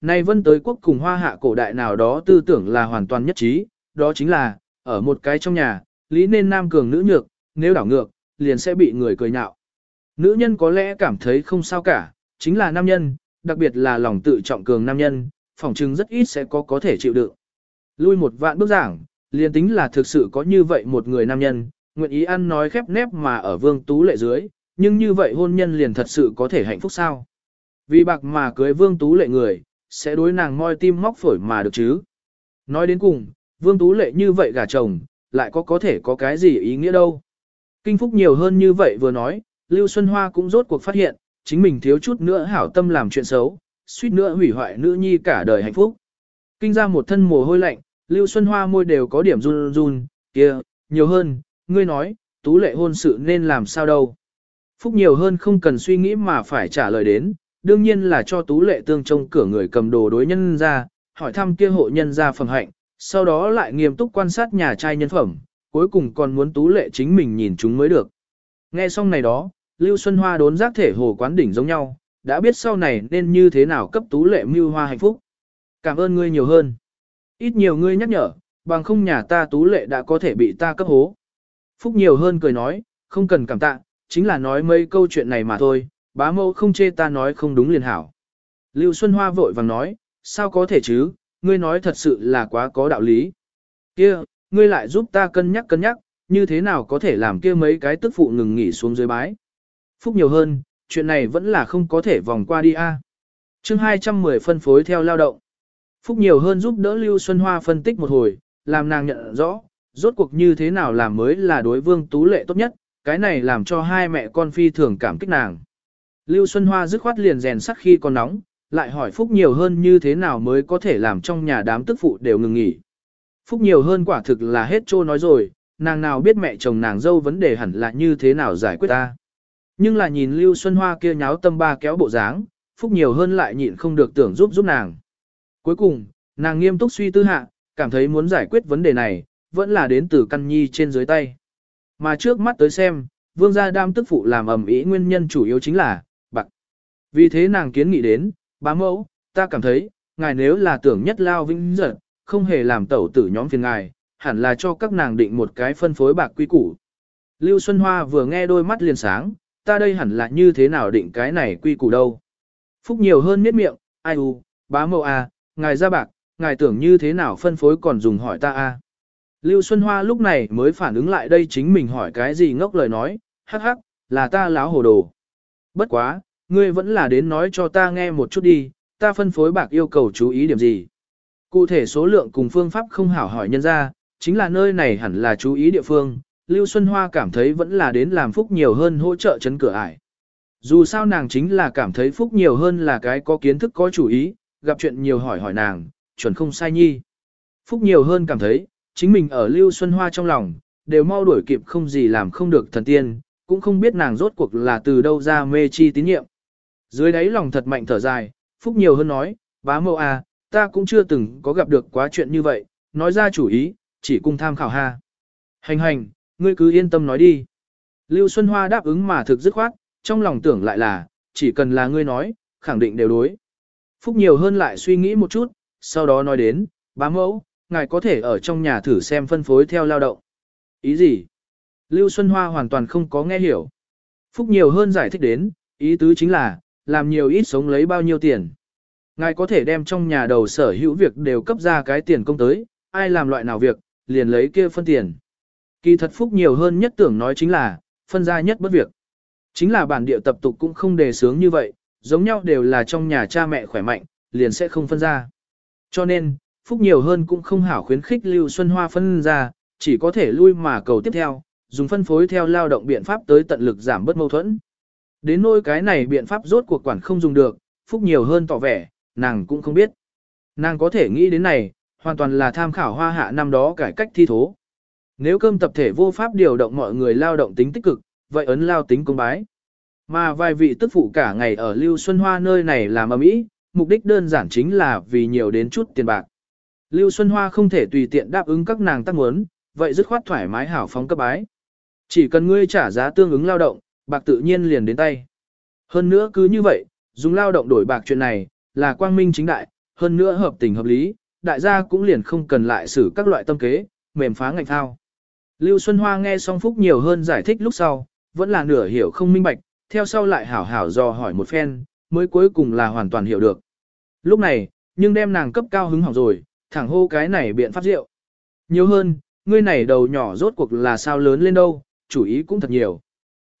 nay vân tới quốc cùng hoa hạ cổ đại nào đó tư tưởng là hoàn toàn nhất trí, đó chính là, ở một cái trong nhà, lý nên nam cường nữ nhược, nếu đảo ngược, liền sẽ bị người cười nhạo. Nữ nhân có lẽ cảm thấy không sao cả, chính là nam nhân, đặc biệt là lòng tự trọng cường nam nhân, phỏng chừng rất ít sẽ có có thể chịu đựng. Lui một vạn bước giảng, liền tính là thực sự có như vậy một người nam nhân, nguyện ý ăn nói khép nép mà ở vương tú lệ dưới, nhưng như vậy hôn nhân liền thật sự có thể hạnh phúc sao? Vì bạc mà cưới vương tú lệ người, sẽ đối nàng moi tim móc phổi mà được chứ? Nói đến cùng, vương tú lệ như vậy gả chồng, lại có có thể có cái gì ý nghĩa đâu? Kinh phúc nhiều hơn như vậy vừa nói, Lưu Xuân Hoa cũng rốt cuộc phát hiện, chính mình thiếu chút nữa hảo tâm làm chuyện xấu, suýt nữa hủy hoại nữ nhi cả đời hạnh phúc. Kinh ra một thân mồ hôi lạnh, Lưu Xuân Hoa môi đều có điểm run run, kia, nhiều hơn, ngươi nói, tú lệ hôn sự nên làm sao đâu. Phúc nhiều hơn không cần suy nghĩ mà phải trả lời đến, đương nhiên là cho tú lệ tương trông cửa người cầm đồ đối nhân ra, hỏi thăm kia hộ nhân ra phần hạnh, sau đó lại nghiêm túc quan sát nhà trai nhân phẩm, cuối cùng còn muốn tú lệ chính mình nhìn chúng mới được. Nghe xong này đó, Lưu Xuân Hoa đốn giác thể hồ quán đỉnh giống nhau, đã biết sau này nên như thế nào cấp tú lệ mưu hoa hạnh phúc. Cảm ơn ngươi nhiều hơn. Ít nhiều ngươi nhắc nhở, bằng không nhà ta tú lệ đã có thể bị ta cấp hố. Phúc nhiều hơn cười nói, không cần cảm tạ, chính là nói mấy câu chuyện này mà thôi, bá mẫu không chê ta nói không đúng liền hảo. Lưu Xuân Hoa vội vàng nói, sao có thể chứ, ngươi nói thật sự là quá có đạo lý. Kia, ngươi lại giúp ta cân nhắc cân nhắc, như thế nào có thể làm kia mấy cái tức phụ ngừng nghỉ xuống dưới bái. Phúc nhiều hơn, chuyện này vẫn là không có thể vòng qua đi a. À. Chương 210 phân phối theo lao động. Phúc nhiều hơn giúp đỡ Lưu Xuân Hoa phân tích một hồi, làm nàng nhận rõ, rốt cuộc như thế nào làm mới là đối vương tú lệ tốt nhất, cái này làm cho hai mẹ con phi thường cảm kích nàng. Lưu Xuân Hoa dứt khoát liền rèn sắt khi còn nóng, lại hỏi Phúc nhiều hơn như thế nào mới có thể làm trong nhà đám tức phụ đều ngừng nghỉ. Phúc nhiều hơn quả thực là hết trô nói rồi, nàng nào biết mẹ chồng nàng dâu vấn đề hẳn là như thế nào giải quyết ta. Nhưng là nhìn Lưu Xuân Hoa kia nháo tâm ba kéo bộ dáng, Phúc nhiều hơn lại nhịn không được tưởng giúp giúp nàng. Cuối cùng, nàng nghiêm túc suy tư hạ, cảm thấy muốn giải quyết vấn đề này, vẫn là đến từ căn nhi trên dưới tay. Mà trước mắt tới xem, vương gia đam tức phụ làm ẩm ý nguyên nhân chủ yếu chính là. Vì thế nàng kiến nghị đến, bá mẫu, ta cảm thấy, ngài nếu là tưởng nhất lao vĩnh giật, không hề làm tẩu tử nhóm phiền ngài, hẳn là cho các nàng định một cái phân phối bạc quy củ. Lưu Xuân Hoa vừa nghe đôi mắt liền sáng, ta đây hẳn là như thế nào định cái này quy củ đâu. Phúc nhiều hơn miết miệng, ai u, bá mẫu à, ngài ra bạc, ngài tưởng như thế nào phân phối còn dùng hỏi ta à. Lưu Xuân Hoa lúc này mới phản ứng lại đây chính mình hỏi cái gì ngốc lời nói, hắc hắc, là ta láo hồ đồ. Bất quá, ngươi vẫn là đến nói cho ta nghe một chút đi, ta phân phối bạc yêu cầu chú ý điểm gì. Cụ thể số lượng cùng phương pháp không hảo hỏi nhân ra, chính là nơi này hẳn là chú ý địa phương, Lưu Xuân Hoa cảm thấy vẫn là đến làm phúc nhiều hơn hỗ trợ chấn cửa ải. Dù sao nàng chính là cảm thấy phúc nhiều hơn là cái có kiến thức có chủ ý, gặp chuyện nhiều hỏi hỏi nàng, chuẩn không sai nhi. Phúc nhiều hơn cảm thấy, chính mình ở Lưu Xuân Hoa trong lòng, đều mau đuổi kịp không gì làm không được thần tiên, cũng không biết nàng rốt cuộc là từ đâu ra mê chi tín nhiệm. Dưới đáy lòng thật mạnh thở dài, Phúc nhiều hơn nói, bá mẫu à, ta cũng chưa từng có gặp được quá chuyện như vậy, nói ra chủ ý, chỉ cùng tham khảo ha. Hành hành, ngươi cứ yên tâm nói đi. Lưu Xuân Hoa đáp ứng mà thực dứt khoát, trong lòng tưởng lại là, chỉ cần là ngươi nói, khẳng định đều đối. Phúc nhiều hơn lại suy nghĩ một chút, sau đó nói đến, bá mẫu, ngài có thể ở trong nhà thử xem phân phối theo lao động. Ý gì? Lưu Xuân Hoa hoàn toàn không có nghe hiểu. Phúc nhiều hơn giải thích đến, ý tứ chính là, làm nhiều ít sống lấy bao nhiêu tiền. Ngài có thể đem trong nhà đầu sở hữu việc đều cấp ra cái tiền công tới, ai làm loại nào việc, liền lấy kia phân tiền. Kỳ thật Phúc nhiều hơn nhất tưởng nói chính là, phân ra nhất bất việc. Chính là bản địa tập tục cũng không đề sướng như vậy, giống nhau đều là trong nhà cha mẹ khỏe mạnh, liền sẽ không phân ra. Cho nên, Phúc nhiều hơn cũng không hảo khuyến khích Lưu Xuân Hoa phân ra, chỉ có thể lui mà cầu tiếp theo, dùng phân phối theo lao động biện pháp tới tận lực giảm bớt mâu thuẫn. Đến nỗi cái này biện pháp rốt cuộc quản không dùng được, Phúc nhiều hơn tỏ vẻ, nàng cũng không biết. Nàng có thể nghĩ đến này, hoàn toàn là tham khảo hoa hạ năm đó cải cách thi thố. Nếu cơm tập thể vô pháp điều động mọi người lao động tính tích cực, vậy ấn lao tính công bái. Mà vài vị tức phụ cả ngày ở Lưu Xuân Hoa nơi này làm ầm ĩ, mục đích đơn giản chính là vì nhiều đến chút tiền bạc. Lưu Xuân Hoa không thể tùy tiện đáp ứng các nàng tác muốn, vậy dứt khoát thoải mái hảo phóng cấp bái. Chỉ cần ngươi trả giá tương ứng lao động, bạc tự nhiên liền đến tay. Hơn nữa cứ như vậy, dùng lao động đổi bạc chuyện này, là quang minh chính đại, hơn nữa hợp tình hợp lý, đại gia cũng liền không cần lại xử các loại tâm kế, mềm phá ngạch thao. Lưu Xuân Hoa nghe song Phúc nhiều hơn giải thích lúc sau, vẫn là nửa hiểu không minh bạch, theo sau lại hảo hảo dò hỏi một phen, mới cuối cùng là hoàn toàn hiểu được. Lúc này, nhưng đem nàng cấp cao hứng hỏng rồi, thẳng hô cái này biện pháp rượu. Nhiều hơn, ngươi này đầu nhỏ rốt cuộc là sao lớn lên đâu, chủ ý cũng thật nhiều.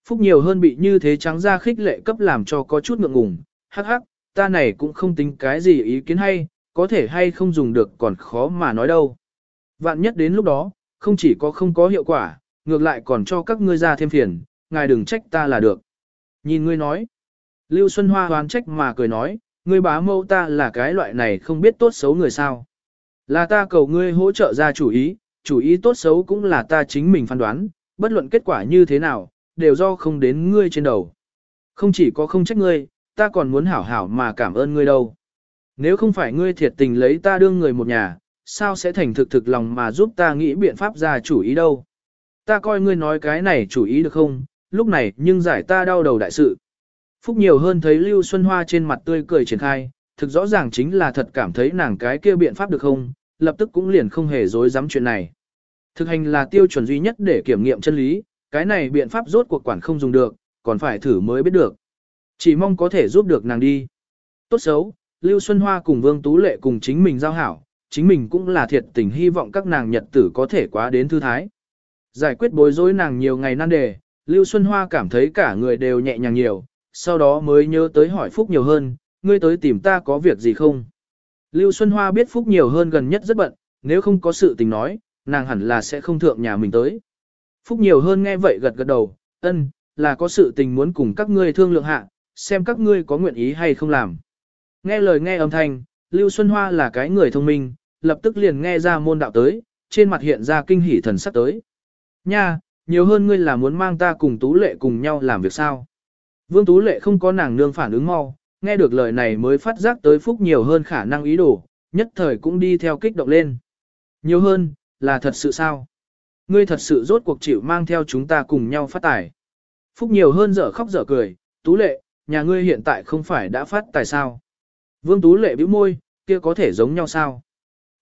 Phúc nhiều hơn bị như thế trắng ra khích lệ cấp làm cho có chút ngượng ngùng, hắc hắc, ta này cũng không tính cái gì ý kiến hay, có thể hay không dùng được còn khó mà nói đâu. Vạn nhất đến lúc đó, không chỉ có không có hiệu quả, ngược lại còn cho các ngươi ra thêm phiền, ngài đừng trách ta là được. Nhìn ngươi nói, Lưu Xuân Hoa hoán trách mà cười nói, ngươi bá mâu ta là cái loại này không biết tốt xấu người sao. Là ta cầu ngươi hỗ trợ ra chủ ý, chủ ý tốt xấu cũng là ta chính mình phán đoán, bất luận kết quả như thế nào, đều do không đến ngươi trên đầu. Không chỉ có không trách ngươi, ta còn muốn hảo hảo mà cảm ơn ngươi đâu. Nếu không phải ngươi thiệt tình lấy ta đương người một nhà, sao sẽ thành thực thực lòng mà giúp ta nghĩ biện pháp ra chủ ý đâu. Ta coi ngươi nói cái này chủ ý được không, lúc này nhưng giải ta đau đầu đại sự. Phúc nhiều hơn thấy Lưu Xuân Hoa trên mặt tươi cười triển khai, thực rõ ràng chính là thật cảm thấy nàng cái kia biện pháp được không, lập tức cũng liền không hề dối dám chuyện này. Thực hành là tiêu chuẩn duy nhất để kiểm nghiệm chân lý, cái này biện pháp rốt cuộc quản không dùng được, còn phải thử mới biết được. Chỉ mong có thể giúp được nàng đi. Tốt xấu, Lưu Xuân Hoa cùng Vương Tú Lệ cùng chính mình giao hảo, chính mình cũng là thiệt tình hy vọng các nàng nhật tử có thể quá đến thư thái. Giải quyết bối rối nàng nhiều ngày nan đề, Lưu Xuân Hoa cảm thấy cả người đều nhẹ nhàng nhiều, sau đó mới nhớ tới hỏi Phúc nhiều hơn, ngươi tới tìm ta có việc gì không? Lưu Xuân Hoa biết Phúc nhiều hơn gần nhất rất bận, nếu không có sự tình nói, nàng hẳn là sẽ không thượng nhà mình tới. Phúc nhiều hơn nghe vậy gật gật đầu, ân, là có sự tình muốn cùng các ngươi thương lượng hạ, xem các ngươi có nguyện ý hay không làm. Nghe lời nghe âm thanh, Lưu Xuân Hoa là cái người thông minh, lập tức liền nghe ra môn đạo tới, trên mặt hiện ra kinh hỉ thần sắc tới. Nha, nhiều hơn ngươi là muốn mang ta cùng Tú Lệ cùng nhau làm việc sao? Vương Tú Lệ không có nàng nương phản ứng mau, nghe được lời này mới phát giác tới Phúc nhiều hơn khả năng ý đồ, nhất thời cũng đi theo kích động lên. Nhiều hơn, là thật sự sao? Ngươi thật sự rốt cuộc chịu mang theo chúng ta cùng nhau phát tài. Phúc nhiều hơn dở khóc dở cười, Tú Lệ, nhà ngươi hiện tại không phải đã phát tài sao? Vương Tú Lệ bĩu môi, kia có thể giống nhau sao?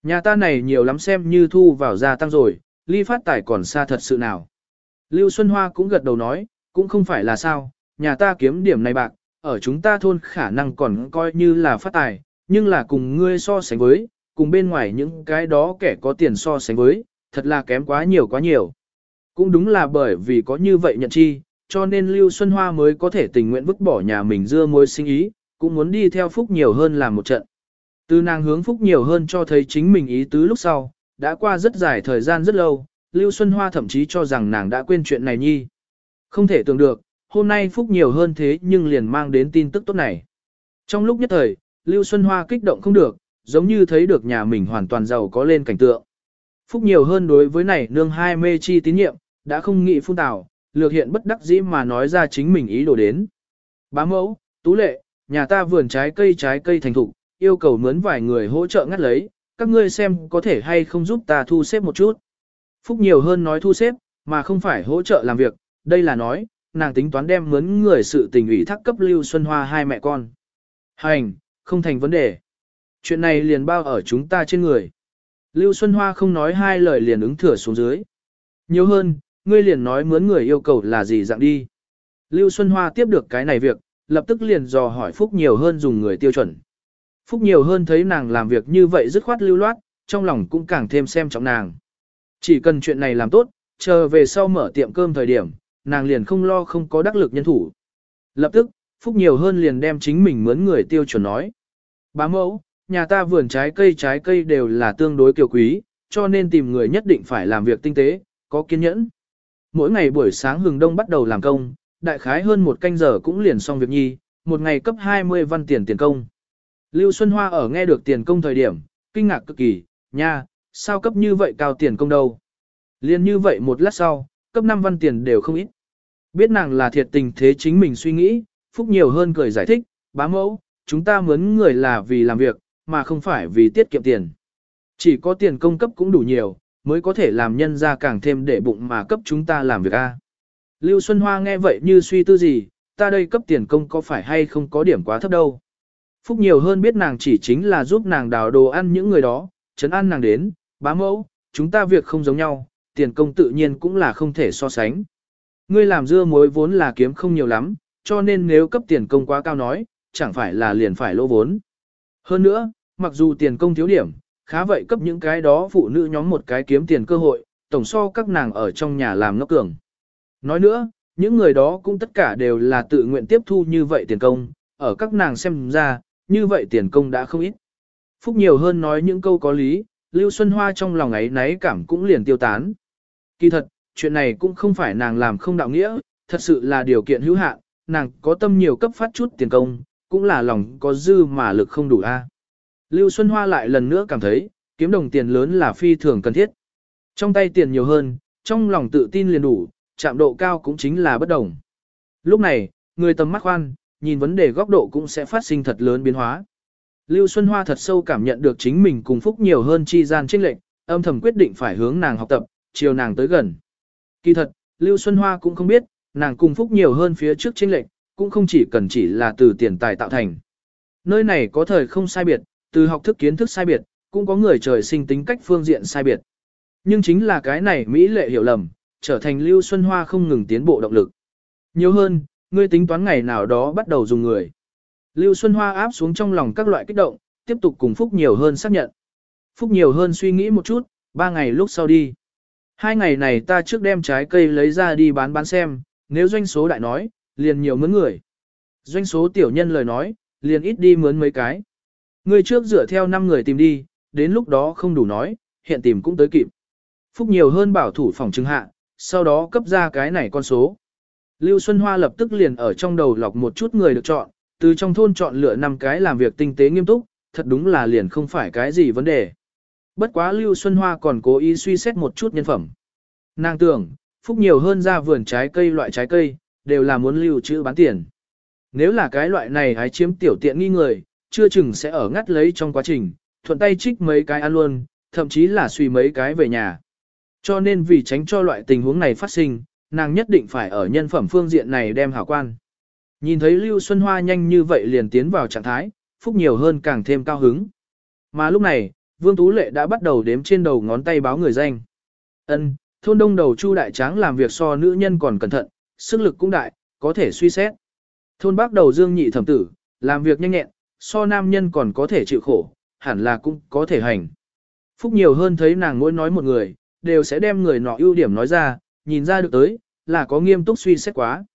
Nhà ta này nhiều lắm xem như thu vào gia tăng rồi, ly phát tài còn xa thật sự nào. Lưu Xuân Hoa cũng gật đầu nói, cũng không phải là sao, nhà ta kiếm điểm này bạc, ở chúng ta thôn khả năng còn coi như là phát tài, nhưng là cùng ngươi so sánh với, cùng bên ngoài những cái đó kẻ có tiền so sánh với, thật là kém quá nhiều quá nhiều. Cũng đúng là bởi vì có như vậy nhận chi, cho nên Lưu Xuân Hoa mới có thể tình nguyện vứt bỏ nhà mình dưa môi sinh ý, cũng muốn đi theo Phúc nhiều hơn làm một trận. Từ nàng hướng Phúc nhiều hơn cho thấy chính mình ý tứ lúc sau, đã qua rất dài thời gian rất lâu, Lưu Xuân Hoa thậm chí cho rằng nàng đã quên chuyện này nhi. Không thể tưởng được, hôm nay Phúc nhiều hơn thế nhưng liền mang đến tin tức tốt này. Trong lúc nhất thời, Lưu Xuân Hoa kích động không được, giống như thấy được nhà mình hoàn toàn giàu có lên cảnh tượng. Phúc nhiều hơn đối với này nương hai mê chi tín nhiệm, đã không nghĩ phun tảo, lược hiện bất đắc dĩ mà nói ra chính mình ý đồ đến. Bá mẫu, tú lệ, nhà ta vườn trái cây trái cây thành thục, yêu cầu mướn vài người hỗ trợ ngắt lấy, các ngươi xem có thể hay không giúp ta thu xếp một chút. Phúc nhiều hơn nói thu xếp, mà không phải hỗ trợ làm việc, đây là nói, nàng tính toán đem mướn người sự tình ủy thác cấp Lưu Xuân Hoa hai mẹ con. Hành, không thành vấn đề. Chuyện này liền bao ở chúng ta trên người. Lưu Xuân Hoa không nói hai lời liền ứng thừa xuống dưới. Nhiều hơn, ngươi liền nói mướn người yêu cầu là gì dạng đi. Lưu Xuân Hoa tiếp được cái này việc, lập tức liền dò hỏi Phúc nhiều hơn dùng người tiêu chuẩn. Phúc nhiều hơn thấy nàng làm việc như vậy dứt khoát lưu loát, trong lòng cũng càng thêm xem trọng nàng. Chỉ cần chuyện này làm tốt, chờ về sau mở tiệm cơm thời điểm, nàng liền không lo không có đắc lực nhân thủ. Lập tức, Phúc nhiều hơn liền đem chính mình mướn người tiêu chuẩn nói. Bá mẫu, nhà ta vườn trái cây trái cây đều là tương đối kiều quý, cho nên tìm người nhất định phải làm việc tinh tế, có kiên nhẫn. Mỗi ngày buổi sáng hừng đông bắt đầu làm công, đại khái hơn một canh giờ cũng liền xong việc nhi, một ngày cấp 20 văn tiền tiền công. Lưu Xuân Hoa ở nghe được tiền công thời điểm, kinh ngạc cực kỳ, nha, sao cấp như vậy cao tiền công đâu. Liên như vậy một lát sau, cấp 5 văn tiền đều không ít. Biết nàng là thiệt tình thế chính mình suy nghĩ, Phúc nhiều hơn cười giải thích, bá mẫu, chúng ta mướn người là vì làm việc, mà không phải vì tiết kiệm tiền. Chỉ có tiền công cấp cũng đủ nhiều, mới có thể làm nhân ra càng thêm để bụng mà cấp chúng ta làm việc a. Lưu Xuân Hoa nghe vậy như suy tư gì, ta đây cấp tiền công có phải hay không có điểm quá thấp đâu. Phúc nhiều hơn biết nàng chỉ chính là giúp nàng đào đồ ăn những người đó, chấn ăn nàng đến, bá mẫu, chúng ta việc không giống nhau, tiền công tự nhiên cũng là không thể so sánh. Ngươi làm dưa muối vốn là kiếm không nhiều lắm, cho nên nếu cấp tiền công quá cao nói, chẳng phải là liền phải lỗ vốn. Hơn nữa, mặc dù tiền công thiếu điểm, khá vậy cấp những cái đó phụ nữ nhóm một cái kiếm tiền cơ hội, tổng so các nàng ở trong nhà làm ngốc cường. Nói nữa, những người đó cũng tất cả đều là tự nguyện tiếp thu như vậy tiền công, ở các nàng xem ra, như vậy tiền công đã không ít. Phúc nhiều hơn nói những câu có lý, Lưu Xuân Hoa trong lòng ấy náy cảm cũng liền tiêu tán. Kỳ thật, chuyện này cũng không phải nàng làm không đạo nghĩa, thật sự là điều kiện hữu hạn, nàng có tâm nhiều cấp phát chút tiền công, cũng là lòng có dư mà lực không đủ a. Lưu Xuân Hoa lại lần nữa cảm thấy, kiếm đồng tiền lớn là phi thường cần thiết. Trong tay tiền nhiều hơn, trong lòng tự tin liền đủ, chạm độ cao cũng chính là bất đồng. Lúc này, người tầm mắt khoan, nhìn vấn đề góc độ cũng sẽ phát sinh thật lớn biến hóa. Lưu Xuân Hoa thật sâu cảm nhận được chính mình cùng Phúc nhiều hơn chi gian trinh lệnh, âm thầm quyết định phải hướng nàng học tập, chiều nàng tới gần. Kỳ thật, Lưu Xuân Hoa cũng không biết, nàng cùng Phúc nhiều hơn phía trước trinh lệnh, cũng không chỉ cần chỉ là từ tiền tài tạo thành. Nơi này có thời không sai biệt, từ học thức kiến thức sai biệt, cũng có người trời sinh tính cách phương diện sai biệt. Nhưng chính là cái này Mỹ lệ hiểu lầm, trở thành Lưu Xuân Hoa không ngừng tiến bộ động lực. Nhiều hơn, ngươi tính toán ngày nào đó bắt đầu dùng người. Lưu Xuân Hoa áp xuống trong lòng các loại kích động, tiếp tục cùng Phúc nhiều hơn xác nhận. Phúc nhiều hơn suy nghĩ một chút, ba ngày lúc sau đi. Hai ngày này ta trước đem trái cây lấy ra đi bán bán xem, nếu doanh số đại nói, liền nhiều mướn người. Doanh số tiểu nhân lời nói, liền ít đi mướn mấy cái. Ngươi trước dựa theo 5 người tìm đi, đến lúc đó không đủ nói, hiện tìm cũng tới kịp. Phúc nhiều hơn bảo thủ phòng trưng hạ, sau đó cấp ra cái này con số. Lưu Xuân Hoa lập tức liền ở trong đầu lọc một chút người được chọn, từ trong thôn chọn lựa 5 cái làm việc tinh tế nghiêm túc, thật đúng là liền không phải cái gì vấn đề. Bất quá Lưu Xuân Hoa còn cố ý suy xét một chút nhân phẩm. Nàng tưởng, Phúc nhiều hơn ra vườn trái cây loại trái cây, đều là muốn lưu trữ bán tiền. Nếu là cái loại này hái chiếm tiểu tiện nghi người, chưa chừng sẽ ở ngắt lấy trong quá trình, thuận tay trích mấy cái ăn luôn, thậm chí là suy mấy cái về nhà. Cho nên vì tránh cho loại tình huống này phát sinh, nàng nhất định phải ở nhân phẩm phương diện này đem hảo quan. Nhìn thấy Lưu Xuân Hoa nhanh như vậy liền tiến vào trạng thái, Phúc nhiều hơn càng thêm cao hứng. Mà lúc này, Vương Tú Lệ đã bắt đầu đếm trên đầu ngón tay báo người danh. Ân, thôn đông đầu Chu Đại Tráng làm việc so nữ nhân còn cẩn thận, sức lực cũng đại, có thể suy xét. Thôn bắc đầu Dương Nhị thẩm tử, làm việc nhanh nhẹn, so nam nhân còn có thể chịu khổ, hẳn là cũng có thể hành. Phúc nhiều hơn thấy nàng mỗi nói một người, đều sẽ đem người nọ ưu điểm nói ra, nhìn ra được tới, là có nghiêm túc suy xét quá.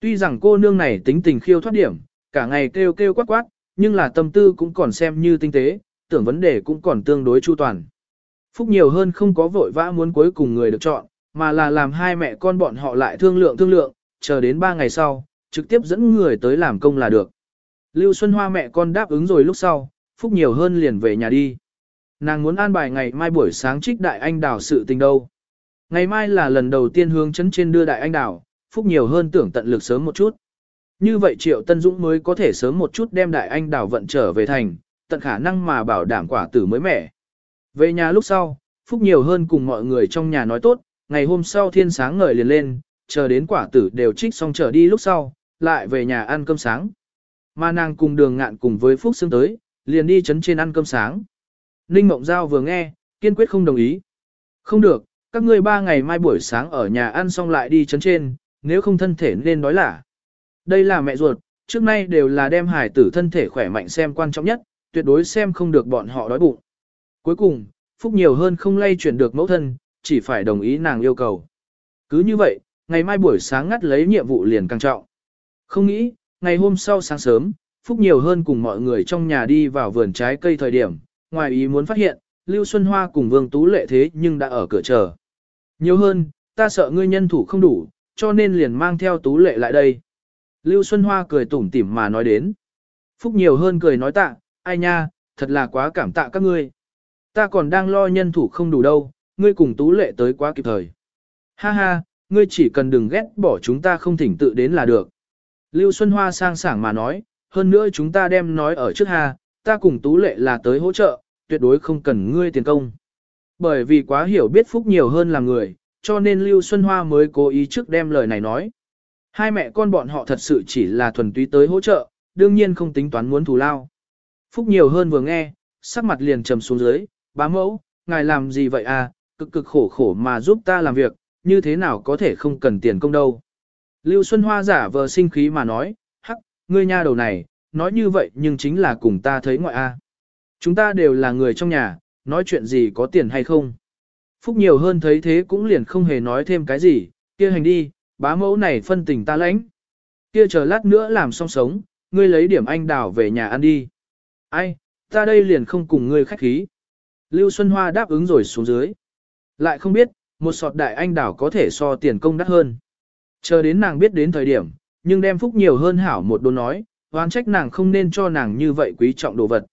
Tuy rằng cô nương này tính tình khiêu thoát điểm, cả ngày kêu kêu quát quát, nhưng là tâm tư cũng còn xem như tinh tế, tưởng vấn đề cũng còn tương đối chu toàn. Phúc nhiều hơn không có vội vã muốn cuối cùng người được chọn, mà là làm hai mẹ con bọn họ lại thương lượng thương lượng, chờ đến ba ngày sau, trực tiếp dẫn người tới làm công là được. Lưu Xuân Hoa mẹ con đáp ứng rồi lúc sau, Phúc nhiều hơn liền về nhà đi. Nàng muốn an bài ngày mai buổi sáng trích đại anh đảo sự tình đâu. Ngày mai là lần đầu tiên hướng chấn trên đưa đại anh đảo, Phúc nhiều hơn tưởng tận lực sớm một chút. Như vậy Triệu Tân Dũng mới có thể sớm một chút đem đại anh đảo vận trở về thành, tận khả năng mà bảo đảm quả tử mới mẻ. Về nhà lúc sau, Phúc nhiều hơn cùng mọi người trong nhà nói tốt, ngày hôm sau thiên sáng ngời liền lên, chờ đến quả tử đều trích xong trở đi lúc sau, lại về nhà ăn cơm sáng. Mà nàng cùng đường ngạn cùng với Phúc Sương tới, liền đi chấn trên ăn cơm sáng. Ninh Mộng Giao vừa nghe, kiên quyết không đồng ý. Không được, các ngươi ba ngày mai buổi sáng ở nhà ăn xong lại đi chấn trên, nếu không thân thể nên nói là. Đây là mẹ ruột, trước nay đều là đem hải tử thân thể khỏe mạnh xem quan trọng nhất, tuyệt đối xem không được bọn họ đói bụng. Cuối cùng, Phúc nhiều hơn không lay chuyển được mẫu thân, chỉ phải đồng ý nàng yêu cầu. Cứ như vậy, ngày mai buổi sáng ngắt lấy nhiệm vụ liền càng trọng. Không nghĩ, ngày hôm sau sáng sớm, Phúc nhiều hơn cùng mọi người trong nhà đi vào vườn trái cây thời điểm, ngoài ý muốn phát hiện, Lưu Xuân Hoa cùng Vương Tú Lệ thế nhưng đã ở cửa chờ. Nhiều hơn, ta sợ ngươi nhân thủ không đủ, cho nên liền mang theo Tú Lệ lại đây. Lưu Xuân Hoa cười tủm tỉm mà nói đến. Phúc nhiều hơn cười nói tạ, ai nha, thật là quá cảm tạ các ngươi. Ta còn đang lo nhân thủ không đủ đâu, ngươi cùng Tú Lệ tới quá kịp thời. Ha ha, ngươi chỉ cần đừng ghét bỏ chúng ta không thỉnh tự đến là được. Lưu Xuân Hoa sang sảng mà nói, hơn nữa chúng ta đem nói ở trước hà, ta cùng Tú Lệ là tới hỗ trợ, tuyệt đối không cần ngươi tiền công. Bởi vì quá hiểu biết Phúc nhiều hơn là người, cho nên Lưu Xuân Hoa mới cố ý trước đem lời này nói. Hai mẹ con bọn họ thật sự chỉ là thuần túy tới hỗ trợ, đương nhiên không tính toán muốn thù lao. Phúc nhiều hơn vừa nghe, sắc mặt liền trầm xuống dưới, bá mẫu, ngài làm gì vậy à, cực cực khổ khổ mà giúp ta làm việc, như thế nào có thể không cần tiền công đâu. Lưu Xuân Hoa giả vờ sinh khí mà nói, hắc, ngươi nha đầu này, nói như vậy nhưng chính là cùng ta thấy ngoại a. Chúng ta đều là người trong nhà, nói chuyện gì có tiền hay không. Phúc nhiều hơn thấy thế cũng liền không hề nói thêm cái gì, kia hành đi, bá mẫu này phân tình ta lãnh. Kia chờ lát nữa làm xong sống, ngươi lấy điểm anh đào về nhà ăn đi. Ai, ta đây liền không cùng ngươi khách khí. Lưu Xuân Hoa đáp ứng rồi xuống dưới. Lại không biết, một sọt đại anh đào có thể so tiền công đắt hơn. Chờ đến nàng biết đến thời điểm, nhưng đem phúc nhiều hơn hảo một đồn nói, oán trách nàng không nên cho nàng như vậy quý trọng đồ vật.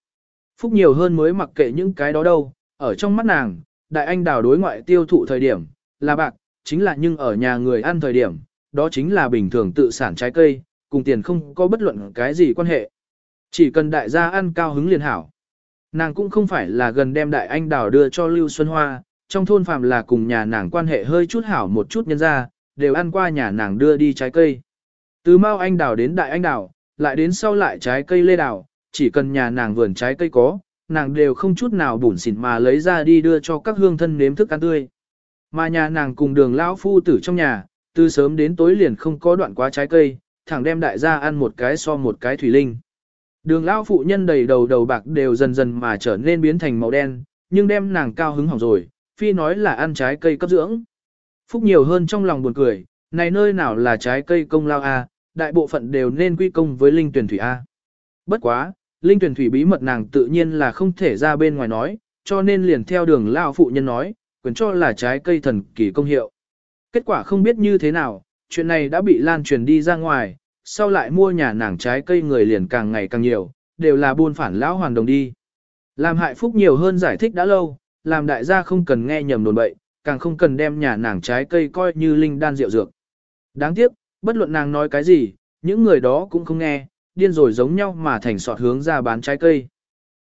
Phúc nhiều hơn mới mặc kệ những cái đó đâu, ở trong mắt nàng, đại anh đào đối ngoại tiêu thụ thời điểm, là bạc, chính là nhưng ở nhà người ăn thời điểm, đó chính là bình thường tự sản trái cây, cùng tiền không có bất luận cái gì quan hệ. Chỉ cần đại gia ăn cao hứng liền hảo. Nàng cũng không phải là gần đem đại anh đào đưa cho Lưu Xuân Hoa, trong thôn phàm là cùng nhà nàng quan hệ hơi chút hảo một chút nhân ra, đều ăn qua nhà nàng đưa đi trái cây. Từ mau anh đào đến đại anh đào, lại đến sau lại trái cây lê đào, chỉ cần nhà nàng vườn trái cây có, nàng đều không chút nào bủn xỉn mà lấy ra đi đưa cho các hương thân nếm thức ăn tươi. Mà nhà nàng cùng đường lão phu tử trong nhà, từ sớm đến tối liền không có đoạn quá trái cây, thẳng đem đại gia ăn một cái so một cái thủy linh. Đường lão phụ nhân đầy đầu đầu bạc đều dần dần mà trở nên biến thành màu đen, nhưng đem nàng cao hứng hỏng rồi, phi nói là ăn trái cây cấp dưỡng. Phúc nhiều hơn trong lòng buồn cười, này nơi nào là trái cây công lao a, đại bộ phận đều nên quy công với linh tuyển thủy a. Bất quá, linh tuyển thủy bí mật nàng tự nhiên là không thể ra bên ngoài nói, cho nên liền theo đường lao phụ nhân nói, quyền cho là trái cây thần kỳ công hiệu. Kết quả không biết như thế nào, chuyện này đã bị lan truyền đi ra ngoài, sau lại mua nhà nàng trái cây người liền càng ngày càng nhiều, đều là buôn phản lão hoàng đồng đi. Làm hại phúc nhiều hơn giải thích đã lâu, làm đại gia không cần nghe nhầm đồn bậy, càng không cần đem nhà nàng trái cây coi như linh đan rượu dược. Đáng tiếc, bất luận nàng nói cái gì, những người đó cũng không nghe, điên rồi giống nhau mà thành sọt hướng ra bán trái cây.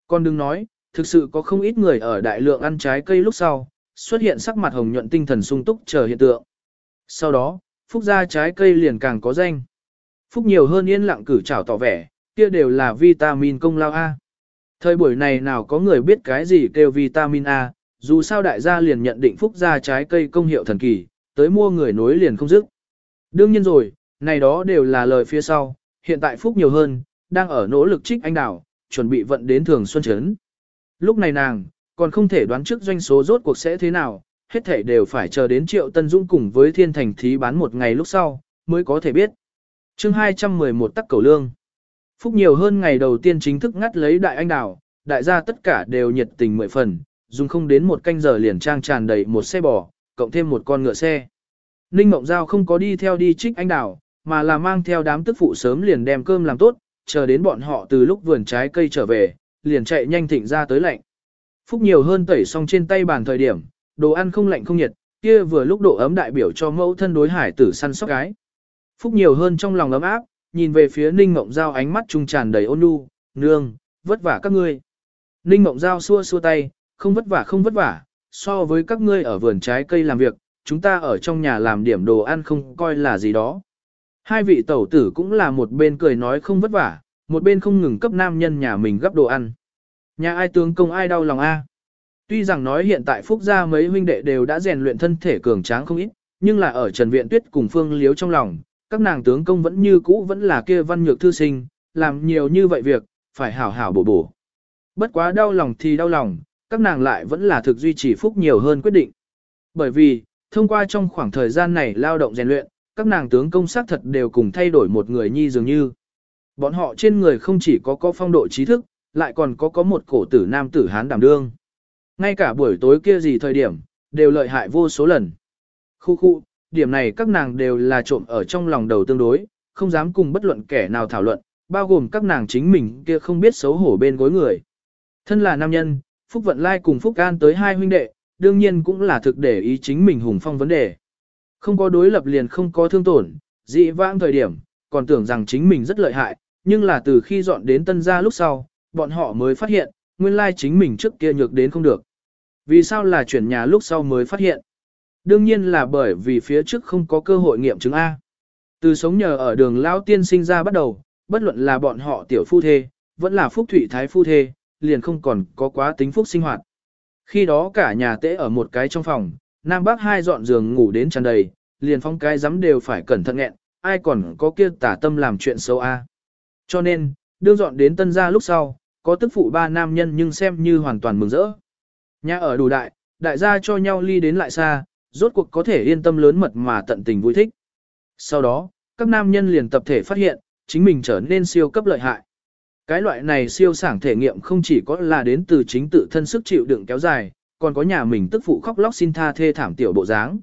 Còn đừng nói, thực sự có không ít người ở đại lượng ăn trái cây lúc sau, xuất hiện sắc mặt hồng nhuận tinh thần sung túc chờ hiện tượng. Sau đó, phúc gia trái cây liền càng có danh. Phúc nhiều hơn yên lặng cử trảo tỏ vẻ, kia đều là vitamin công lao A. Thời buổi này nào có người biết cái gì kêu vitamin A, dù sao đại gia liền nhận định phúc gia trái cây công hiệu thần kỳ, tới mua người nối liền không dứt. Đương nhiên rồi, này đó đều là lời phía sau, hiện tại phúc nhiều hơn, đang ở nỗ lực trích anh đảo, chuẩn bị vận đến thường xuân chấn. Lúc này nàng, còn không thể đoán trước doanh số rốt cuộc sẽ thế nào, hết thể đều phải chờ đến triệu tân dũng cùng với thiên thành thí bán một ngày lúc sau, mới có thể biết. chương 211 tắc cầu lương. Phúc nhiều hơn ngày đầu tiên chính thức ngắt lấy đại anh đảo, đại gia tất cả đều nhiệt tình mười phần, dùng không đến một canh giờ liền trang tràn đầy một xe bò, cộng thêm một con ngựa xe. Ninh Mộng Giao không có đi theo đi trích anh đảo, mà là mang theo đám tức phụ sớm liền đem cơm làm tốt, chờ đến bọn họ từ lúc vườn trái cây trở về, liền chạy nhanh thịnh ra tới lạnh. Phúc nhiều hơn tẩy xong trên tay bàn thời điểm, đồ ăn không lạnh không nhiệt, kia vừa lúc độ ấm đại biểu cho mẫu thân đối hải tử săn sóc gái. Phúc nhiều hơn trong lòng ấm áp, nhìn về phía Ninh Mộng Giao ánh mắt trung tràn đầy ôn nhu, nương, vất vả các ngươi. Ninh Mộng Giao xua xua tay, không vất vả không vất vả, so với các ngươi ở vườn trái cây làm việc, chúng ta ở trong nhà làm điểm đồ ăn không coi là gì đó. Hai vị tẩu tử cũng là một bên cười nói không vất vả, một bên không ngừng cấp nam nhân nhà mình gấp đồ ăn. Nhà ai tướng công ai đau lòng a? Tuy rằng nói hiện tại Phúc gia mấy huynh đệ đều đã rèn luyện thân thể cường tráng không ít, nhưng là ở Trần Viện Tuyết cùng Phương Liếu trong lòng, các nàng tướng công vẫn như cũ vẫn là kia văn nhược thư sinh, làm nhiều như vậy việc, phải hảo hảo bổ bổ. Bất quá đau lòng thì đau lòng, các nàng lại vẫn là thực duy trì Phúc nhiều hơn quyết định. Bởi vì, thông qua trong khoảng thời gian này lao động rèn luyện, các nàng tướng công sát thật đều cùng thay đổi một người nhi dường như. Bọn họ trên người không chỉ có có phong độ trí thức, lại còn có có một cổ tử nam tử hán đảm đương. Ngay cả buổi tối kia gì thời điểm, đều lợi hại vô số lần. Khu khu, điểm này các nàng đều là trộm ở trong lòng đầu tương đối, không dám cùng bất luận kẻ nào thảo luận, bao gồm các nàng chính mình kia không biết xấu hổ bên gối người. Thân là nam nhân, Phúc Vận Lai cùng Phúc An tới hai huynh đệ, đương nhiên cũng là thực để ý chính mình hùng phong vấn đề. Không có đối lập liền không có thương tổn, dị vãng thời điểm, còn tưởng rằng chính mình rất lợi hại, nhưng là từ khi dọn đến tân gia lúc sau, bọn họ mới phát hiện, nguyên lai chính mình trước kia nhược đến không được. Vì sao là chuyển nhà lúc sau mới phát hiện? Đương nhiên là bởi vì phía trước không có cơ hội nghiệm chứng A. Từ sống nhờ ở đường Lao Tiên sinh ra bắt đầu, bất luận là bọn họ tiểu phu thê, vẫn là phúc thủy thái phu thê, liền không còn có quá tính phúc sinh hoạt. Khi đó cả nhà tễ ở một cái trong phòng, nam bác hai dọn giường ngủ đến tràn đầy, liền phong cái giấm đều phải cẩn thận nghẹn, ai còn có kia tả tâm làm chuyện xấu a. Cho nên, đương dọn đến tân gia lúc sau, có tức phụ ba nam nhân nhưng xem như hoàn toàn mừng rỡ. Nhà ở đủ đại, đại gia cho nhau ly đến lại xa, rốt cuộc có thể yên tâm lớn mật mà tận tình vui thích. Sau đó, các nam nhân liền tập thể phát hiện, chính mình trở nên siêu cấp lợi hại. Cái loại này siêu sảng thể nghiệm không chỉ có là đến từ chính tự thân sức chịu đựng kéo dài, còn có nhà mình tức phụ khóc lóc xin tha thê thảm tiểu bộ dáng.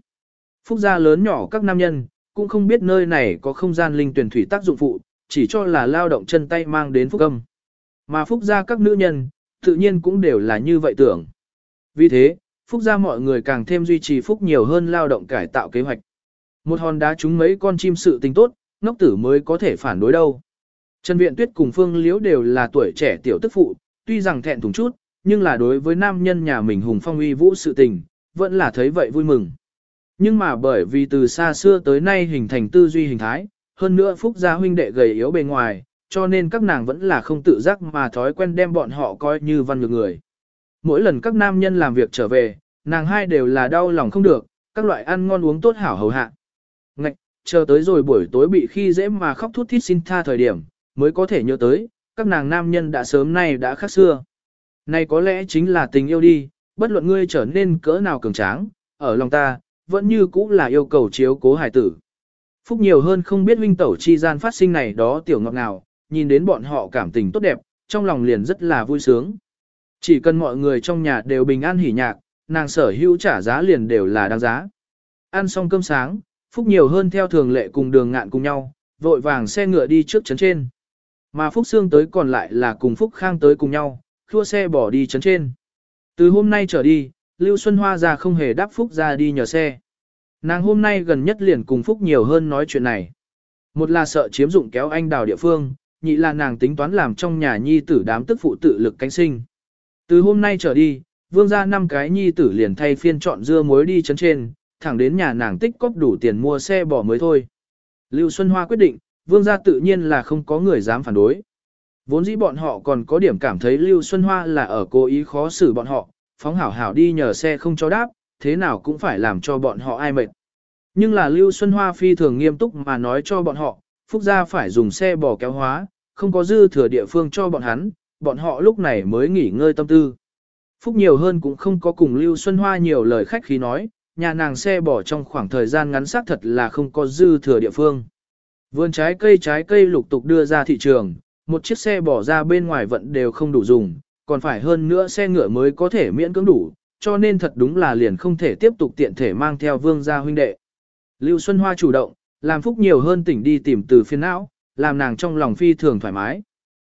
Phúc gia lớn nhỏ các nam nhân, cũng không biết nơi này có không gian linh tuyển thủy tác dụng phụ, chỉ cho là lao động chân tay mang đến phúc âm. Mà phúc gia các nữ nhân, tự nhiên cũng đều là như vậy tưởng. Vì thế, phúc gia mọi người càng thêm duy trì phúc nhiều hơn lao động cải tạo kế hoạch. Một hòn đá trúng mấy con chim sự tình tốt, ngốc tử mới có thể phản đối đâu. Trần Viện Tuyết cùng Phương Liễu đều là tuổi trẻ tiểu tức phụ, tuy rằng thẹn thùng chút, nhưng là đối với nam nhân nhà mình hùng phong uy vũ sự tình, vẫn là thấy vậy vui mừng. Nhưng mà bởi vì từ xa xưa tới nay hình thành tư duy hình thái, hơn nữa phúc gia huynh đệ gầy yếu bề ngoài, cho nên các nàng vẫn là không tự giác mà thói quen đem bọn họ coi như văn nhược người. Mỗi lần các nam nhân làm việc trở về, nàng hai đều là đau lòng không được, các loại ăn ngon uống tốt hảo hầu hạ. Ngạch, chờ tới rồi buổi tối bị khi dễ mà khóc thút thít xin tha thời điểm, mới có thể nhớ tới, các nàng nam nhân đã sớm nay đã khác xưa. Này có lẽ chính là tình yêu đi, bất luận ngươi trở nên cỡ nào cường tráng, ở lòng ta, vẫn như cũ là yêu cầu chiếu cố hải tử. Phúc nhiều hơn không biết huynh tẩu chi gian phát sinh này đó tiểu ngọt nào nhìn đến bọn họ cảm tình tốt đẹp, trong lòng liền rất là vui sướng. Chỉ cần mọi người trong nhà đều bình an hỉ nhạc, nàng sở hữu trả giá liền đều là đáng giá. Ăn xong cơm sáng, Phúc nhiều hơn theo thường lệ cùng đường ngạn cùng nhau, vội vàng xe ngựa đi trước chấn trên. Mà Phúc Sương tới còn lại là cùng Phúc Khang tới cùng nhau, thua xe bỏ đi chấn trên. Từ hôm nay trở đi, Lưu Xuân Hoa ra không hề đáp Phúc ra đi nhờ xe. Nàng hôm nay gần nhất liền cùng Phúc nhiều hơn nói chuyện này. Một là sợ chiếm dụng kéo anh đào địa phương, nhị là nàng tính toán làm trong nhà nhi tử đám tức phụ tự lực cánh sinh. Từ hôm nay trở đi, vương gia năm cái nhi tử liền thay phiên chọn dưa muối đi chấn trên, thẳng đến nhà nàng tích cóp đủ tiền mua xe bỏ mới thôi. Lưu Xuân Hoa quyết định, vương gia tự nhiên là không có người dám phản đối. Vốn dĩ bọn họ còn có điểm cảm thấy Lưu Xuân Hoa là ở cố ý khó xử bọn họ, phóng hảo hảo đi nhờ xe không cho đáp, thế nào cũng phải làm cho bọn họ ai mệt. Nhưng là Lưu Xuân Hoa phi thường nghiêm túc mà nói cho bọn họ, Phúc gia phải dùng xe bò kéo hóa, không có dư thừa địa phương cho bọn hắn, bọn họ lúc này mới nghỉ ngơi tâm tư. Phúc nhiều hơn cũng không có cùng Lưu Xuân Hoa nhiều lời khách khí nói, nhà nàng xe bỏ trong khoảng thời gian ngắn xác thật là không có dư thừa địa phương. Vườn trái cây trái cây lục tục đưa ra thị trường, một chiếc xe bỏ ra bên ngoài vận đều không đủ dùng, còn phải hơn nữa xe ngựa mới có thể miễn cưỡng đủ, cho nên thật đúng là liền không thể tiếp tục tiện thể mang theo vương gia huynh đệ. Lưu Xuân Hoa chủ động, làm phúc nhiều hơn tỉnh đi tìm từ phiên não, làm nàng trong lòng phi thường thoải mái.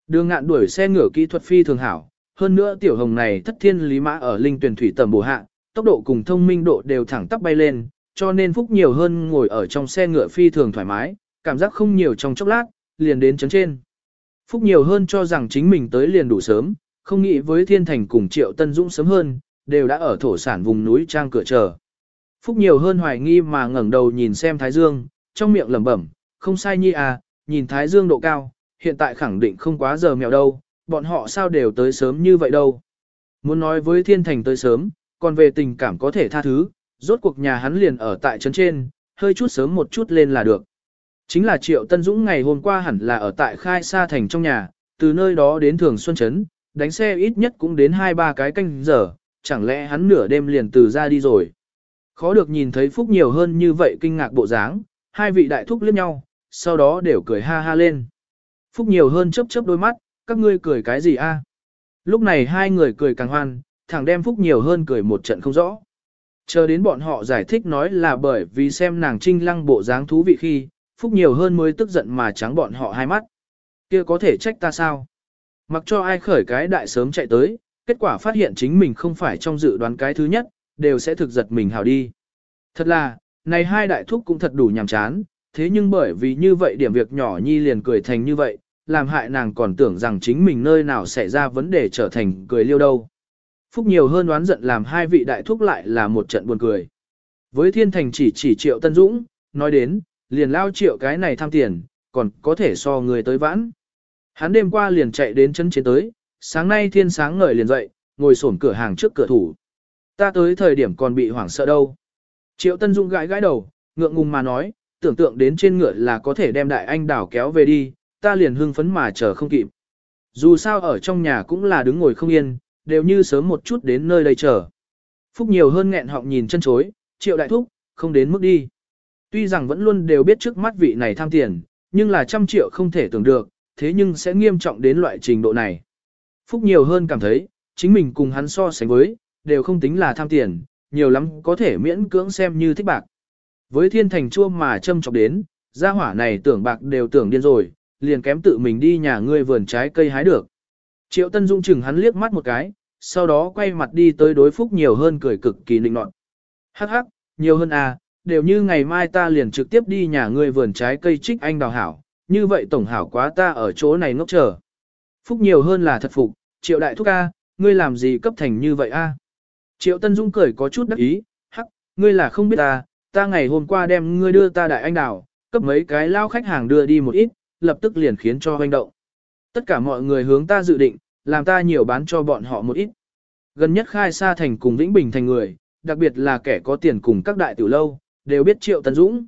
Đường ngạn đuổi xe ngựa kỹ thuật phi thường hảo, hơn nữa tiểu hồng này thất thiên lý mã ở linh tuyển thủy tầm bổ hạ, tốc độ cùng thông minh độ đều thẳng tắp bay lên, cho nên phúc nhiều hơn ngồi ở trong xe ngựa phi thường thoải mái, cảm giác không nhiều trong chốc lát, liền đến chấn trên. Phúc nhiều hơn cho rằng chính mình tới liền đủ sớm, không nghĩ với thiên thành cùng triệu tân dũng sớm hơn, đều đã ở thổ sản vùng núi trang cửa chờ. Phúc nhiều hơn hoài nghi mà ngẩng đầu nhìn xem Thái Dương, trong miệng lẩm bẩm, không sai nhi à, nhìn Thái Dương độ cao, hiện tại khẳng định không quá giờ mèo đâu, bọn họ sao đều tới sớm như vậy đâu. Muốn nói với thiên thành tới sớm, còn về tình cảm có thể tha thứ, rốt cuộc nhà hắn liền ở tại trấn trên, hơi chút sớm một chút lên là được. Chính là Triệu Tân Dũng ngày hôm qua hẳn là ở tại Khai Sa Thành trong nhà, từ nơi đó đến Thường Xuân Trấn, đánh xe ít nhất cũng đến 2-3 cái canh giờ, chẳng lẽ hắn nửa đêm liền từ ra đi rồi. Khó được nhìn thấy Phúc nhiều hơn như vậy kinh ngạc bộ dáng, hai vị đại thúc liếc nhau, sau đó đều cười ha ha lên. Phúc nhiều hơn chớp chớp đôi mắt, các ngươi cười cái gì a? Lúc này hai người cười càng hoan, thằng đem Phúc nhiều hơn cười một trận không rõ. Chờ đến bọn họ giải thích nói là bởi vì xem nàng trinh lăng bộ dáng thú vị khi, Phúc nhiều hơn mới tức giận mà trắng bọn họ hai mắt. kia có thể trách ta sao? Mặc cho ai khởi cái đại sớm chạy tới, kết quả phát hiện chính mình không phải trong dự đoán cái thứ nhất, đều sẽ thực giật mình hào đi. Thật là, này hai đại thúc cũng thật đủ nhàm chán, thế nhưng bởi vì như vậy điểm việc nhỏ nhi liền cười thành như vậy, làm hại nàng còn tưởng rằng chính mình nơi nào xảy ra vấn đề trở thành cười liêu đâu. Phúc nhiều hơn đoán giận làm hai vị đại thúc lại là một trận buồn cười. Với thiên thành chỉ chỉ triệu Tân Dũng, nói đến, liền lao triệu cái này tham tiền, còn có thể so người tới vãn. Hắn đêm qua liền chạy đến chân chiến tới, sáng nay thiên sáng ngời liền dậy, ngồi xổm cửa hàng trước cửa thủ. Ta tới thời điểm còn bị hoảng sợ đâu. Triệu Tân Dung gãi gãi đầu, ngượng ngùng mà nói, tưởng tượng đến trên ngựa là có thể đem đại anh đảo kéo về đi, ta liền hưng phấn mà chờ không kịp. Dù sao ở trong nhà cũng là đứng ngồi không yên, đều như sớm một chút đến nơi đây chờ. Phúc nhiều hơn nghẹn họng nhìn chân chối, triệu đại thúc, không đến mức đi. Tuy rằng vẫn luôn đều biết trước mắt vị này tham tiền, nhưng là trăm triệu không thể tưởng được, thế nhưng sẽ nghiêm trọng đến loại trình độ này. Phúc nhiều hơn cảm thấy, chính mình cùng hắn so sánh với, đều không tính là tham tiền, nhiều lắm có thể miễn cưỡng xem như thích bạc. Với thiên thành chua mà châm chọc đến, gia hỏa này tưởng bạc đều tưởng điên rồi, liền kém tự mình đi nhà ngươi vườn trái cây hái được. Triệu Tân Dung chừng hắn liếc mắt một cái, sau đó quay mặt đi tới đối phúc nhiều hơn cười cực kỳ nịnh nọt. Hắc hắc, nhiều hơn à, đều như ngày mai ta liền trực tiếp đi nhà ngươi vườn trái cây trích anh đào hảo, như vậy tổng hảo quá ta ở chỗ này ngốc chờ. Phúc nhiều hơn là thật phục, triệu đại thúc a, ngươi làm gì cấp thành như vậy a? Triệu Tân Dung cười có chút đắc ý, hắc, ngươi là không biết ta, ta ngày hôm qua đem ngươi đưa ta đại anh đào, cấp mấy cái lao khách hàng đưa đi một ít, lập tức liền khiến cho hoành động. Tất cả mọi người hướng ta dự định, làm ta nhiều bán cho bọn họ một ít. Gần nhất khai xa thành cùng Vĩnh Bình thành người, đặc biệt là kẻ có tiền cùng các đại tiểu lâu, đều biết Triệu Tân Dũng.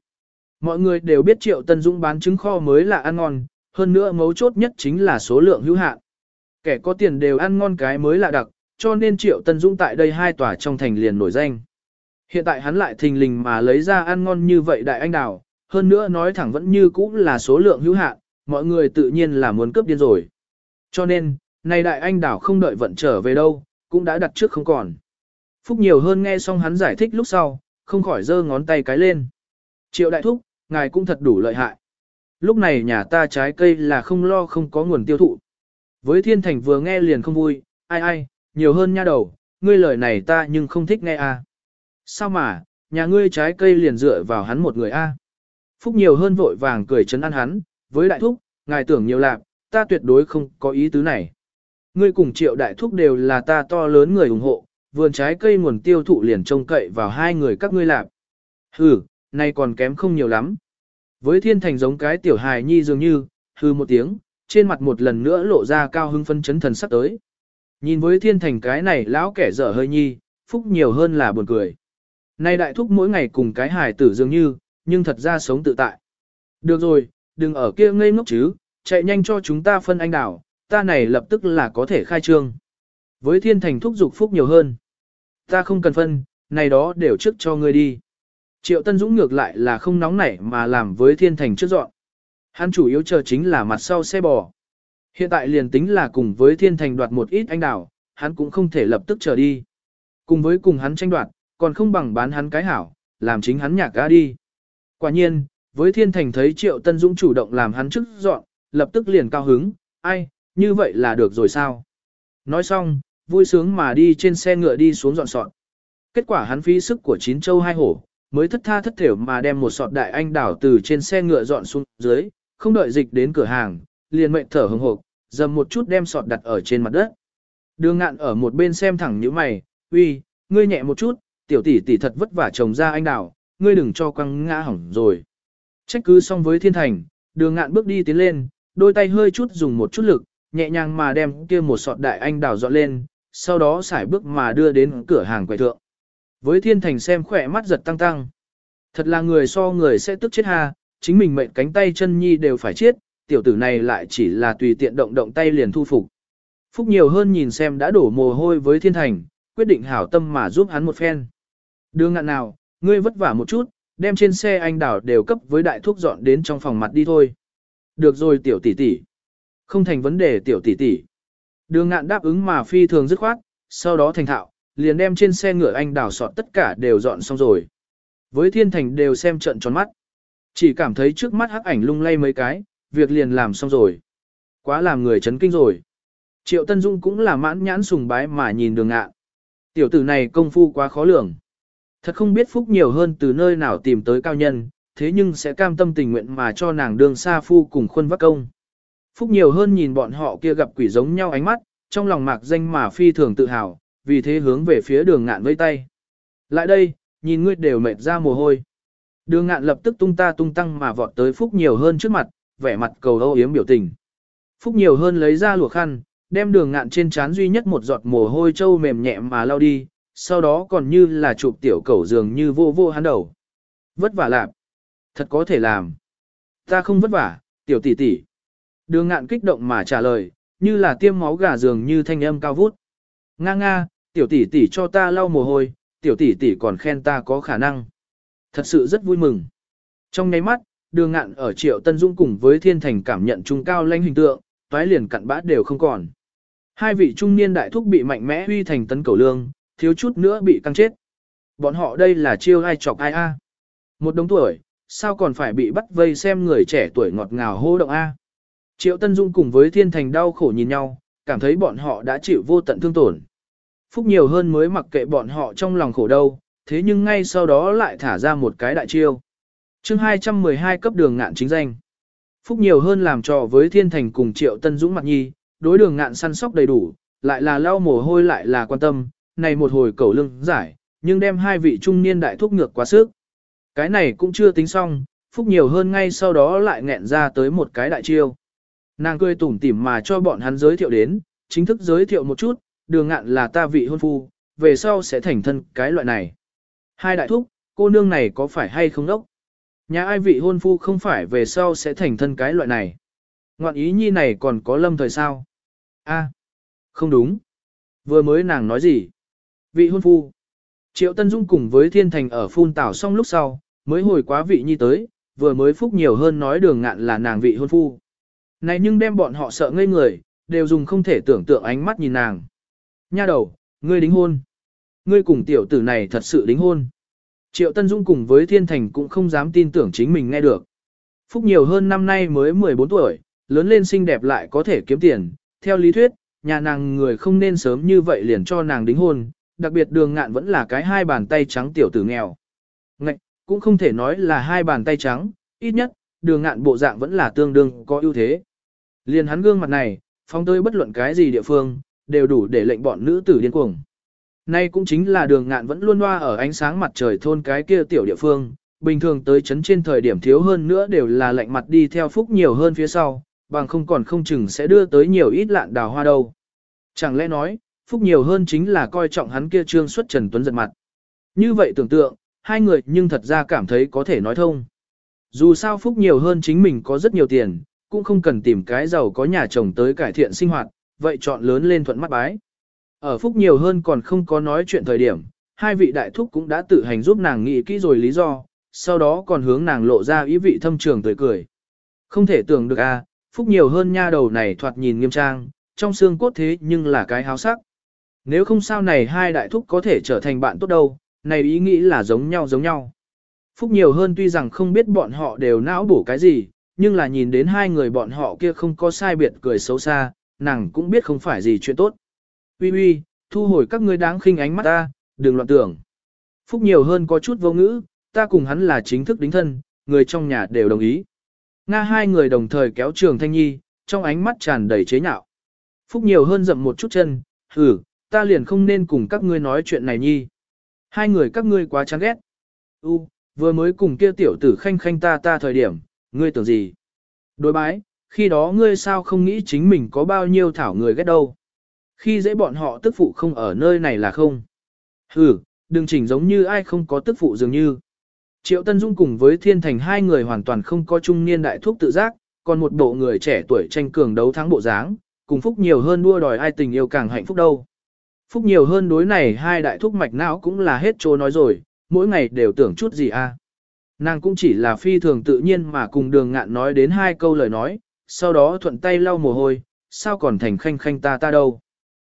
Mọi người đều biết Triệu Tân Dũng bán trứng kho mới là ăn ngon, hơn nữa mấu chốt nhất chính là số lượng hữu hạn. Kẻ có tiền đều ăn ngon cái mới là đặc, cho nên Triệu Tân Dũng tại đây hai tòa trong thành liền nổi danh. Hiện tại hắn lại thình lình mà lấy ra ăn ngon như vậy đại anh đào, hơn nữa nói thẳng vẫn như cũ là số lượng hữu hạn, mọi người tự nhiên là muốn cướp điên rồi. Cho nên, nay đại anh đảo không đợi vận trở về đâu, cũng đã đặt trước không còn. Phúc nhiều hơn nghe xong hắn giải thích lúc sau, không khỏi giơ ngón tay cái lên. Triệu đại thúc, ngài cũng thật đủ lợi hại. Lúc này nhà ta trái cây là không lo không có nguồn tiêu thụ. Với thiên thành vừa nghe liền không vui, ai ai, nhiều hơn nha đầu, ngươi lời này ta nhưng không thích nghe à. Sao mà, nhà ngươi trái cây liền dựa vào hắn một người a? Phúc nhiều hơn vội vàng cười chấn an hắn, với đại thúc, ngài tưởng nhiều lạc, ta tuyệt đối không có ý tứ này. Ngươi cùng triệu đại thúc đều là ta to lớn người ủng hộ, vườn trái cây nguồn tiêu thụ liền trông cậy vào hai người các ngươi lạp. Hừ, nay còn kém không nhiều lắm. Với thiên thành giống cái tiểu hài nhi dường như, hừ một tiếng, trên mặt một lần nữa lộ ra cao hưng phân chấn thần sắp tới. Nhìn với thiên thành cái này lão kẻ dở hơi nhi, phúc nhiều hơn là buồn cười. Nay đại thúc mỗi ngày cùng cái hài tử dường như, nhưng thật ra sống tự tại. Được rồi, đừng ở kia ngây ngốc chứ, chạy nhanh cho chúng ta phân anh đảo, ta này lập tức là có thể khai trương. Với thiên thành thúc dục phúc nhiều hơn. Ta không cần phân, này đó đều trước cho ngươi đi. Triệu Tân Dũng ngược lại là không nóng nảy mà làm với thiên thành trước dọn. Hắn chủ yếu chờ chính là mặt sau xe bò. Hiện tại liền tính là cùng với thiên thành đoạt một ít anh đảo, hắn cũng không thể lập tức trở đi. Cùng với cùng hắn tranh đoạt, còn không bằng bán hắn cái hảo, làm chính hắn nhạc ga đi. Quả nhiên, với thiên thành thấy Triệu Tân Dũng chủ động làm hắn trước dọn, lập tức liền cao hứng, ai, như vậy là được rồi sao? Nói xong, vui sướng mà đi trên xe ngựa đi xuống dọn sọt. Kết quả hắn phí sức của chín châu hai hổ, mới thất tha thất thểu mà đem một sọt đại anh đảo từ trên xe ngựa dọn xuống dưới, không đợi dịch đến cửa hàng, liền mệnh thở hừng hộp, dầm một chút đem sọt đặt ở trên mặt đất. Đường ngạn ở một bên xem thẳng như mày, uy, ngươi nhẹ một chút, tiểu tỷ tỷ thật vất vả trồng ra anh đảo, ngươi đừng cho quăng ngã hỏng rồi. Trách cứ xong với thiên thành, đường ngạn bước đi tiến lên, đôi tay hơi chút dùng một chút lực, nhẹ nhàng mà đem kia một sọt đại anh đào dọn lên, sau đó xài bước mà đưa đến cửa hàng quầy thượng. Với thiên thành xem khỏe mắt giật tăng tăng. Thật là người so người sẽ tức chết ha, chính mình mệnh cánh tay chân nhi đều phải chết, tiểu tử này lại chỉ là tùy tiện động động tay liền thu phục. Phúc nhiều hơn nhìn xem đã đổ mồ hôi với thiên thành, quyết định hảo tâm mà giúp hắn một phen. Đưa ngạn nào, ngươi vất vả một chút, đem trên xe anh đảo đều cấp với đại thuốc dọn đến trong phòng mặt đi thôi. Được rồi tiểu tỷ tỷ. Không thành vấn đề tiểu tỷ tỷ. Đường ngạn đáp ứng mà phi thường dứt khoát, sau đó thành thạo, liền đem trên xe ngựa anh đảo sọt tất cả đều dọn xong rồi. Với thiên thành đều xem trận tròn mắt. Chỉ cảm thấy trước mắt hắc ảnh lung lay mấy cái, việc liền làm xong rồi. Quá làm người chấn kinh rồi. Triệu Tân Dung cũng là mãn nhãn sùng bái mà nhìn đường ngạn. Tiểu tử này công phu quá khó lường. Thật không biết phúc nhiều hơn từ nơi nào tìm tới cao nhân, thế nhưng sẽ cam tâm tình nguyện mà cho nàng đường sa phu cùng khuôn vắc công. Phúc nhiều hơn nhìn bọn họ kia gặp quỷ giống nhau ánh mắt, trong lòng mạc danh mà phi thường tự hào, vì thế hướng về phía đường ngạn vây tay. Lại đây, nhìn ngươi đều mệt ra mồ hôi. Đường ngạn lập tức tung ta tung tăng mà vọt tới Phúc nhiều hơn trước mặt, vẻ mặt cầu âu yếm biểu tình. Phúc nhiều hơn lấy ra lụa khăn, đem đường ngạn trên trán duy nhất một giọt mồ hôi trâu mềm nhẹ mà lao đi, sau đó còn như là chụp tiểu cẩu dường như vô vô hắn đầu. Vất vả lạp. Thật có thể làm. Ta không vất vả, tiểu tỷ tỷ. Đường ngạn kích động mà trả lời, như là tiêm máu gà dường như thanh âm cao vút. Nga nga, tiểu tỷ tỷ cho ta lau mồ hôi, tiểu tỷ tỷ còn khen ta có khả năng. Thật sự rất vui mừng. Trong nháy mắt, đường ngạn ở triệu tân dung cùng với thiên thành cảm nhận trung cao lanh hình tượng, toái liền cặn bát đều không còn. Hai vị trung niên đại thúc bị mạnh mẽ huy thành tấn cầu lương, thiếu chút nữa bị căng chết. Bọn họ đây là chiêu ai chọc ai a? Một đống tuổi, sao còn phải bị bắt vây xem người trẻ tuổi ngọt ngào hô động a? Triệu Tân Dung cùng với Thiên Thành đau khổ nhìn nhau, cảm thấy bọn họ đã chịu vô tận thương tổn. Phúc nhiều hơn mới mặc kệ bọn họ trong lòng khổ đâu, thế nhưng ngay sau đó lại thả ra một cái đại chiêu. chương 212 cấp đường ngạn chính danh. Phúc nhiều hơn làm trò với Thiên Thành cùng Triệu Tân Dũng mặt nhi, đối đường ngạn săn sóc đầy đủ, lại là lau mồ hôi lại là quan tâm, này một hồi cầu lưng giải, nhưng đem hai vị trung niên đại thúc ngược quá sức. Cái này cũng chưa tính xong, Phúc nhiều hơn ngay sau đó lại nghẹn ra tới một cái đại chiêu. Nàng cười tủm tỉm mà cho bọn hắn giới thiệu đến, chính thức giới thiệu một chút, đường ngạn là ta vị hôn phu, về sau sẽ thành thân cái loại này. Hai đại thúc, cô nương này có phải hay không đốc? Nhà ai vị hôn phu không phải về sau sẽ thành thân cái loại này. Ngoạn ý nhi này còn có lâm thời sao? a không đúng. Vừa mới nàng nói gì? Vị hôn phu. Triệu Tân Dung cùng với Thiên Thành ở phun tảo xong lúc sau, mới hồi quá vị nhi tới, vừa mới phúc nhiều hơn nói đường ngạn là nàng vị hôn phu. Này nhưng đem bọn họ sợ ngây người, đều dùng không thể tưởng tượng ánh mắt nhìn nàng. Nha đầu, ngươi đính hôn. Ngươi cùng tiểu tử này thật sự đính hôn. Triệu Tân Dung cùng với Thiên Thành cũng không dám tin tưởng chính mình nghe được. Phúc nhiều hơn năm nay mới 14 tuổi, lớn lên xinh đẹp lại có thể kiếm tiền. Theo lý thuyết, nhà nàng người không nên sớm như vậy liền cho nàng đính hôn, đặc biệt đường ngạn vẫn là cái hai bàn tay trắng tiểu tử nghèo. Ngạch, cũng không thể nói là hai bàn tay trắng, ít nhất, đường ngạn bộ dạng vẫn là tương đương có ưu thế. Liền hắn gương mặt này, phóng tới bất luận cái gì địa phương, đều đủ để lệnh bọn nữ tử điên cuồng. Nay cũng chính là đường ngạn vẫn luôn loa ở ánh sáng mặt trời thôn cái kia tiểu địa phương, bình thường tới chấn trên thời điểm thiếu hơn nữa đều là lệnh mặt đi theo phúc nhiều hơn phía sau, bằng không còn không chừng sẽ đưa tới nhiều ít lạn đào hoa đâu. Chẳng lẽ nói, phúc nhiều hơn chính là coi trọng hắn kia trương xuất Trần Tuấn giật mặt. Như vậy tưởng tượng, hai người nhưng thật ra cảm thấy có thể nói thông. Dù sao phúc nhiều hơn chính mình có rất nhiều tiền, cũng không cần tìm cái giàu có nhà chồng tới cải thiện sinh hoạt, vậy chọn lớn lên thuận mắt bái. Ở phúc nhiều hơn còn không có nói chuyện thời điểm, hai vị đại thúc cũng đã tự hành giúp nàng nghĩ kỹ rồi lý do, sau đó còn hướng nàng lộ ra ý vị thâm trường tươi cười. Không thể tưởng được à, phúc nhiều hơn nha đầu này thoạt nhìn nghiêm trang, trong xương cốt thế nhưng là cái háo sắc. Nếu không sao này hai đại thúc có thể trở thành bạn tốt đâu, này ý nghĩ là giống nhau giống nhau. Phúc nhiều hơn tuy rằng không biết bọn họ đều não bổ cái gì, nhưng là nhìn đến hai người bọn họ kia không có sai biệt cười xấu xa, nàng cũng biết không phải gì chuyện tốt. Uy uy, thu hồi các ngươi đáng khinh ánh mắt ta, đừng loạn tưởng. Phúc nhiều hơn có chút vô ngữ, ta cùng hắn là chính thức đính thân, người trong nhà đều đồng ý. Nga hai người đồng thời kéo trường thanh nhi, trong ánh mắt tràn đầy chế nhạo. Phúc nhiều hơn dậm một chút chân, hử, ta liền không nên cùng các ngươi nói chuyện này nhi. Hai người các ngươi quá chán ghét. U, vừa mới cùng kia tiểu tử khanh khanh ta ta thời điểm, ngươi tưởng gì? Đối bái, khi đó ngươi sao không nghĩ chính mình có bao nhiêu thảo người ghét đâu. Khi dễ bọn họ tức phụ không ở nơi này là không. Ừ, đừng chỉnh giống như ai không có tức phụ dường như. Triệu Tân Dung cùng với Thiên Thành hai người hoàn toàn không có trung niên đại thúc tự giác, còn một bộ người trẻ tuổi tranh cường đấu thắng bộ dáng, cùng Phúc nhiều hơn đua đòi ai tình yêu càng hạnh phúc đâu. Phúc nhiều hơn đối này hai đại thúc mạch não cũng là hết chỗ nói rồi, mỗi ngày đều tưởng chút gì a. À. Nàng cũng chỉ là phi thường tự nhiên mà cùng đường ngạn nói đến hai câu lời nói, sau đó thuận tay lau mồ hôi, sao còn thành khanh khanh ta ta đâu.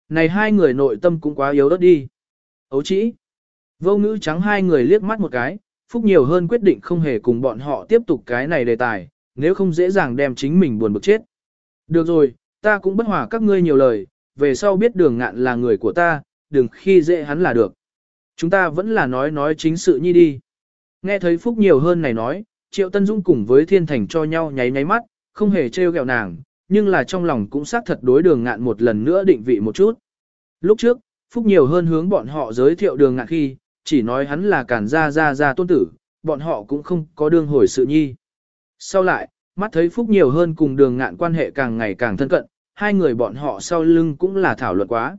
Này hai người nội tâm cũng quá yếu đất đi. Ấu chỉ. Vô ngữ trắng hai người liếc mắt một cái, Phúc nhiều hơn quyết định không hề cùng bọn họ tiếp tục cái này đề tài, nếu không dễ dàng đem chính mình buồn bực chết. Được rồi, ta cũng bất hòa các ngươi nhiều lời, về sau biết đường ngạn là người của ta, đừng khi dễ hắn là được. Chúng ta vẫn là nói nói chính sự nhi đi. Nghe thấy Phúc nhiều hơn này nói, Triệu Tân Dung cùng với Thiên Thành cho nhau nháy nháy mắt, không hề trêu ghẹo nàng, nhưng là trong lòng cũng xác thật đối đường ngạn một lần nữa định vị một chút. Lúc trước, Phúc nhiều hơn hướng bọn họ giới thiệu đường ngạn khi, chỉ nói hắn là cản ra ra ra tôn tử, bọn họ cũng không có đương hồi sự nhi. Sau lại, mắt thấy Phúc nhiều hơn cùng đường ngạn quan hệ càng ngày càng thân cận, hai người bọn họ sau lưng cũng là thảo luận quá.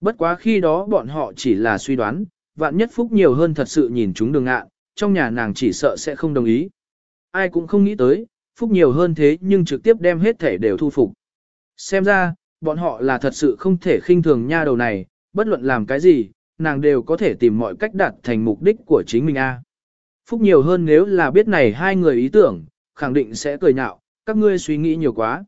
Bất quá khi đó bọn họ chỉ là suy đoán, vạn nhất Phúc nhiều hơn thật sự nhìn chúng đường ngạn, trong nhà nàng chỉ sợ sẽ không đồng ý. Ai cũng không nghĩ tới, Phúc nhiều hơn thế nhưng trực tiếp đem hết thể đều thu phục. Xem ra, bọn họ là thật sự không thể khinh thường nha đầu này, bất luận làm cái gì, nàng đều có thể tìm mọi cách đạt thành mục đích của chính mình a. Phúc nhiều hơn nếu là biết này hai người ý tưởng, khẳng định sẽ cười nhạo, các ngươi suy nghĩ nhiều quá.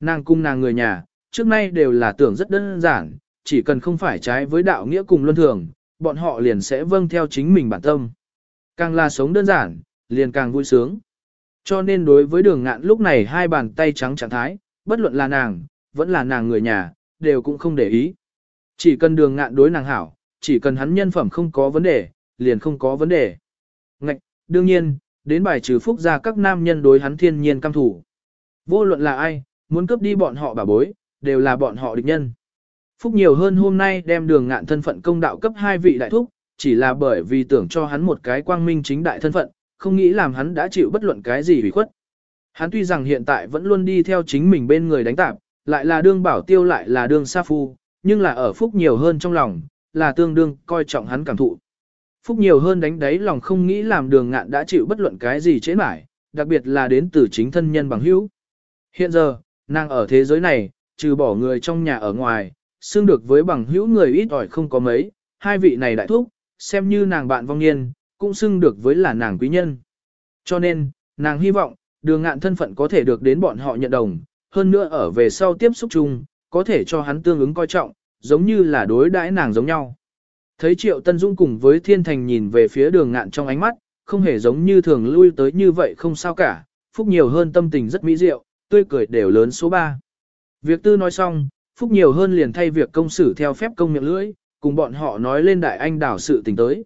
Nàng cung nàng người nhà, trước nay đều là tưởng rất đơn giản, chỉ cần không phải trái với đạo nghĩa cùng luân thường, bọn họ liền sẽ vâng theo chính mình bản tâm. Càng là sống đơn giản, liền càng vui sướng. Cho nên đối với đường ngạn lúc này hai bàn tay trắng trạng thái, bất luận là nàng, vẫn là nàng người nhà, đều cũng không để ý. Chỉ cần đường ngạn đối nàng hảo, chỉ cần hắn nhân phẩm không có vấn đề, liền không có vấn đề. Ngạch, đương nhiên, đến bài trừ phúc ra các nam nhân đối hắn thiên nhiên cam thủ. Vô luận là ai, muốn cướp đi bọn họ bà bối, đều là bọn họ địch nhân. Phúc nhiều hơn hôm nay đem đường ngạn thân phận công đạo cấp hai vị đại thúc, chỉ là bởi vì tưởng cho hắn một cái quang minh chính đại thân phận, không nghĩ làm hắn đã chịu bất luận cái gì hủy khuất. Hắn tuy rằng hiện tại vẫn luôn đi theo chính mình bên người đánh tạp, lại là đương bảo tiêu lại là đương sa phu, nhưng là ở phúc nhiều hơn trong lòng, là tương đương coi trọng hắn cảm thụ. Phúc nhiều hơn đánh đáy lòng không nghĩ làm đường ngạn đã chịu bất luận cái gì chế mãi, đặc biệt là đến từ chính thân nhân bằng hữu. Hiện giờ, nàng ở thế giới này, trừ bỏ người trong nhà ở ngoài, xương được với bằng hữu người ít ỏi không có mấy, hai vị này đại thúc, xem như nàng bạn vong niên, cũng xưng được với là nàng quý nhân. Cho nên, nàng hy vọng, đường ngạn thân phận có thể được đến bọn họ nhận đồng, hơn nữa ở về sau tiếp xúc chung, có thể cho hắn tương ứng coi trọng, giống như là đối đãi nàng giống nhau. Thấy Triệu Tân Dung cùng với Thiên Thành nhìn về phía đường ngạn trong ánh mắt, không hề giống như thường lui tới như vậy không sao cả, Phúc nhiều hơn tâm tình rất mỹ diệu, tươi cười đều lớn số 3. Việc tư nói xong, Phúc nhiều hơn liền thay việc công xử theo phép công miệng lưỡi, cùng bọn họ nói lên đại anh đảo sự tình tới.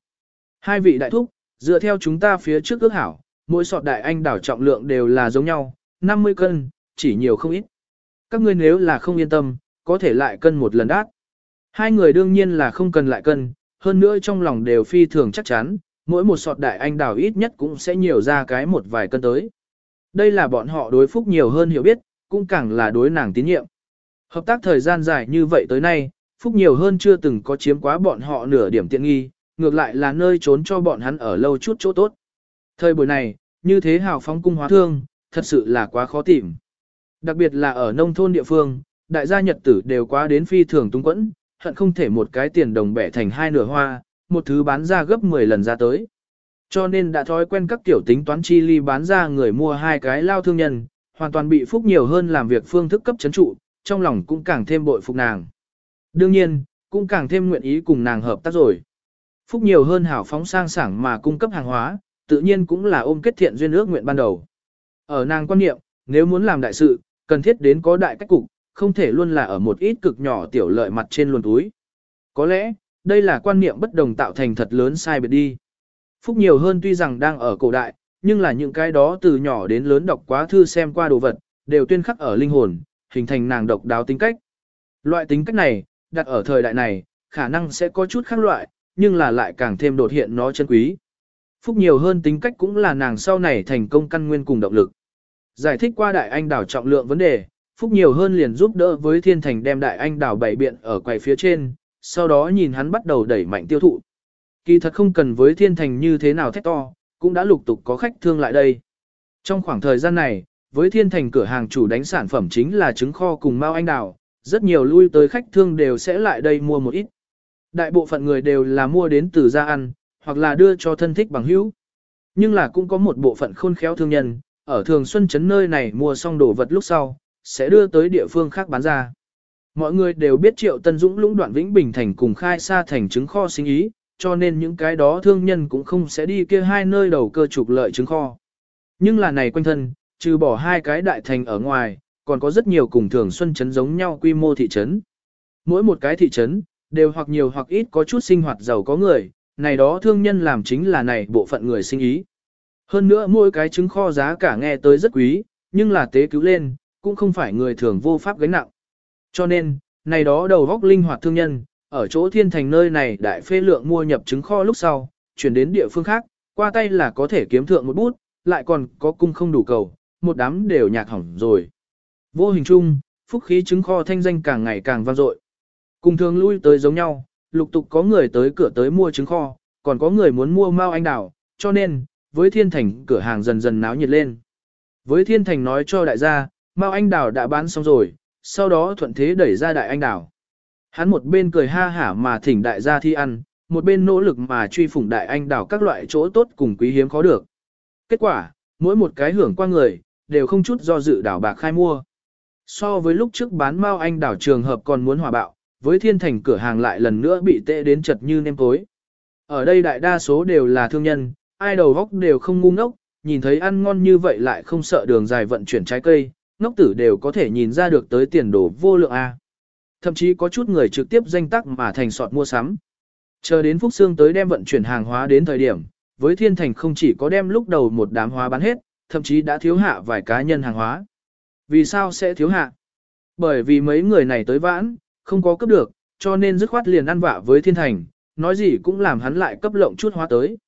Hai vị đại thúc, dựa theo chúng ta phía trước ước hảo, mỗi sọt đại anh đảo trọng lượng đều là giống nhau, 50 cân, chỉ nhiều không ít. Các ngươi nếu là không yên tâm, có thể lại cân một lần đát. Hai người đương nhiên là không cần lại cân, hơn nữa trong lòng đều phi thường chắc chắn, mỗi một sọt đại anh đào ít nhất cũng sẽ nhiều ra cái một vài cân tới. Đây là bọn họ đối phúc nhiều hơn hiểu biết, cũng càng là đối nàng tín nhiệm. Hợp tác thời gian dài như vậy tới nay, phúc nhiều hơn chưa từng có chiếm quá bọn họ nửa điểm tiện nghi, ngược lại là nơi trốn cho bọn hắn ở lâu chút chỗ tốt. Thời buổi này, như thế hào phóng cung hóa thương, thật sự là quá khó tìm. Đặc biệt là ở nông thôn địa phương, đại gia nhật tử đều quá đến phi thường túng quẫn, hận không thể một cái tiền đồng bẻ thành hai nửa hoa, một thứ bán ra gấp 10 lần ra tới. Cho nên đã thói quen các tiểu tính toán chi ly bán ra người mua hai cái lao thương nhân, hoàn toàn bị phúc nhiều hơn làm việc phương thức cấp chấn trụ, trong lòng cũng càng thêm bội phục nàng. Đương nhiên, cũng càng thêm nguyện ý cùng nàng hợp tác rồi. Phúc nhiều hơn hảo phóng sang sảng mà cung cấp hàng hóa, tự nhiên cũng là ôm kết thiện duyên ước nguyện ban đầu. Ở nàng quan niệm, nếu muốn làm đại sự, cần thiết đến có đại cách cục, không thể luôn là ở một ít cực nhỏ tiểu lợi mặt trên luồn túi. Có lẽ, đây là quan niệm bất đồng tạo thành thật lớn sai biệt đi. Phúc nhiều hơn tuy rằng đang ở cổ đại, nhưng là những cái đó từ nhỏ đến lớn đọc quá thư xem qua đồ vật, đều tuyên khắc ở linh hồn, hình thành nàng độc đáo tính cách. Loại tính cách này, đặt ở thời đại này, khả năng sẽ có chút khác loại, nhưng là lại càng thêm đột hiện nó chân quý. Phúc nhiều hơn tính cách cũng là nàng sau này thành công căn nguyên cùng động lực. Giải thích qua đại anh đảo trọng lượng vấn đề, Phúc nhiều hơn liền giúp đỡ với thiên thành đem đại anh đảo bảy biện ở quầy phía trên, sau đó nhìn hắn bắt đầu đẩy mạnh tiêu thụ. Kỳ thật không cần với thiên thành như thế nào thét to, cũng đã lục tục có khách thương lại đây. Trong khoảng thời gian này, với thiên thành cửa hàng chủ đánh sản phẩm chính là trứng kho cùng mao anh đào, rất nhiều lui tới khách thương đều sẽ lại đây mua một ít. Đại bộ phận người đều là mua đến từ gia ăn, hoặc là đưa cho thân thích bằng hữu. Nhưng là cũng có một bộ phận khôn khéo thương nhân, ở thường xuân chấn nơi này mua xong đồ vật lúc sau, sẽ đưa tới địa phương khác bán ra. Mọi người đều biết Triệu Tân Dũng lũng đoạn Vĩnh Bình thành cùng khai xa thành trứng kho sinh ý, cho nên những cái đó thương nhân cũng không sẽ đi kia hai nơi đầu cơ trục lợi trứng kho. Nhưng là này quanh thân, trừ bỏ hai cái đại thành ở ngoài, còn có rất nhiều cùng thường xuân chấn giống nhau quy mô thị trấn. Mỗi một cái thị trấn, đều hoặc nhiều hoặc ít có chút sinh hoạt giàu có người, này đó thương nhân làm chính là này bộ phận người sinh ý. Hơn nữa mỗi cái trứng kho giá cả nghe tới rất quý, nhưng là tế cứu lên, cũng không phải người thường vô pháp gánh nặng. Cho nên, này đó đầu góc linh hoạt thương nhân, ở chỗ thiên thành nơi này đại phê lượng mua nhập trứng kho lúc sau, chuyển đến địa phương khác, qua tay là có thể kiếm thượng một bút, lại còn có cung không đủ cầu, một đám đều nhạc hỏng rồi. Vô hình chung, phúc khí chứng kho thanh danh càng ngày càng vang dội. Cùng thường lui tới giống nhau, lục tục có người tới cửa tới mua trứng kho, còn có người muốn mua mao anh đào, cho nên, với thiên thành cửa hàng dần dần náo nhiệt lên. Với thiên thành nói cho đại gia, mao anh đào đã bán xong rồi, sau đó thuận thế đẩy ra đại anh đào. Hắn một bên cười ha hả mà thỉnh đại gia thi ăn, một bên nỗ lực mà truy phủng đại anh đào các loại chỗ tốt cùng quý hiếm khó được. Kết quả, mỗi một cái hưởng qua người, đều không chút do dự đảo bạc khai mua. So với lúc trước bán mao anh đảo trường hợp còn muốn hòa bạo, với thiên thành cửa hàng lại lần nữa bị tệ đến chật như nêm tối. Ở đây đại đa số đều là thương nhân, ai đầu góc đều không ngu ngốc, nhìn thấy ăn ngon như vậy lại không sợ đường dài vận chuyển trái cây, ngốc tử đều có thể nhìn ra được tới tiền đồ vô lượng A. Thậm chí có chút người trực tiếp danh tắc mà thành sọt mua sắm. Chờ đến Phúc Sương tới đem vận chuyển hàng hóa đến thời điểm, với thiên thành không chỉ có đem lúc đầu một đám hóa bán hết, thậm chí đã thiếu hạ vài cá nhân hàng hóa. Vì sao sẽ thiếu hạ? Bởi vì mấy người này tới vãn, không có cấp được, cho nên dứt khoát liền ăn vạ với thiên thành, nói gì cũng làm hắn lại cấp lộng chút hóa tới.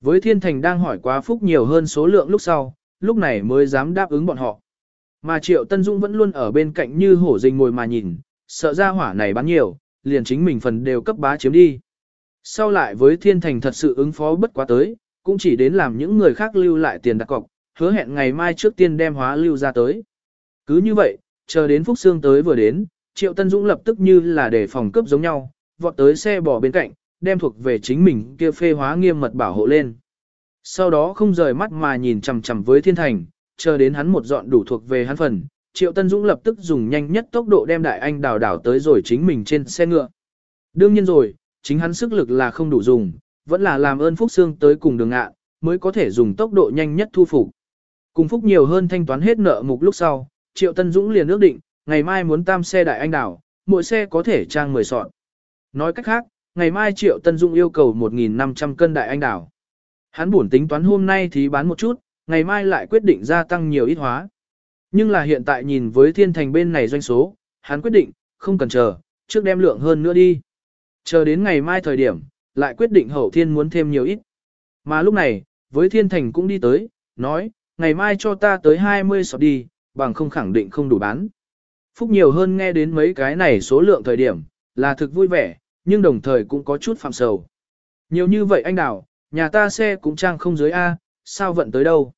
Với thiên thành đang hỏi quá phúc nhiều hơn số lượng lúc sau, lúc này mới dám đáp ứng bọn họ. Mà triệu Tân Dung vẫn luôn ở bên cạnh như hổ rình ngồi mà nhìn, sợ ra hỏa này bán nhiều, liền chính mình phần đều cấp bá chiếm đi. Sau lại với thiên thành thật sự ứng phó bất quá tới, cũng chỉ đến làm những người khác lưu lại tiền đặt cọc, hứa hẹn ngày mai trước tiên đem hóa lưu ra tới. Cứ như vậy, chờ đến Phúc Sương tới vừa đến, Triệu Tân Dũng lập tức như là để phòng cướp giống nhau, vọt tới xe bò bên cạnh, đem thuộc về chính mình kia phê hóa nghiêm mật bảo hộ lên. Sau đó không rời mắt mà nhìn chằm chằm với thiên thành, chờ đến hắn một dọn đủ thuộc về hắn phần, Triệu Tân Dũng lập tức dùng nhanh nhất tốc độ đem đại anh đào đảo tới rồi chính mình trên xe ngựa. Đương nhiên rồi, chính hắn sức lực là không đủ dùng, vẫn là làm ơn Phúc Sương tới cùng đường ạ, mới có thể dùng tốc độ nhanh nhất thu phục. Cùng Phúc nhiều hơn thanh toán hết nợ mục lúc sau, Triệu Tân Dũng liền ước định, ngày mai muốn tam xe đại anh đảo, mỗi xe có thể trang 10 sọt. Nói cách khác, ngày mai Triệu Tân Dũng yêu cầu 1.500 cân đại anh đảo. Hắn buồn tính toán hôm nay thì bán một chút, ngày mai lại quyết định gia tăng nhiều ít hóa. Nhưng là hiện tại nhìn với thiên thành bên này doanh số, hắn quyết định, không cần chờ, trước đem lượng hơn nữa đi. Chờ đến ngày mai thời điểm, lại quyết định hậu thiên muốn thêm nhiều ít. Mà lúc này, với thiên thành cũng đi tới, nói, ngày mai cho ta tới 20 sọt đi, bằng không khẳng định không đủ bán. Phúc nhiều hơn nghe đến mấy cái này số lượng thời điểm, là thực vui vẻ, nhưng đồng thời cũng có chút phạm sầu. Nhiều như vậy anh đảo, nhà ta xe cũng trang không dưới A, sao vận tới đâu.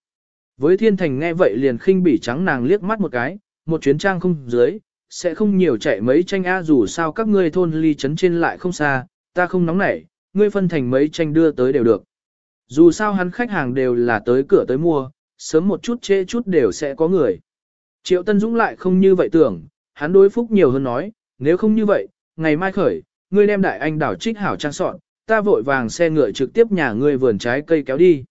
Với thiên thành nghe vậy liền khinh bỉ trắng nàng liếc mắt một cái, một chuyến trang không dưới, sẽ không nhiều chạy mấy tranh A dù sao các ngươi thôn ly chấn trên lại không xa, ta không nóng nảy, ngươi phân thành mấy tranh đưa tới đều được. Dù sao hắn khách hàng đều là tới cửa tới mua, sớm một chút trễ chút đều sẽ có người. Triệu Tân Dũng lại không như vậy tưởng, hắn đối phúc nhiều hơn nói, nếu không như vậy, ngày mai khởi, ngươi đem đại anh đảo trích hảo trang soạn, ta vội vàng xe ngựa trực tiếp nhà ngươi vườn trái cây kéo đi.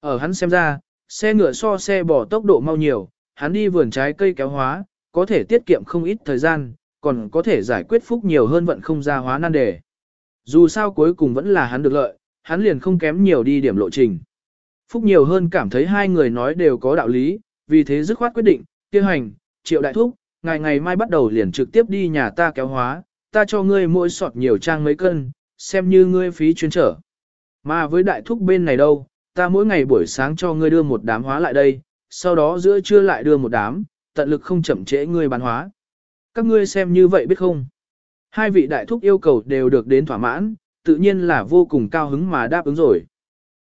Ở hắn xem ra, xe ngựa so xe bỏ tốc độ mau nhiều, hắn đi vườn trái cây kéo hóa, có thể tiết kiệm không ít thời gian, còn có thể giải quyết phúc nhiều hơn vận không ra hóa nan đề. Dù sao cuối cùng vẫn là hắn được lợi, hắn liền không kém nhiều đi điểm lộ trình. Phúc nhiều hơn cảm thấy hai người nói đều có đạo lý, vì thế dứt khoát quyết định, tiêu hành, triệu đại thúc, ngày ngày mai bắt đầu liền trực tiếp đi nhà ta kéo hóa, ta cho ngươi mỗi sọt nhiều trang mấy cân, xem như ngươi phí chuyên trở. Mà với đại thúc bên này đâu, ta mỗi ngày buổi sáng cho ngươi đưa một đám hóa lại đây, sau đó giữa trưa lại đưa một đám, tận lực không chậm trễ ngươi bán hóa. Các ngươi xem như vậy biết không? Hai vị đại thúc yêu cầu đều được đến thỏa mãn, tự nhiên là vô cùng cao hứng mà đáp ứng rồi.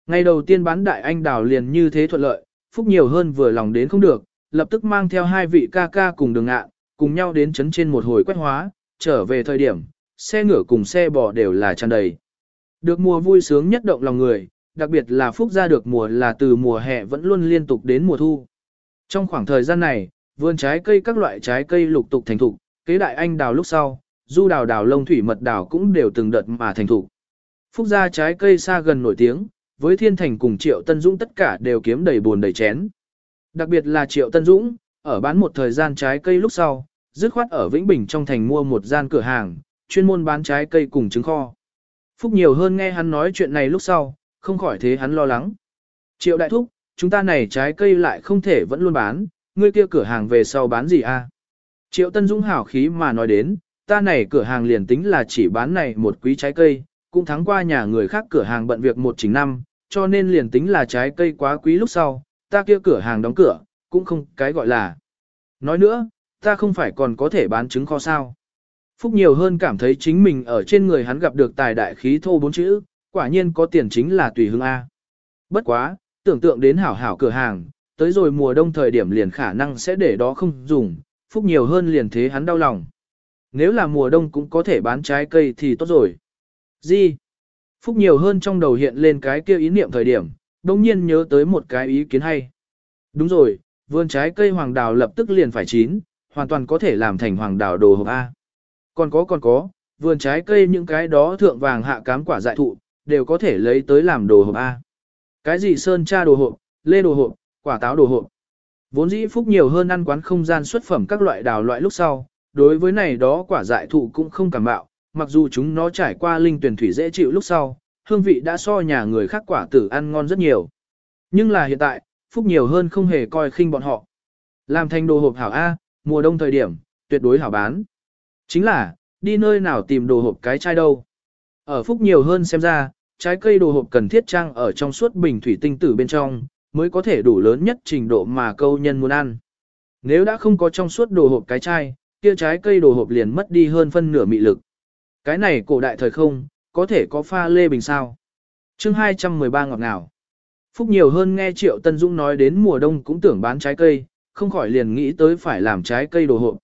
Ngày đầu tiên bán đại anh đào liền như thế thuận lợi, phúc nhiều hơn vừa lòng đến không được, lập tức mang theo hai vị ca ca cùng đường ngạ, cùng nhau đến chấn trên một hồi quét hóa, trở về thời điểm, xe ngựa cùng xe bò đều là tràn đầy. Được mùa vui sướng nhất động lòng người, đặc biệt là phúc ra được mùa là từ mùa hè vẫn luôn liên tục đến mùa thu. Trong khoảng thời gian này, vườn trái cây các loại trái cây lục tục thành thục, kế đại anh đào lúc sau, du đào đào lông thủy mật đào cũng đều từng đợt mà thành thục. Phúc ra trái cây xa gần nổi tiếng, với thiên thành cùng triệu tân dũng tất cả đều kiếm đầy buồn đầy chén. Đặc biệt là triệu tân dũng, ở bán một thời gian trái cây lúc sau, dứt khoát ở Vĩnh Bình trong thành mua một gian cửa hàng, chuyên môn bán trái cây cùng trứng kho. Phúc nhiều hơn nghe hắn nói chuyện này lúc sau, không khỏi thế hắn lo lắng. Triệu đại thúc, chúng ta này trái cây lại không thể vẫn luôn bán, ngươi kia cửa hàng về sau bán gì a? À? Triệu Tân Dũng hảo khí mà nói đến, ta này cửa hàng liền tính là chỉ bán này một quý trái cây, cũng thắng qua nhà người khác cửa hàng bận việc một chính năm, cho nên liền tính là trái cây quá quý lúc sau, ta kia cửa hàng đóng cửa, cũng không cái gọi là. Nói nữa, ta không phải còn có thể bán trứng kho sao. Phúc nhiều hơn cảm thấy chính mình ở trên người hắn gặp được tài đại khí thô bốn chữ, quả nhiên có tiền chính là tùy hương A. Bất quá, tưởng tượng đến hảo hảo cửa hàng, tới rồi mùa đông thời điểm liền khả năng sẽ để đó không dùng, Phúc nhiều hơn liền thế hắn đau lòng. Nếu là mùa đông cũng có thể bán trái cây thì tốt rồi. Gì? Phúc nhiều hơn trong đầu hiện lên cái kia ý niệm thời điểm, đồng nhiên nhớ tới một cái ý kiến hay. Đúng rồi, vườn trái cây hoàng đào lập tức liền phải chín, hoàn toàn có thể làm thành hoàng đào đồ hộp A. Còn có còn có, vườn trái cây những cái đó thượng vàng hạ cám quả dại thụ, đều có thể lấy tới làm đồ hộp A. Cái gì sơn cha đồ hộp, lê đồ hộp, quả táo đồ hộp. Vốn dĩ phúc nhiều hơn ăn quán không gian xuất phẩm các loại đào loại lúc sau, đối với này đó quả dại thụ cũng không cảm bạo, mặc dù chúng nó trải qua linh tuyển thủy dễ chịu lúc sau, hương vị đã so nhà người khác quả tử ăn ngon rất nhiều. Nhưng là hiện tại, phúc nhiều hơn không hề coi khinh bọn họ. Làm thành đồ hộp hảo A, mùa đông thời điểm, tuyệt đối hảo bán. Chính là, đi nơi nào tìm đồ hộp cái chai đâu. Ở phúc nhiều hơn xem ra, trái cây đồ hộp cần thiết trang ở trong suốt bình thủy tinh tử bên trong, mới có thể đủ lớn nhất trình độ mà câu nhân muốn ăn. Nếu đã không có trong suốt đồ hộp cái chai, kia trái cây đồ hộp liền mất đi hơn phân nửa mị lực. Cái này cổ đại thời không, có thể có pha lê bình sao. chương 213 ngọt ngào. Phúc nhiều hơn nghe Triệu Tân Dũng nói đến mùa đông cũng tưởng bán trái cây, không khỏi liền nghĩ tới phải làm trái cây đồ hộp.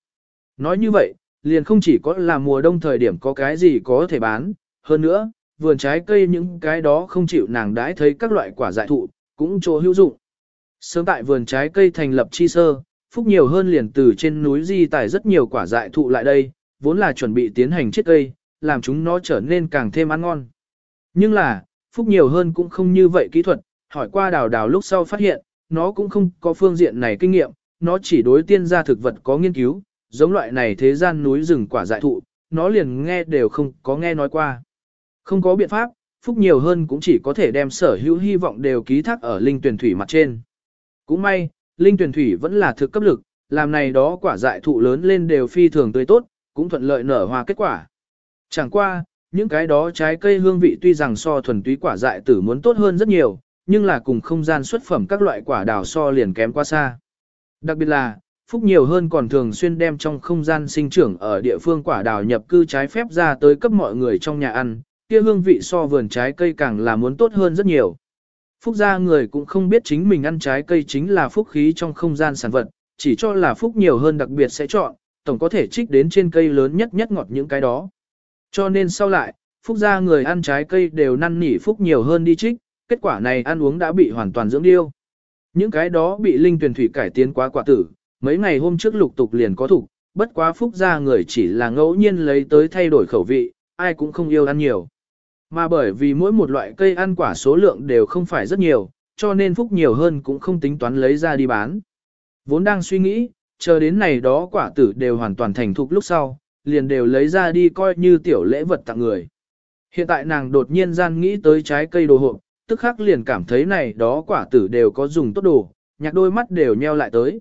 Nói như vậy, liền không chỉ có là mùa đông thời điểm có cái gì có thể bán, hơn nữa, vườn trái cây những cái đó không chịu nàng đãi thấy các loại quả dại thụ, cũng chỗ hữu dụng. Sớm tại vườn trái cây thành lập chi sơ, Phúc nhiều hơn liền từ trên núi di tải rất nhiều quả dại thụ lại đây, vốn là chuẩn bị tiến hành chiết cây, làm chúng nó trở nên càng thêm ăn ngon. Nhưng là, Phúc nhiều hơn cũng không như vậy kỹ thuật, hỏi qua đào đào lúc sau phát hiện, nó cũng không có phương diện này kinh nghiệm, nó chỉ đối tiên gia thực vật có nghiên cứu, giống loại này thế gian núi rừng quả dại thụ, nó liền nghe đều không có nghe nói qua. Không có biện pháp, Phúc nhiều hơn cũng chỉ có thể đem sở hữu hy vọng đều ký thác ở linh tuyển thủy mặt trên. Cũng may, linh tuyển thủy vẫn là thực cấp lực, làm này đó quả dại thụ lớn lên đều phi thường tươi tốt, cũng thuận lợi nở hoa kết quả. Chẳng qua, những cái đó trái cây hương vị tuy rằng so thuần túy quả dại tử muốn tốt hơn rất nhiều, nhưng là cùng không gian xuất phẩm các loại quả đào so liền kém quá xa. Đặc biệt là, Phúc nhiều hơn còn thường xuyên đem trong không gian sinh trưởng ở địa phương quả đào nhập cư trái phép ra tới cấp mọi người trong nhà ăn, kia hương vị so vườn trái cây càng là muốn tốt hơn rất nhiều. Phúc gia người cũng không biết chính mình ăn trái cây chính là phúc khí trong không gian sản vật, chỉ cho là phúc nhiều hơn đặc biệt sẽ chọn, tổng có thể trích đến trên cây lớn nhất nhất ngọt những cái đó. Cho nên sau lại, phúc gia người ăn trái cây đều năn nỉ phúc nhiều hơn đi trích, kết quả này ăn uống đã bị hoàn toàn dưỡng điêu. Những cái đó bị linh tuyển thủy cải tiến quá quả tử, mấy ngày hôm trước lục tục liền có thủ, bất quá phúc gia người chỉ là ngẫu nhiên lấy tới thay đổi khẩu vị, ai cũng không yêu ăn nhiều. Mà bởi vì mỗi một loại cây ăn quả số lượng đều không phải rất nhiều, cho nên phúc nhiều hơn cũng không tính toán lấy ra đi bán. Vốn đang suy nghĩ, chờ đến này đó quả tử đều hoàn toàn thành thục lúc sau, liền đều lấy ra đi coi như tiểu lễ vật tặng người. Hiện tại nàng đột nhiên gian nghĩ tới trái cây đồ hộp, tức khắc liền cảm thấy này đó quả tử đều có dùng tốt đồ, nhạc đôi mắt đều nheo lại tới.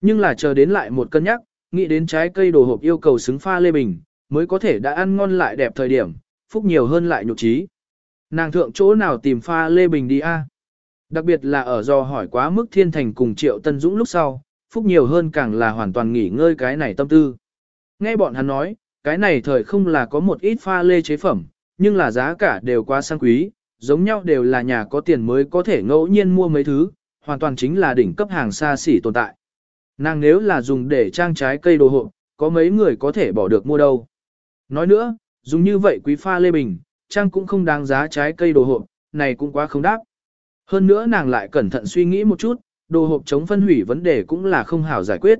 Nhưng là chờ đến lại một cân nhắc, nghĩ đến trái cây đồ hộp yêu cầu xứng pha lê bình, mới có thể đã ăn ngon lại đẹp thời điểm, phúc nhiều hơn lại nhục trí. Nàng thượng chỗ nào tìm pha lê bình đi a? Đặc biệt là ở do hỏi quá mức thiên thành cùng triệu tân dũng lúc sau, phúc nhiều hơn càng là hoàn toàn nghỉ ngơi cái này tâm tư. Nghe bọn hắn nói, cái này thời không là có một ít pha lê chế phẩm, nhưng là giá cả đều quá sang quý, giống nhau đều là nhà có tiền mới có thể ngẫu nhiên mua mấy thứ, hoàn toàn chính là đỉnh cấp hàng xa xỉ tồn tại. Nàng nếu là dùng để trang trái cây đồ hộ, có mấy người có thể bỏ được mua đâu. Nói nữa, dùng như vậy quý pha lê bình, trang cũng không đáng giá trái cây đồ hộp, này cũng quá không đáp. Hơn nữa nàng lại cẩn thận suy nghĩ một chút, đồ hộp chống phân hủy vấn đề cũng là không hảo giải quyết.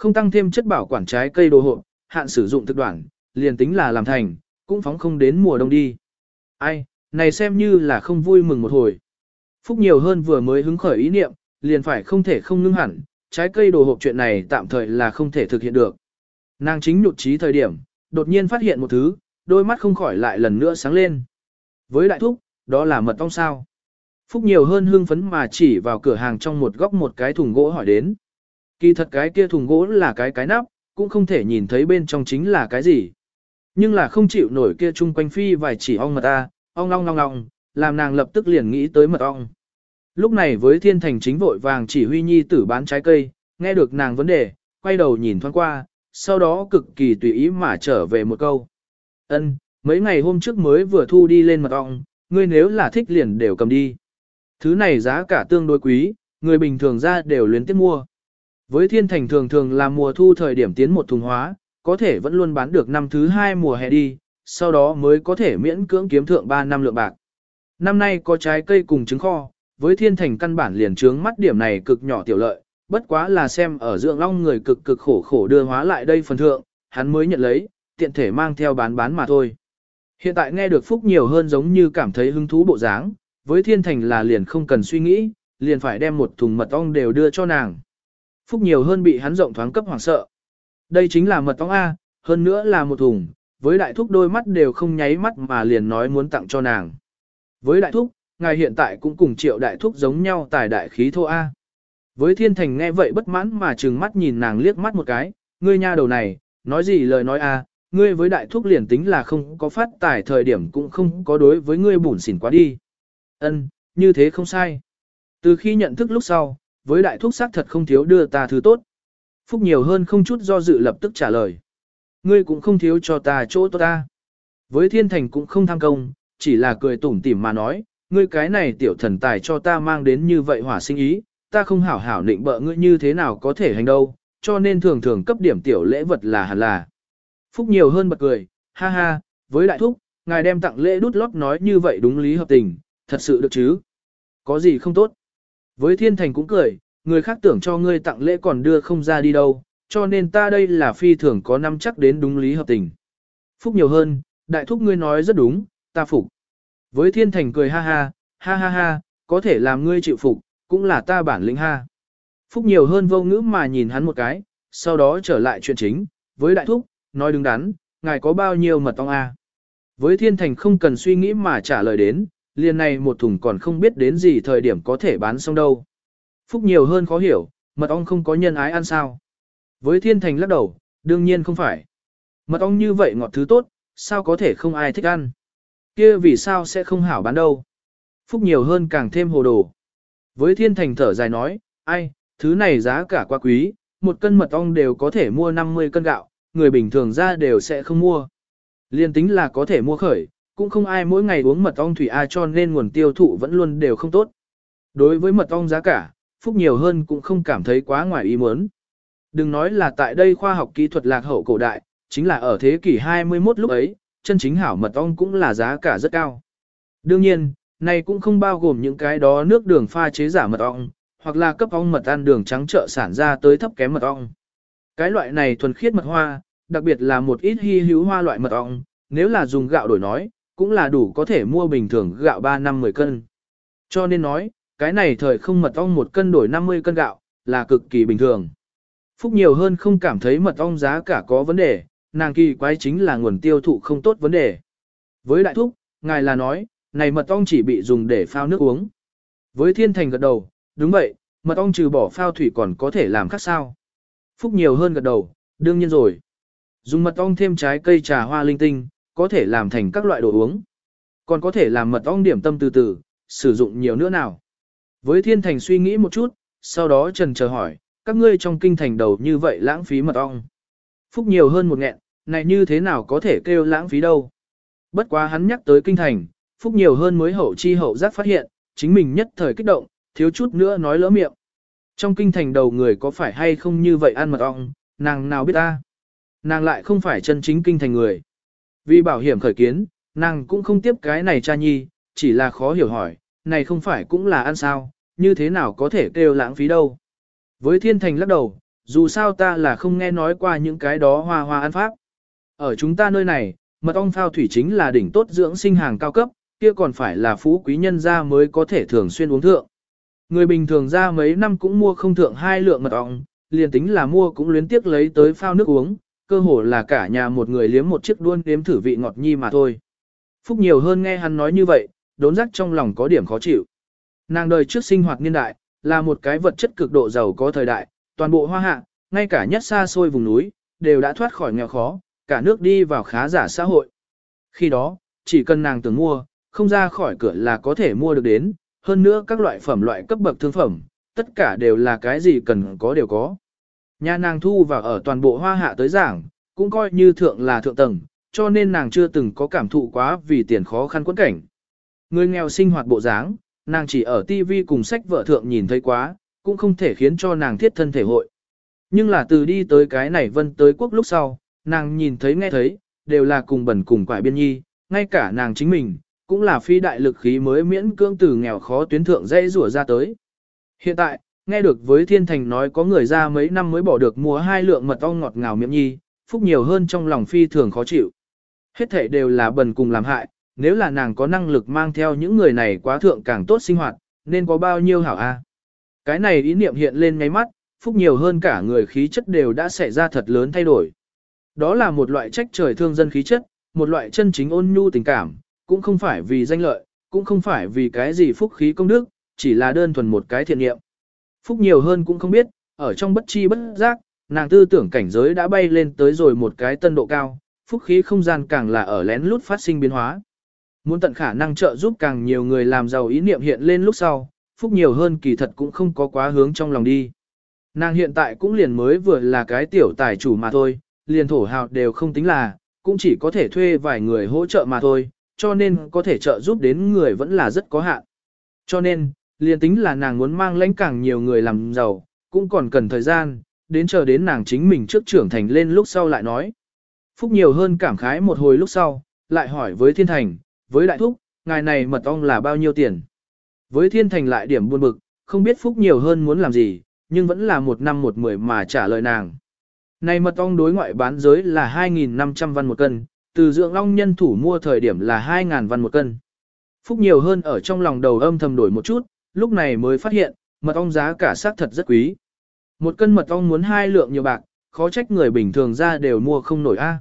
Không tăng thêm chất bảo quản trái cây đồ hộp, hạn sử dụng thực đoạn, liền tính là làm thành, cũng phóng không đến mùa đông đi. Ai, này xem như là không vui mừng một hồi. Phúc nhiều hơn vừa mới hứng khởi ý niệm, liền phải không thể không ngưng hẳn, trái cây đồ hộp chuyện này tạm thời là không thể thực hiện được. Nàng chính nhụt trí thời điểm, đột nhiên phát hiện một thứ, đôi mắt không khỏi lại lần nữa sáng lên. Với đại thúc, đó là mật ong sao. Phúc nhiều hơn hương phấn mà chỉ vào cửa hàng trong một góc một cái thùng gỗ hỏi đến. Kỳ thật cái kia thùng gỗ là cái cái nắp, cũng không thể nhìn thấy bên trong chính là cái gì. Nhưng là không chịu nổi kia chung quanh phi vài chỉ ong mật ta, ong long long long, làm nàng lập tức liền nghĩ tới mật ong. Lúc này với thiên thành chính vội vàng chỉ huy nhi tử bán trái cây, nghe được nàng vấn đề, quay đầu nhìn thoáng qua, sau đó cực kỳ tùy ý mà trở về một câu. ân mấy ngày hôm trước mới vừa thu đi lên mật ong, ngươi nếu là thích liền đều cầm đi. Thứ này giá cả tương đối quý, người bình thường ra đều luyến tiếp mua. Với thiên thành thường thường là mùa thu thời điểm tiến một thùng hóa, có thể vẫn luôn bán được năm thứ hai mùa hè đi, sau đó mới có thể miễn cưỡng kiếm thượng 3 năm lượng bạc. Năm nay có trái cây cùng trứng kho, với thiên thành căn bản liền trướng mắt điểm này cực nhỏ tiểu lợi, bất quá là xem ở dưỡng long người cực cực khổ khổ đưa hóa lại đây phần thượng, hắn mới nhận lấy, tiện thể mang theo bán bán mà thôi. Hiện tại nghe được Phúc nhiều hơn giống như cảm thấy hứng thú bộ dáng, với thiên thành là liền không cần suy nghĩ, liền phải đem một thùng mật ong đều đưa cho nàng. Phúc nhiều hơn bị hắn rộng thoáng cấp hoảng sợ. Đây chính là mật ong A, hơn nữa là một thùng, với đại thúc đôi mắt đều không nháy mắt mà liền nói muốn tặng cho nàng. Với đại thúc, ngài hiện tại cũng cùng triệu đại thúc giống nhau tài đại khí thô A. Với thiên thành nghe vậy bất mãn mà trừng mắt nhìn nàng liếc mắt một cái, ngươi nha đầu này, nói gì lời nói A, ngươi với đại thúc liền tính là không có phát tài thời điểm cũng không có đối với ngươi bùn xỉn quá đi. Ân, như thế không sai. Từ khi nhận thức lúc sau, với đại thúc xác thật không thiếu đưa ta thứ tốt. Phúc nhiều hơn không chút do dự lập tức trả lời. Ngươi cũng không thiếu cho ta chỗ tốt ta. Với thiên thành cũng không tham công, chỉ là cười tủm tỉm mà nói, ngươi cái này tiểu thần tài cho ta mang đến như vậy hỏa sinh ý, ta không hảo hảo định bợ ngươi như thế nào có thể hành đâu, cho nên thường thường cấp điểm tiểu lễ vật là hẳn là. Phúc nhiều hơn bật cười, ha ha, với đại thúc, ngài đem tặng lễ đút lót nói như vậy đúng lý hợp tình, thật sự được chứ. Có gì không tốt. Với thiên thành cũng cười, người khác tưởng cho ngươi tặng lễ còn đưa không ra đi đâu, cho nên ta đây là phi thường có năm chắc đến đúng lý hợp tình. Phúc nhiều hơn, đại thúc ngươi nói rất đúng, ta phục. Với thiên thành cười ha ha, ha ha ha, có thể làm ngươi chịu phục, cũng là ta bản lĩnh ha. Phúc nhiều hơn vô ngữ mà nhìn hắn một cái, sau đó trở lại chuyện chính, với đại thúc, nói đứng đắn, ngài có bao nhiêu mật ong a? Với thiên thành không cần suy nghĩ mà trả lời đến, liền này một thùng còn không biết đến gì thời điểm có thể bán xong đâu. Phúc nhiều hơn khó hiểu, mật ong không có nhân ái ăn sao. Với thiên thành lắc đầu, đương nhiên không phải. Mật ong như vậy ngọt thứ tốt, sao có thể không ai thích ăn. kia vì sao sẽ không hảo bán đâu. Phúc nhiều hơn càng thêm hồ đồ. Với thiên thành thở dài nói, ai, thứ này giá cả quá quý, một cân mật ong đều có thể mua 50 cân gạo, người bình thường ra đều sẽ không mua. Liên tính là có thể mua khởi, cũng không ai mỗi ngày uống mật ong thủy A cho nên nguồn tiêu thụ vẫn luôn đều không tốt. Đối với mật ong giá cả, Phúc nhiều hơn cũng không cảm thấy quá ngoài ý muốn. Đừng nói là tại đây khoa học kỹ thuật lạc hậu cổ đại, chính là ở thế kỷ 21 lúc ấy, chân chính hảo mật ong cũng là giá cả rất cao. Đương nhiên, này cũng không bao gồm những cái đó nước đường pha chế giả mật ong, hoặc là cấp ong mật ăn đường trắng trợ sản ra tới thấp kém mật ong. Cái loại này thuần khiết mật hoa, đặc biệt là một ít hy hữu hoa loại mật ong, nếu là dùng gạo đổi nói, cũng là đủ có thể mua bình thường gạo 3 năm 10 cân. Cho nên nói, cái này thời không mật ong một cân đổi 50 cân gạo, là cực kỳ bình thường. Phúc nhiều hơn không cảm thấy mật ong giá cả có vấn đề, nàng kỳ quái chính là nguồn tiêu thụ không tốt vấn đề. Với đại thúc, ngài là nói, này mật ong chỉ bị dùng để phao nước uống. Với thiên thành gật đầu, đúng vậy, mật ong trừ bỏ phao thủy còn có thể làm khác sao. Phúc nhiều hơn gật đầu, đương nhiên rồi. Dùng mật ong thêm trái cây trà hoa linh tinh, có thể làm thành các loại đồ uống. Còn có thể làm mật ong điểm tâm từ từ, sử dụng nhiều nữa nào. Với thiên thành suy nghĩ một chút, sau đó trần chờ hỏi, các ngươi trong kinh thành đầu như vậy lãng phí mật ong. Phúc nhiều hơn một nghẹn, này như thế nào có thể kêu lãng phí đâu. Bất quá hắn nhắc tới kinh thành, Phúc nhiều hơn mới hậu chi hậu giác phát hiện, chính mình nhất thời kích động, thiếu chút nữa nói lỡ miệng. Trong kinh thành đầu người có phải hay không như vậy ăn mật ong, nàng nào biết ta. Nàng lại không phải chân chính kinh thành người. Vì bảo hiểm khởi kiến, nàng cũng không tiếp cái này cha nhi, chỉ là khó hiểu hỏi, này không phải cũng là ăn sao, như thế nào có thể kêu lãng phí đâu. Với thiên thành lắc đầu, dù sao ta là không nghe nói qua những cái đó hoa hoa ăn pháp. Ở chúng ta nơi này, mật ong phao thủy chính là đỉnh tốt dưỡng sinh hàng cao cấp, kia còn phải là phú quý nhân gia mới có thể thường xuyên uống thượng. Người bình thường ra mấy năm cũng mua không thượng hai lượng mật ong, liền tính là mua cũng luyến tiếc lấy tới phao nước uống, cơ hồ là cả nhà một người liếm một chiếc đuôn đếm thử vị ngọt nhi mà thôi. Phúc nhiều hơn nghe hắn nói như vậy, đốn giác trong lòng có điểm khó chịu. Nàng đời trước sinh hoạt niên đại, là một cái vật chất cực độ giàu có thời đại, toàn bộ hoa hạ, ngay cả nhất xa xôi vùng núi, đều đã thoát khỏi nghèo khó, cả nước đi vào khá giả xã hội. Khi đó, chỉ cần nàng tưởng mua, không ra khỏi cửa là có thể mua được đến, hơn nữa các loại phẩm loại cấp bậc thương phẩm, tất cả đều là cái gì cần có đều có. Nhà nàng thu vào ở toàn bộ hoa hạ tới giảng, cũng coi như thượng là thượng tầng, cho nên nàng chưa từng có cảm thụ quá vì tiền khó khăn quẫn cảnh. Người nghèo sinh hoạt bộ dáng, nàng chỉ ở TV cùng sách vợ thượng nhìn thấy quá, cũng không thể khiến cho nàng thiết thân thể hội. Nhưng là từ đi tới cái này vân tới quốc lúc sau, nàng nhìn thấy nghe thấy, đều là cùng bẩn cùng quải biên nhi, ngay cả nàng chính mình, cũng là phi đại lực khí mới miễn cưỡng từ nghèo khó tuyến thượng dây rủa ra tới. Hiện tại, nghe được với thiên thành nói có người ra mấy năm mới bỏ được mua hai lượng mật ong ngọt ngào miệng nhi, phúc nhiều hơn trong lòng phi thường khó chịu. Hết thể đều là bần cùng làm hại, nếu là nàng có năng lực mang theo những người này quá thượng càng tốt sinh hoạt, nên có bao nhiêu hảo a. Cái này ý niệm hiện lên ngay mắt, phúc nhiều hơn cả người khí chất đều đã xảy ra thật lớn thay đổi. Đó là một loại trách trời thương dân khí chất, một loại chân chính ôn nhu tình cảm, cũng không phải vì danh lợi, cũng không phải vì cái gì phúc khí công đức, chỉ là đơn thuần một cái thiện niệm. Phúc nhiều hơn cũng không biết, ở trong bất chi bất giác, nàng tư tưởng cảnh giới đã bay lên tới rồi một cái tân độ cao, phúc khí không gian càng là ở lén lút phát sinh biến hóa. Muốn tận khả năng trợ giúp càng nhiều người làm giàu ý niệm hiện lên lúc sau, phúc nhiều hơn kỳ thật cũng không có quá hướng trong lòng đi. Nàng hiện tại cũng liền mới vừa là cái tiểu tài chủ mà thôi, liền thổ hào đều không tính là, cũng chỉ có thể thuê vài người hỗ trợ mà thôi, cho nên có thể trợ giúp đến người vẫn là rất có hạn. Cho nên, liền tính là nàng muốn mang lãnh càng nhiều người làm giàu, cũng còn cần thời gian, đến chờ đến nàng chính mình trước trưởng thành lên lúc sau lại nói. Phúc nhiều hơn cảm khái một hồi lúc sau, lại hỏi với thiên thành, với đại thúc, ngài này mật ong là bao nhiêu tiền? Với thiên thành lại điểm buồn bực, không biết Phúc nhiều hơn muốn làm gì, nhưng vẫn là một năm một mười mà trả lời nàng. Này mật ong đối ngoại bán giới là 2.500 văn một cân, từ dưỡng long nhân thủ mua thời điểm là 2.000 văn một cân. Phúc nhiều hơn ở trong lòng đầu âm thầm đổi một chút, lúc này mới phát hiện, mật ong giá cả xác thật rất quý. Một cân mật ong muốn hai lượng nhiều bạc, khó trách người bình thường ra đều mua không nổi a.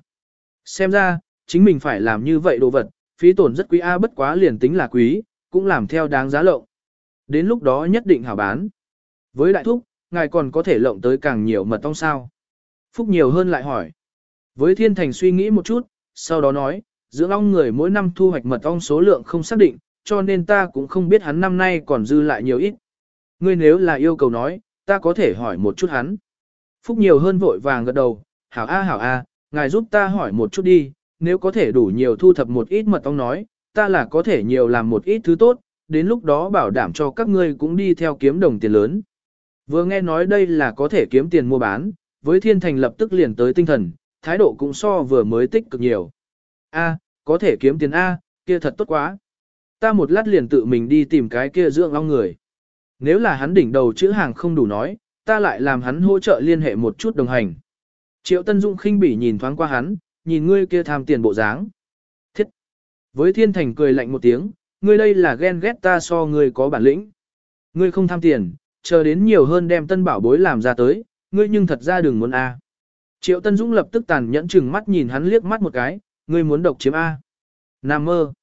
Xem ra, chính mình phải làm như vậy đồ vật, phí tổn rất quý a bất quá liền tính là quý, cũng làm theo đáng giá lộng. Đến lúc đó nhất định hảo bán. Với đại thúc, ngài còn có thể lộng tới càng nhiều mật ong sao? Phúc nhiều hơn lại hỏi. Với thiên thành suy nghĩ một chút, sau đó nói, dưỡng ong người mỗi năm thu hoạch mật ong số lượng không xác định, cho nên ta cũng không biết hắn năm nay còn dư lại nhiều ít. Ngươi nếu là yêu cầu nói, ta có thể hỏi một chút hắn. Phúc nhiều hơn vội vàng gật đầu, hảo a hảo a, ngài giúp ta hỏi một chút đi, nếu có thể đủ nhiều thu thập một ít mật ong nói, ta là có thể nhiều làm một ít thứ tốt, đến lúc đó bảo đảm cho các ngươi cũng đi theo kiếm đồng tiền lớn. Vừa nghe nói đây là có thể kiếm tiền mua bán, với thiên thành lập tức liền tới tinh thần, thái độ cũng so vừa mới tích cực nhiều. A, có thể kiếm tiền A, kia thật tốt quá. Ta một lát liền tự mình đi tìm cái kia dưỡng long người. Nếu là hắn đỉnh đầu chữ hàng không đủ nói, ta lại làm hắn hỗ trợ liên hệ một chút đồng hành. Triệu Tân Dung khinh bỉ nhìn thoáng qua hắn, nhìn ngươi kia tham tiền bộ dáng. Thiết! Với thiên thành cười lạnh một tiếng, ngươi đây là ghen ghét ta so ngươi có bản lĩnh. Ngươi không tham tiền, chờ đến nhiều hơn đem tân bảo bối làm ra tới, ngươi nhưng thật ra đừng muốn A. Triệu Tân Dũng lập tức tàn nhẫn chừng mắt nhìn hắn liếc mắt một cái, ngươi muốn độc chiếm A. Nam mơ.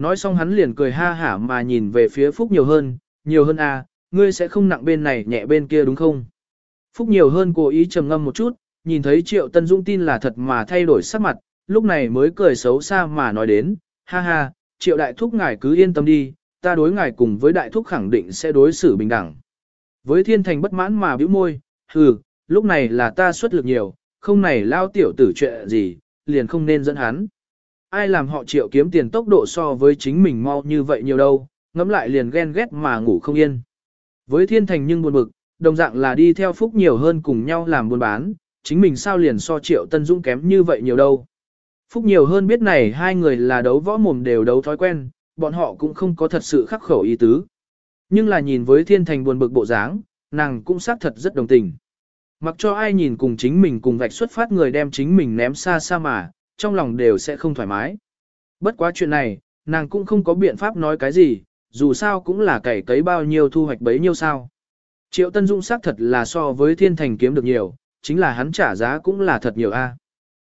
Nói xong hắn liền cười ha hả mà nhìn về phía Phúc nhiều hơn, nhiều hơn à, ngươi sẽ không nặng bên này nhẹ bên kia đúng không? Phúc nhiều hơn cố ý trầm ngâm một chút, nhìn thấy Triệu Tân Dũng tin là thật mà thay đổi sắc mặt, lúc này mới cười xấu xa mà nói đến, ha ha, Triệu Đại Thúc ngài cứ yên tâm đi, ta đối ngài cùng với Đại Thúc khẳng định sẽ đối xử bình đẳng. Với thiên thành bất mãn mà bĩu môi, hừ, lúc này là ta xuất lực nhiều, không này lao tiểu tử chuyện gì, liền không nên dẫn hắn. Ai làm họ triệu kiếm tiền tốc độ so với chính mình mau như vậy nhiều đâu, ngẫm lại liền ghen ghét mà ngủ không yên. Với thiên thành nhưng buồn bực, đồng dạng là đi theo phúc nhiều hơn cùng nhau làm buôn bán, chính mình sao liền so triệu tân dũng kém như vậy nhiều đâu. Phúc nhiều hơn biết này hai người là đấu võ mồm đều đấu thói quen, bọn họ cũng không có thật sự khắc khẩu ý tứ. Nhưng là nhìn với thiên thành buồn bực bộ dáng, nàng cũng xác thật rất đồng tình. Mặc cho ai nhìn cùng chính mình cùng vạch xuất phát người đem chính mình ném xa xa mà, trong lòng đều sẽ không thoải mái. Bất quá chuyện này, nàng cũng không có biện pháp nói cái gì, dù sao cũng là cày cấy bao nhiêu thu hoạch bấy nhiêu sao. Triệu Tân Dung xác thật là so với thiên thành kiếm được nhiều, chính là hắn trả giá cũng là thật nhiều a.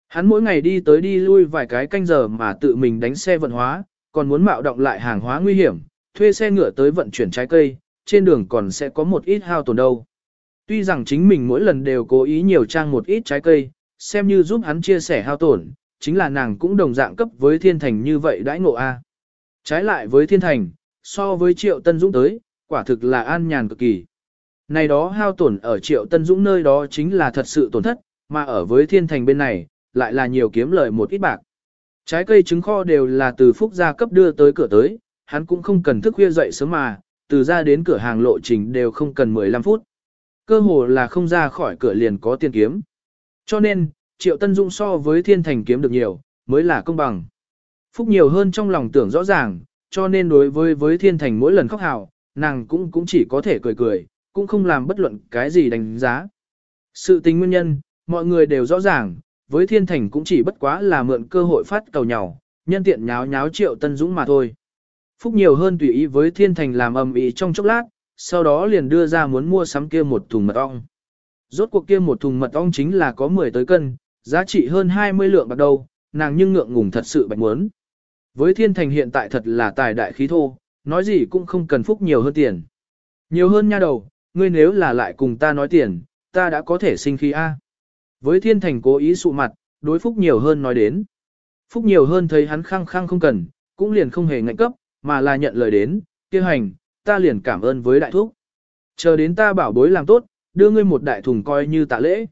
Hắn mỗi ngày đi tới đi lui vài cái canh giờ mà tự mình đánh xe vận hóa, còn muốn mạo động lại hàng hóa nguy hiểm, thuê xe ngựa tới vận chuyển trái cây, trên đường còn sẽ có một ít hao tổn đâu. Tuy rằng chính mình mỗi lần đều cố ý nhiều trang một ít trái cây, xem như giúp hắn chia sẻ hao tổn, chính là nàng cũng đồng dạng cấp với thiên thành như vậy đãi ngộ A. Trái lại với thiên thành, so với Triệu Tân Dũng tới, quả thực là an nhàn cực kỳ. Này đó hao tổn ở Triệu Tân Dũng nơi đó chính là thật sự tổn thất, mà ở với thiên thành bên này, lại là nhiều kiếm lợi một ít bạc. Trái cây trứng kho đều là từ phúc gia cấp đưa tới cửa tới, hắn cũng không cần thức khuya dậy sớm mà, từ ra đến cửa hàng lộ trình đều không cần 15 phút. Cơ hồ là không ra khỏi cửa liền có tiền kiếm. Cho nên, Triệu Tân Dung so với thiên thành kiếm được nhiều, mới là công bằng. Phúc nhiều hơn trong lòng tưởng rõ ràng, cho nên đối với với thiên thành mỗi lần khóc hào, nàng cũng cũng chỉ có thể cười cười, cũng không làm bất luận cái gì đánh giá. Sự tình nguyên nhân, mọi người đều rõ ràng, với thiên thành cũng chỉ bất quá là mượn cơ hội phát cầu nhau, nhân tiện nháo nháo triệu tân dũng mà thôi. Phúc nhiều hơn tùy ý với thiên thành làm ầm ĩ trong chốc lát, sau đó liền đưa ra muốn mua sắm kia một thùng mật ong. Rốt cuộc kia một thùng mật ong chính là có 10 tới cân, giá trị hơn 20 lượng bạc đầu, nàng nhưng ngượng ngùng thật sự bạch muốn. Với thiên thành hiện tại thật là tài đại khí thô, nói gì cũng không cần phúc nhiều hơn tiền. Nhiều hơn nha đầu, ngươi nếu là lại cùng ta nói tiền, ta đã có thể sinh khí A. Với thiên thành cố ý sụ mặt, đối phúc nhiều hơn nói đến. Phúc nhiều hơn thấy hắn khăng khăng không cần, cũng liền không hề ngạnh cấp, mà là nhận lời đến, kêu hành, ta liền cảm ơn với đại thúc. Chờ đến ta bảo bối làm tốt, đưa ngươi một đại thùng coi như tạ lễ.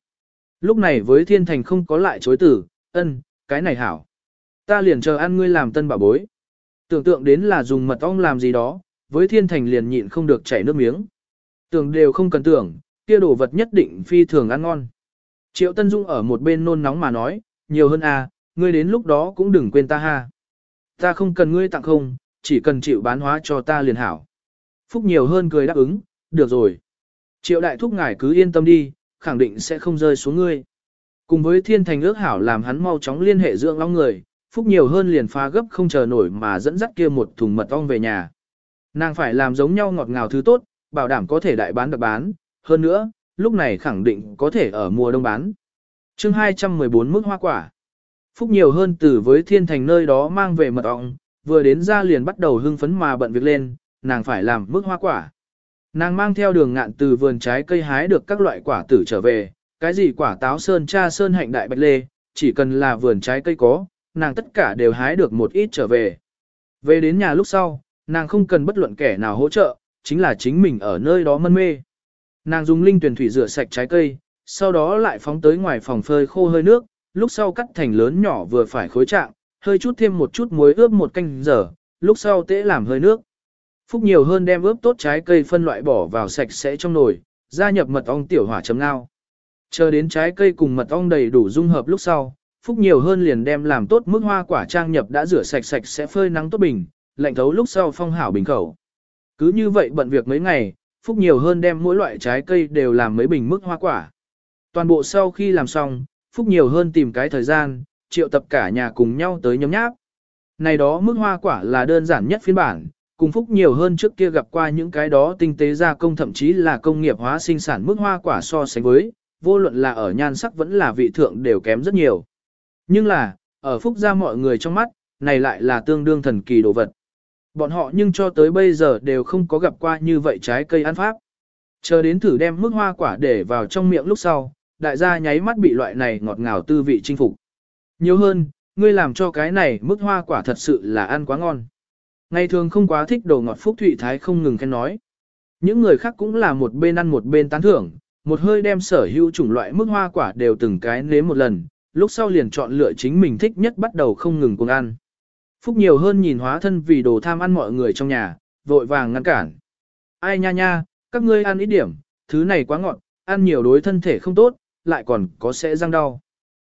Lúc này với thiên thành không có lại chối tử, ân, cái này hảo. Ta liền chờ ăn ngươi làm tân bảo bối. Tưởng tượng đến là dùng mật ong làm gì đó, với thiên thành liền nhịn không được chảy nước miếng. Tưởng đều không cần tưởng, kia đồ vật nhất định phi thường ăn ngon. Triệu Tân Dung ở một bên nôn nóng mà nói, nhiều hơn à, ngươi đến lúc đó cũng đừng quên ta ha. Ta không cần ngươi tặng không, chỉ cần chịu bán hóa cho ta liền hảo. Phúc nhiều hơn cười đáp ứng, được rồi. Triệu đại thúc ngài cứ yên tâm đi, khẳng định sẽ không rơi xuống ngươi. Cùng với thiên thành ước hảo làm hắn mau chóng liên hệ dưỡng long người, Phúc nhiều hơn liền phá gấp không chờ nổi mà dẫn dắt kia một thùng mật ong về nhà. Nàng phải làm giống nhau ngọt ngào thứ tốt, bảo đảm có thể đại bán được bán, hơn nữa, lúc này khẳng định có thể ở mùa đông bán. chương 214 mức hoa quả. Phúc nhiều hơn từ với thiên thành nơi đó mang về mật ong, vừa đến ra liền bắt đầu hưng phấn mà bận việc lên, nàng phải làm mức hoa quả. Nàng mang theo đường ngạn từ vườn trái cây hái được các loại quả tử trở về, cái gì quả táo sơn cha sơn hạnh đại bạch lê, chỉ cần là vườn trái cây có, nàng tất cả đều hái được một ít trở về. Về đến nhà lúc sau, nàng không cần bất luận kẻ nào hỗ trợ, chính là chính mình ở nơi đó mân mê. Nàng dùng linh tuyển thủy rửa sạch trái cây, sau đó lại phóng tới ngoài phòng phơi khô hơi nước, lúc sau cắt thành lớn nhỏ vừa phải khối trạng, hơi chút thêm một chút muối ướp một canh giờ, lúc sau tễ làm hơi nước. Phúc nhiều hơn đem ướp tốt trái cây phân loại bỏ vào sạch sẽ trong nồi, gia nhập mật ong tiểu hỏa chấm ngao. Chờ đến trái cây cùng mật ong đầy đủ dung hợp lúc sau, Phúc nhiều hơn liền đem làm tốt mức hoa quả trang nhập đã rửa sạch sạch sẽ phơi nắng tốt bình, lạnh thấu lúc sau phong hảo bình khẩu. Cứ như vậy bận việc mấy ngày, Phúc nhiều hơn đem mỗi loại trái cây đều làm mấy bình mức hoa quả. Toàn bộ sau khi làm xong, Phúc nhiều hơn tìm cái thời gian, triệu tập cả nhà cùng nhau tới nhóm nháp. Này đó mức hoa quả là đơn giản nhất phiên bản, cùng Phúc nhiều hơn trước kia gặp qua những cái đó tinh tế gia công thậm chí là công nghiệp hóa sinh sản mức hoa quả so sánh với, vô luận là ở nhan sắc vẫn là vị thượng đều kém rất nhiều. Nhưng là, ở Phúc gia mọi người trong mắt, này lại là tương đương thần kỳ đồ vật. Bọn họ nhưng cho tới bây giờ đều không có gặp qua như vậy trái cây ăn pháp. Chờ đến thử đem mức hoa quả để vào trong miệng lúc sau, đại gia nháy mắt bị loại này ngọt ngào tư vị chinh phục. Nhiều hơn, ngươi làm cho cái này mức hoa quả thật sự là ăn quá ngon. Ngày thường không quá thích đồ ngọt Phúc Thụy Thái không ngừng khen nói. Những người khác cũng là một bên ăn một bên tán thưởng, một hơi đem sở hữu chủng loại mức hoa quả đều từng cái nếm một lần, lúc sau liền chọn lựa chính mình thích nhất bắt đầu không ngừng cùng ăn. Phúc nhiều hơn nhìn hóa thân vì đồ tham ăn mọi người trong nhà, vội vàng ngăn cản. Ai nha nha, các ngươi ăn ít điểm, thứ này quá ngọt, ăn nhiều đối thân thể không tốt, lại còn có sẽ răng đau.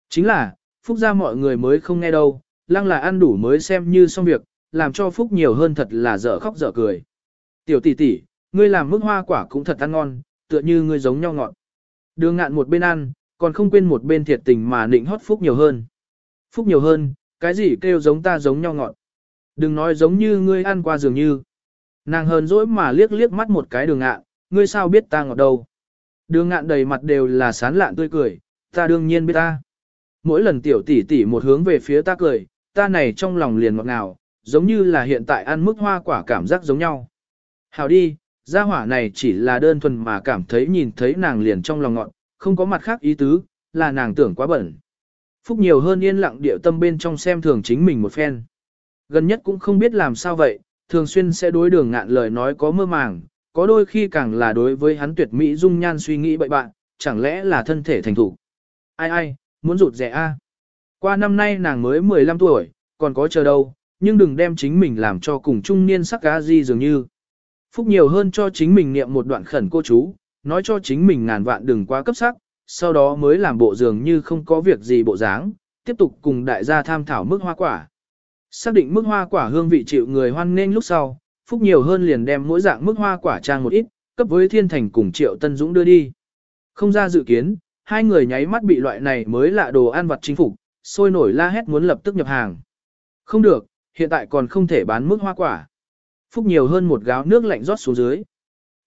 Chính là, Phúc ra mọi người mới không nghe đâu, lăng là ăn đủ mới xem như xong việc, làm cho Phúc nhiều hơn thật là dở khóc dở cười. Tiểu tỷ tỷ, ngươi làm mức hoa quả cũng thật ăn ngon, tựa như ngươi giống nhau ngọt. Đường ngạn một bên ăn, còn không quên một bên thiệt tình mà nịnh hót Phúc nhiều hơn. Phúc nhiều hơn, cái gì kêu giống ta giống nhau ngọt. Đừng nói giống như ngươi ăn qua dường như. Nàng hờn dỗi mà liếc liếc mắt một cái đường ngạn, ngươi sao biết ta ngọt đâu. Đường ngạn đầy mặt đều là sán lạn tươi cười, ta đương nhiên biết ta. Mỗi lần tiểu tỷ tỷ một hướng về phía ta cười, ta này trong lòng liền ngọt ngào, giống như là hiện tại ăn mức hoa quả cảm giác giống nhau. Hào đi, gia hỏa này chỉ là đơn thuần mà cảm thấy nhìn thấy nàng liền trong lòng ngọn, không có mặt khác ý tứ, là nàng tưởng quá bẩn. Phúc nhiều hơn yên lặng điệu tâm bên trong xem thường chính mình một phen. Gần nhất cũng không biết làm sao vậy, thường xuyên sẽ đối đường ngạn lời nói có mơ màng, có đôi khi càng là đối với hắn tuyệt mỹ dung nhan suy nghĩ bậy bạn, chẳng lẽ là thân thể thành thủ. Ai ai, muốn rụt rẻ a? Qua năm nay nàng mới 15 tuổi, còn có chờ đâu, nhưng đừng đem chính mình làm cho cùng trung niên sắc gá gì dường như. Phúc nhiều hơn cho chính mình niệm một đoạn khẩn cô chú, nói cho chính mình ngàn vạn đừng quá cấp sắc, sau đó mới làm bộ dường như không có việc gì bộ dáng, tiếp tục cùng đại gia tham thảo mức hoa quả. Xác định mức hoa quả hương vị chịu người hoan nghênh lúc sau, Phúc nhiều hơn liền đem mỗi dạng mức hoa quả trang một ít, cấp với Thiên Thành cùng Triệu Tân Dũng đưa đi. Không ra dự kiến, hai người nháy mắt bị loại này mới lạ đồ ăn vặt chính phục, sôi nổi la hét muốn lập tức nhập hàng. Không được, hiện tại còn không thể bán mức hoa quả. Phúc nhiều hơn một gáo nước lạnh rót xuống dưới.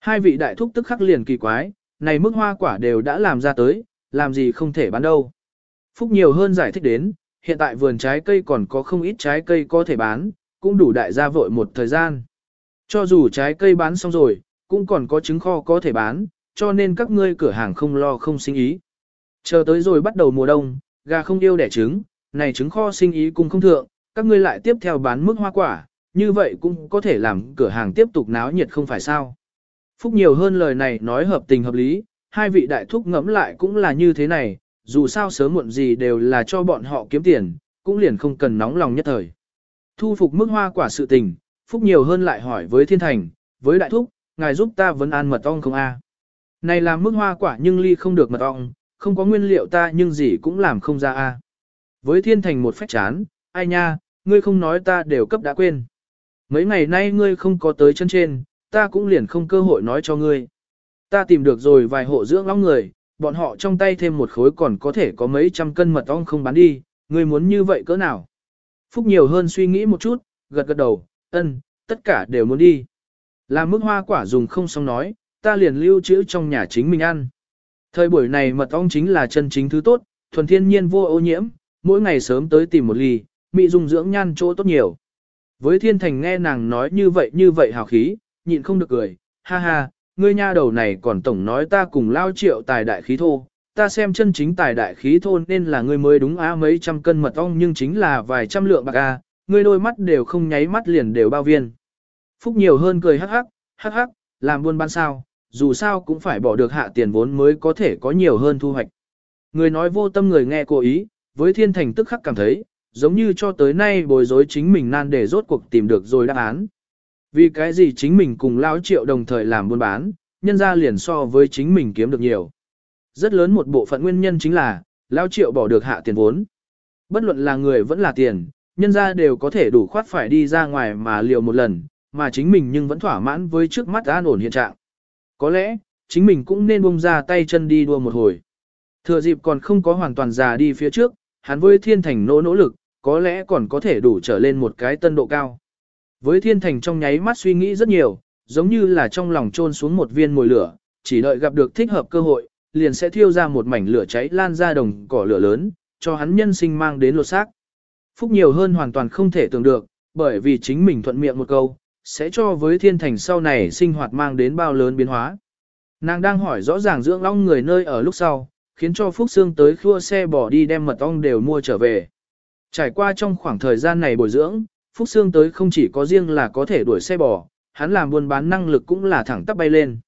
Hai vị đại thúc tức khắc liền kỳ quái, này mức hoa quả đều đã làm ra tới, làm gì không thể bán đâu. Phúc nhiều hơn giải thích đến, hiện tại vườn trái cây còn có không ít trái cây có thể bán, cũng đủ đại gia vội một thời gian. Cho dù trái cây bán xong rồi, cũng còn có trứng kho có thể bán, cho nên các ngươi cửa hàng không lo không sinh ý. Chờ tới rồi bắt đầu mùa đông, gà không yêu đẻ trứng, này trứng kho sinh ý cũng không thượng, các ngươi lại tiếp theo bán mức hoa quả, như vậy cũng có thể làm cửa hàng tiếp tục náo nhiệt không phải sao. Phúc nhiều hơn lời này nói hợp tình hợp lý, hai vị đại thúc ngẫm lại cũng là như thế này, dù sao sớm muộn gì đều là cho bọn họ kiếm tiền, cũng liền không cần nóng lòng nhất thời. Thu phục mức hoa quả sự tình, Phúc nhiều hơn lại hỏi với thiên thành, với đại thúc, ngài giúp ta vấn an mật ong không a? Này làm mức hoa quả nhưng ly không được mật ong, không có nguyên liệu ta nhưng gì cũng làm không ra a. Với thiên thành một phách chán, ai nha, ngươi không nói ta đều cấp đã quên. Mấy ngày nay ngươi không có tới chân trên, ta cũng liền không cơ hội nói cho ngươi. Ta tìm được rồi vài hộ dưỡng long người, bọn họ trong tay thêm một khối còn có thể có mấy trăm cân mật ong không bán đi, ngươi muốn như vậy cỡ nào? Phúc nhiều hơn suy nghĩ một chút, gật gật đầu, ân, tất cả đều muốn đi. Làm mức hoa quả dùng không xong nói, ta liền lưu trữ trong nhà chính mình ăn. Thời buổi này mật ong chính là chân chính thứ tốt, thuần thiên nhiên vô ô nhiễm, mỗi ngày sớm tới tìm một ly, mị dung dưỡng nhan chỗ tốt nhiều. Với thiên thành nghe nàng nói như vậy như vậy hào khí, nhịn không được cười, ha ha, ngươi nha đầu này còn tổng nói ta cùng lao triệu tài đại khí thô, ta xem chân chính tài đại khí thô nên là ngươi mới đúng á mấy trăm cân mật ong nhưng chính là vài trăm lượng bạc a, ngươi đôi mắt đều không nháy mắt liền đều bao viên. Phúc nhiều hơn cười hắc hắc, hắc hắc, làm buôn bán sao, dù sao cũng phải bỏ được hạ tiền vốn mới có thể có nhiều hơn thu hoạch. Người nói vô tâm người nghe cố ý, với thiên thành tức khắc cảm thấy, giống như cho tới nay bồi dối chính mình nan để rốt cuộc tìm được rồi đáp án. Vì cái gì chính mình cùng lão triệu đồng thời làm buôn bán, nhân ra liền so với chính mình kiếm được nhiều. Rất lớn một bộ phận nguyên nhân chính là, lão triệu bỏ được hạ tiền vốn. Bất luận là người vẫn là tiền, nhân ra đều có thể đủ khoát phải đi ra ngoài mà liều một lần, mà chính mình nhưng vẫn thỏa mãn với trước mắt an ổn hiện trạng. Có lẽ, chính mình cũng nên buông ra tay chân đi đua một hồi. Thừa dịp còn không có hoàn toàn già đi phía trước, hắn với thiên thành nỗ nỗ lực, có lẽ còn có thể đủ trở lên một cái tân độ cao. Với thiên thành trong nháy mắt suy nghĩ rất nhiều, giống như là trong lòng trôn xuống một viên mồi lửa, chỉ đợi gặp được thích hợp cơ hội, liền sẽ thiêu ra một mảnh lửa cháy lan ra đồng cỏ lửa lớn, cho hắn nhân sinh mang đến lột xác. Phúc nhiều hơn hoàn toàn không thể tưởng được, bởi vì chính mình thuận miệng một câu, sẽ cho với thiên thành sau này sinh hoạt mang đến bao lớn biến hóa. Nàng đang hỏi rõ ràng dưỡng long người nơi ở lúc sau, khiến cho Phúc Sương tới khua xe bỏ đi đem mật ong đều mua trở về. Trải qua trong khoảng thời gian này bồi dưỡng, Phúc Sương tới không chỉ có riêng là có thể đuổi xe bò, hắn làm buôn bán năng lực cũng là thẳng tắp bay lên.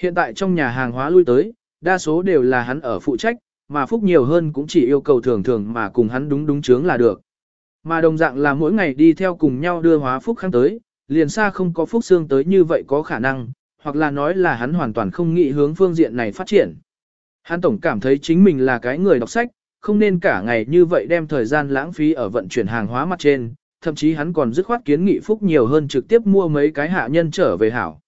Hiện tại trong nhà hàng hóa lui tới, đa số đều là hắn ở phụ trách, mà Phúc nhiều hơn cũng chỉ yêu cầu thường thường mà cùng hắn đúng đúng chướng là được. Mà đồng dạng là mỗi ngày đi theo cùng nhau đưa hóa Phúc kháng tới, liền xa không có Phúc Sương tới như vậy có khả năng, hoặc là nói là hắn hoàn toàn không nghĩ hướng phương diện này phát triển. Hắn tổng cảm thấy chính mình là cái người đọc sách, không nên cả ngày như vậy đem thời gian lãng phí ở vận chuyển hàng hóa mặt trên, thậm chí hắn còn dứt khoát kiến nghị Phúc nhiều hơn trực tiếp mua mấy cái hạ nhân trở về hảo.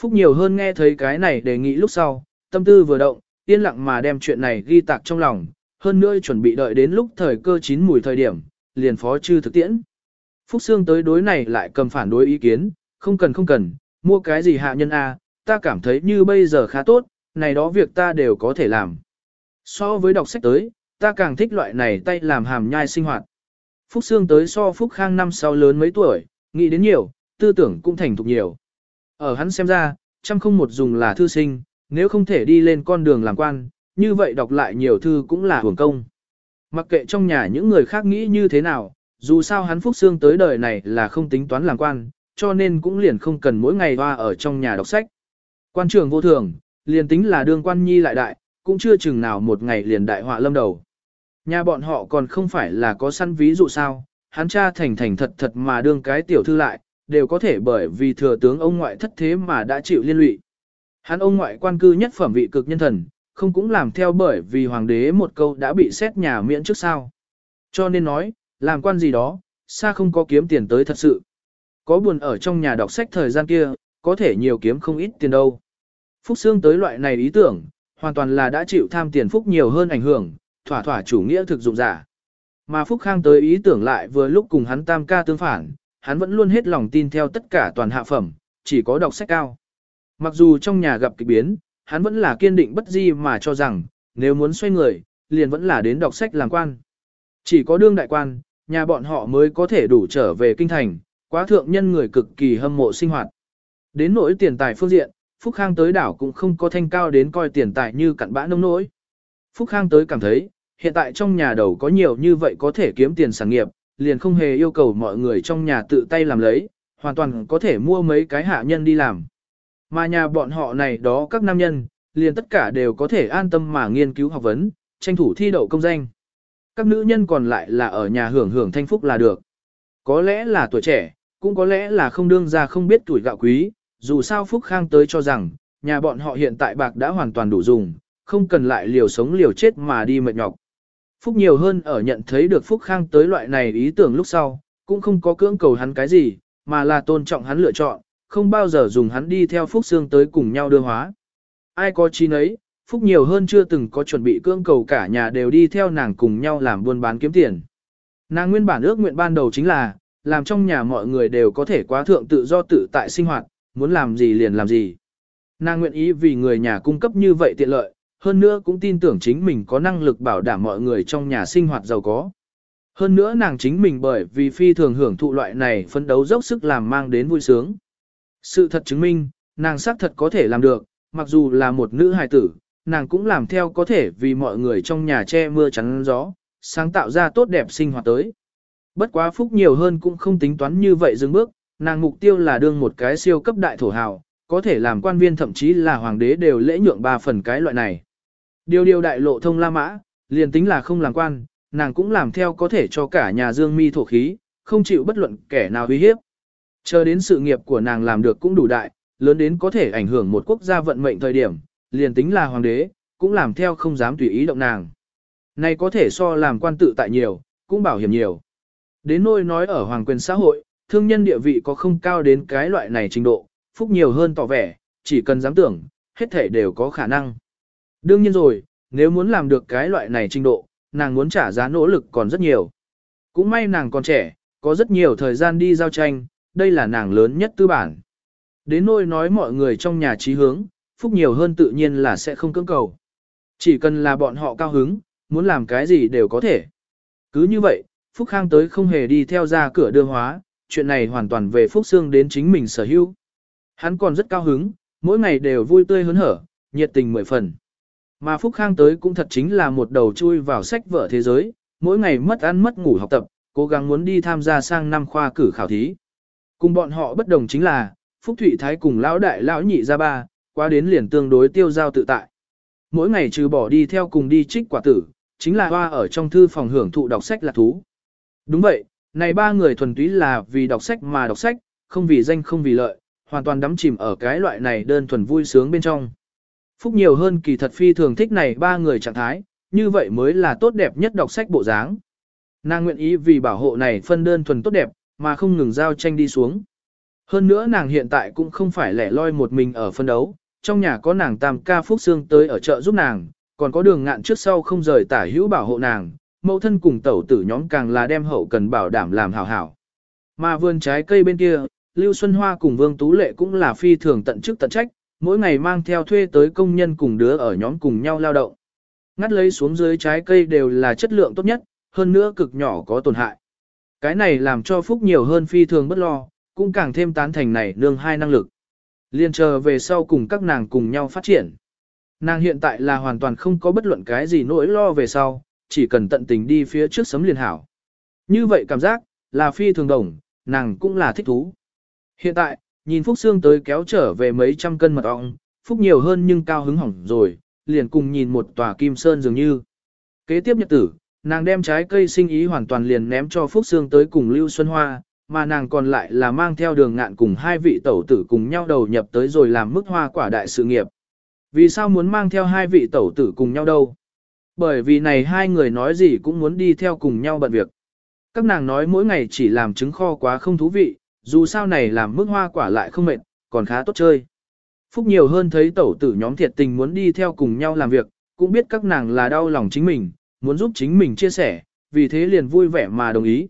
Phúc nhiều hơn nghe thấy cái này đề nghị lúc sau, tâm tư vừa động, yên lặng mà đem chuyện này ghi tạc trong lòng, hơn nữa chuẩn bị đợi đến lúc thời cơ chín mùi thời điểm, liền phó chư thực tiễn. Phúc Sương tới đối này lại cầm phản đối ý kiến, không cần không cần, mua cái gì hạ nhân A, ta cảm thấy như bây giờ khá tốt, này đó việc ta đều có thể làm. So với đọc sách tới, ta càng thích loại này tay làm hàm nhai sinh hoạt. Phúc Sương tới so Phúc Khang năm sau lớn mấy tuổi, nghĩ đến nhiều, tư tưởng cũng thành thục nhiều. Ở hắn xem ra, trăm không một dùng là thư sinh, nếu không thể đi lên con đường làm quan, như vậy đọc lại nhiều thư cũng là hưởng công. Mặc kệ trong nhà những người khác nghĩ như thế nào, dù sao hắn Phúc Sương tới đời này là không tính toán làm quan, cho nên cũng liền không cần mỗi ngày hoa ở trong nhà đọc sách. Quan trường vô thường, liền tính là đương quan nhi lại đại, cũng chưa chừng nào một ngày liền đại họa lâm đầu. Nhà bọn họ còn không phải là có săn ví dụ sao, hắn cha thành thành thật thật mà đương cái tiểu thư lại, đều có thể bởi vì thừa tướng ông ngoại thất thế mà đã chịu liên lụy. Hắn ông ngoại quan cư nhất phẩm vị cực nhân thần, không cũng làm theo bởi vì hoàng đế một câu đã bị xét nhà miễn trước sao. Cho nên nói, làm quan gì đó, xa không có kiếm tiền tới thật sự. Có buồn ở trong nhà đọc sách thời gian kia, có thể nhiều kiếm không ít tiền đâu. Phúc Sương tới loại này ý tưởng, hoàn toàn là đã chịu tham tiền Phúc nhiều hơn ảnh hưởng, thỏa thỏa chủ nghĩa thực dụng giả. Mà Phúc Khang tới ý tưởng lại vừa lúc cùng hắn tam ca tương phản, hắn vẫn luôn hết lòng tin theo tất cả toàn hạ phẩm, chỉ có đọc sách cao. Mặc dù trong nhà gặp kịch biến, hắn vẫn là kiên định bất di mà cho rằng, nếu muốn xoay người, liền vẫn là đến đọc sách làm quan. Chỉ có đương đại quan, nhà bọn họ mới có thể đủ trở về kinh thành, quá thượng nhân người cực kỳ hâm mộ sinh hoạt. Đến nỗi tiền tài phương diện, Phúc Khang tới đảo cũng không có thanh cao đến coi tiền tài như cặn bã nông nỗi. Phúc Khang tới cảm thấy, hiện tại trong nhà đầu có nhiều như vậy có thể kiếm tiền sản nghiệp, liền không hề yêu cầu mọi người trong nhà tự tay làm lấy, hoàn toàn có thể mua mấy cái hạ nhân đi làm. Mà nhà bọn họ này đó các nam nhân, liền tất cả đều có thể an tâm mà nghiên cứu học vấn, tranh thủ thi đậu công danh. Các nữ nhân còn lại là ở nhà hưởng hưởng thanh phúc là được. Có lẽ là tuổi trẻ, cũng có lẽ là không đương ra không biết tuổi gạo quý, dù sao Phúc Khang tới cho rằng, nhà bọn họ hiện tại bạc đã hoàn toàn đủ dùng, không cần lại liều sống liều chết mà đi mệt nhọc. Phúc nhiều hơn ở nhận thấy được Phúc Khang tới loại này ý tưởng lúc sau, cũng không có cưỡng cầu hắn cái gì, mà là tôn trọng hắn lựa chọn, không bao giờ dùng hắn đi theo Phúc Sương tới cùng nhau đưa hóa. Ai có chi nấy, Phúc nhiều hơn chưa từng có chuẩn bị cưỡng cầu cả nhà đều đi theo nàng cùng nhau làm buôn bán kiếm tiền. Nàng nguyên bản ước nguyện ban đầu chính là, làm trong nhà mọi người đều có thể quá thượng tự do tự tại sinh hoạt, muốn làm gì liền làm gì. Nàng nguyện ý vì người nhà cung cấp như vậy tiện lợi, hơn nữa cũng tin tưởng chính mình có năng lực bảo đảm mọi người trong nhà sinh hoạt giàu có. Hơn nữa nàng chính mình bởi vì phi thường hưởng thụ loại này phấn đấu dốc sức làm mang đến vui sướng. Sự thật chứng minh, nàng xác thật có thể làm được, mặc dù là một nữ hài tử, nàng cũng làm theo có thể vì mọi người trong nhà che mưa chắn gió, sáng tạo ra tốt đẹp sinh hoạt tới. Bất quá phúc nhiều hơn cũng không tính toán như vậy dừng bước, nàng mục tiêu là đương một cái siêu cấp đại thổ hào, có thể làm quan viên thậm chí là hoàng đế đều lễ nhượng ba phần cái loại này. Điều điều đại lộ thông La Mã, liền tính là không làm quan, nàng cũng làm theo có thể cho cả nhà dương mi thổ khí, không chịu bất luận kẻ nào uy hiếp. Chờ đến sự nghiệp của nàng làm được cũng đủ đại, lớn đến có thể ảnh hưởng một quốc gia vận mệnh thời điểm, liền tính là hoàng đế, cũng làm theo không dám tùy ý động nàng. Này có thể so làm quan tự tại nhiều, cũng bảo hiểm nhiều. Đến nôi nói ở hoàng quyền xã hội, thương nhân địa vị có không cao đến cái loại này trình độ, phúc nhiều hơn tỏ vẻ, chỉ cần dám tưởng, hết thể đều có khả năng. Đương nhiên rồi, nếu muốn làm được cái loại này trình độ, nàng muốn trả giá nỗ lực còn rất nhiều. Cũng may nàng còn trẻ, có rất nhiều thời gian đi giao tranh, đây là nàng lớn nhất tư bản. Đến nỗi nói mọi người trong nhà trí hướng, phúc nhiều hơn tự nhiên là sẽ không cưỡng cầu. Chỉ cần là bọn họ cao hứng, muốn làm cái gì đều có thể. Cứ như vậy, Phúc Khang tới không hề đi theo ra cửa đưa hóa, chuyện này hoàn toàn về Phúc Sương đến chính mình sở hữu. Hắn còn rất cao hứng, mỗi ngày đều vui tươi hớn hở, nhiệt tình mười phần. Mà Phúc Khang tới cũng thật chính là một đầu chui vào sách vở thế giới, mỗi ngày mất ăn mất ngủ học tập, cố gắng muốn đi tham gia sang năm khoa cử khảo thí. Cùng bọn họ bất đồng chính là, Phúc Thụy Thái cùng lão đại lão nhị ra ba, qua đến liền tương đối tiêu giao tự tại. Mỗi ngày trừ bỏ đi theo cùng đi trích quả tử, chính là hoa ở trong thư phòng hưởng thụ đọc sách là thú. Đúng vậy, này ba người thuần túy là vì đọc sách mà đọc sách, không vì danh không vì lợi, hoàn toàn đắm chìm ở cái loại này đơn thuần vui sướng bên trong. Phúc nhiều hơn kỳ thật phi thường thích này ba người trạng thái, như vậy mới là tốt đẹp nhất đọc sách bộ dáng. Nàng nguyện ý vì bảo hộ này phân đơn thuần tốt đẹp, mà không ngừng giao tranh đi xuống. Hơn nữa nàng hiện tại cũng không phải lẻ loi một mình ở phân đấu, trong nhà có nàng tam ca phúc xương tới ở chợ giúp nàng, còn có đường ngạn trước sau không rời tả hữu bảo hộ nàng, mẫu thân cùng tẩu tử nhóm càng là đem hậu cần bảo đảm làm hảo hảo. Mà vườn trái cây bên kia, Lưu Xuân Hoa cùng Vương Tú Lệ cũng là phi thường tận chức tận trách, mỗi ngày mang theo thuê tới công nhân cùng đứa ở nhóm cùng nhau lao động. Ngắt lấy xuống dưới trái cây đều là chất lượng tốt nhất, hơn nữa cực nhỏ có tổn hại. Cái này làm cho Phúc nhiều hơn phi thường bất lo, cũng càng thêm tán thành này nương hai năng lực. Liên chờ về sau cùng các nàng cùng nhau phát triển. Nàng hiện tại là hoàn toàn không có bất luận cái gì nỗi lo về sau, chỉ cần tận tình đi phía trước sấm liền hảo. Như vậy cảm giác, là phi thường đồng, nàng cũng là thích thú. Hiện tại, nhìn Phúc Sương tới kéo trở về mấy trăm cân mật ong, Phúc nhiều hơn nhưng cao hứng hỏng rồi, liền cùng nhìn một tòa kim sơn dường như. Kế tiếp nhật tử, nàng đem trái cây sinh ý hoàn toàn liền ném cho Phúc Sương tới cùng Lưu Xuân Hoa, mà nàng còn lại là mang theo đường ngạn cùng hai vị tẩu tử cùng nhau đầu nhập tới rồi làm mức hoa quả đại sự nghiệp. Vì sao muốn mang theo hai vị tẩu tử cùng nhau đâu? Bởi vì này hai người nói gì cũng muốn đi theo cùng nhau bận việc. Các nàng nói mỗi ngày chỉ làm trứng kho quá không thú vị, dù sao này làm mức hoa quả lại không mệt, còn khá tốt chơi. Phúc nhiều hơn thấy tẩu tử nhóm thiệt tình muốn đi theo cùng nhau làm việc, cũng biết các nàng là đau lòng chính mình, muốn giúp chính mình chia sẻ, vì thế liền vui vẻ mà đồng ý.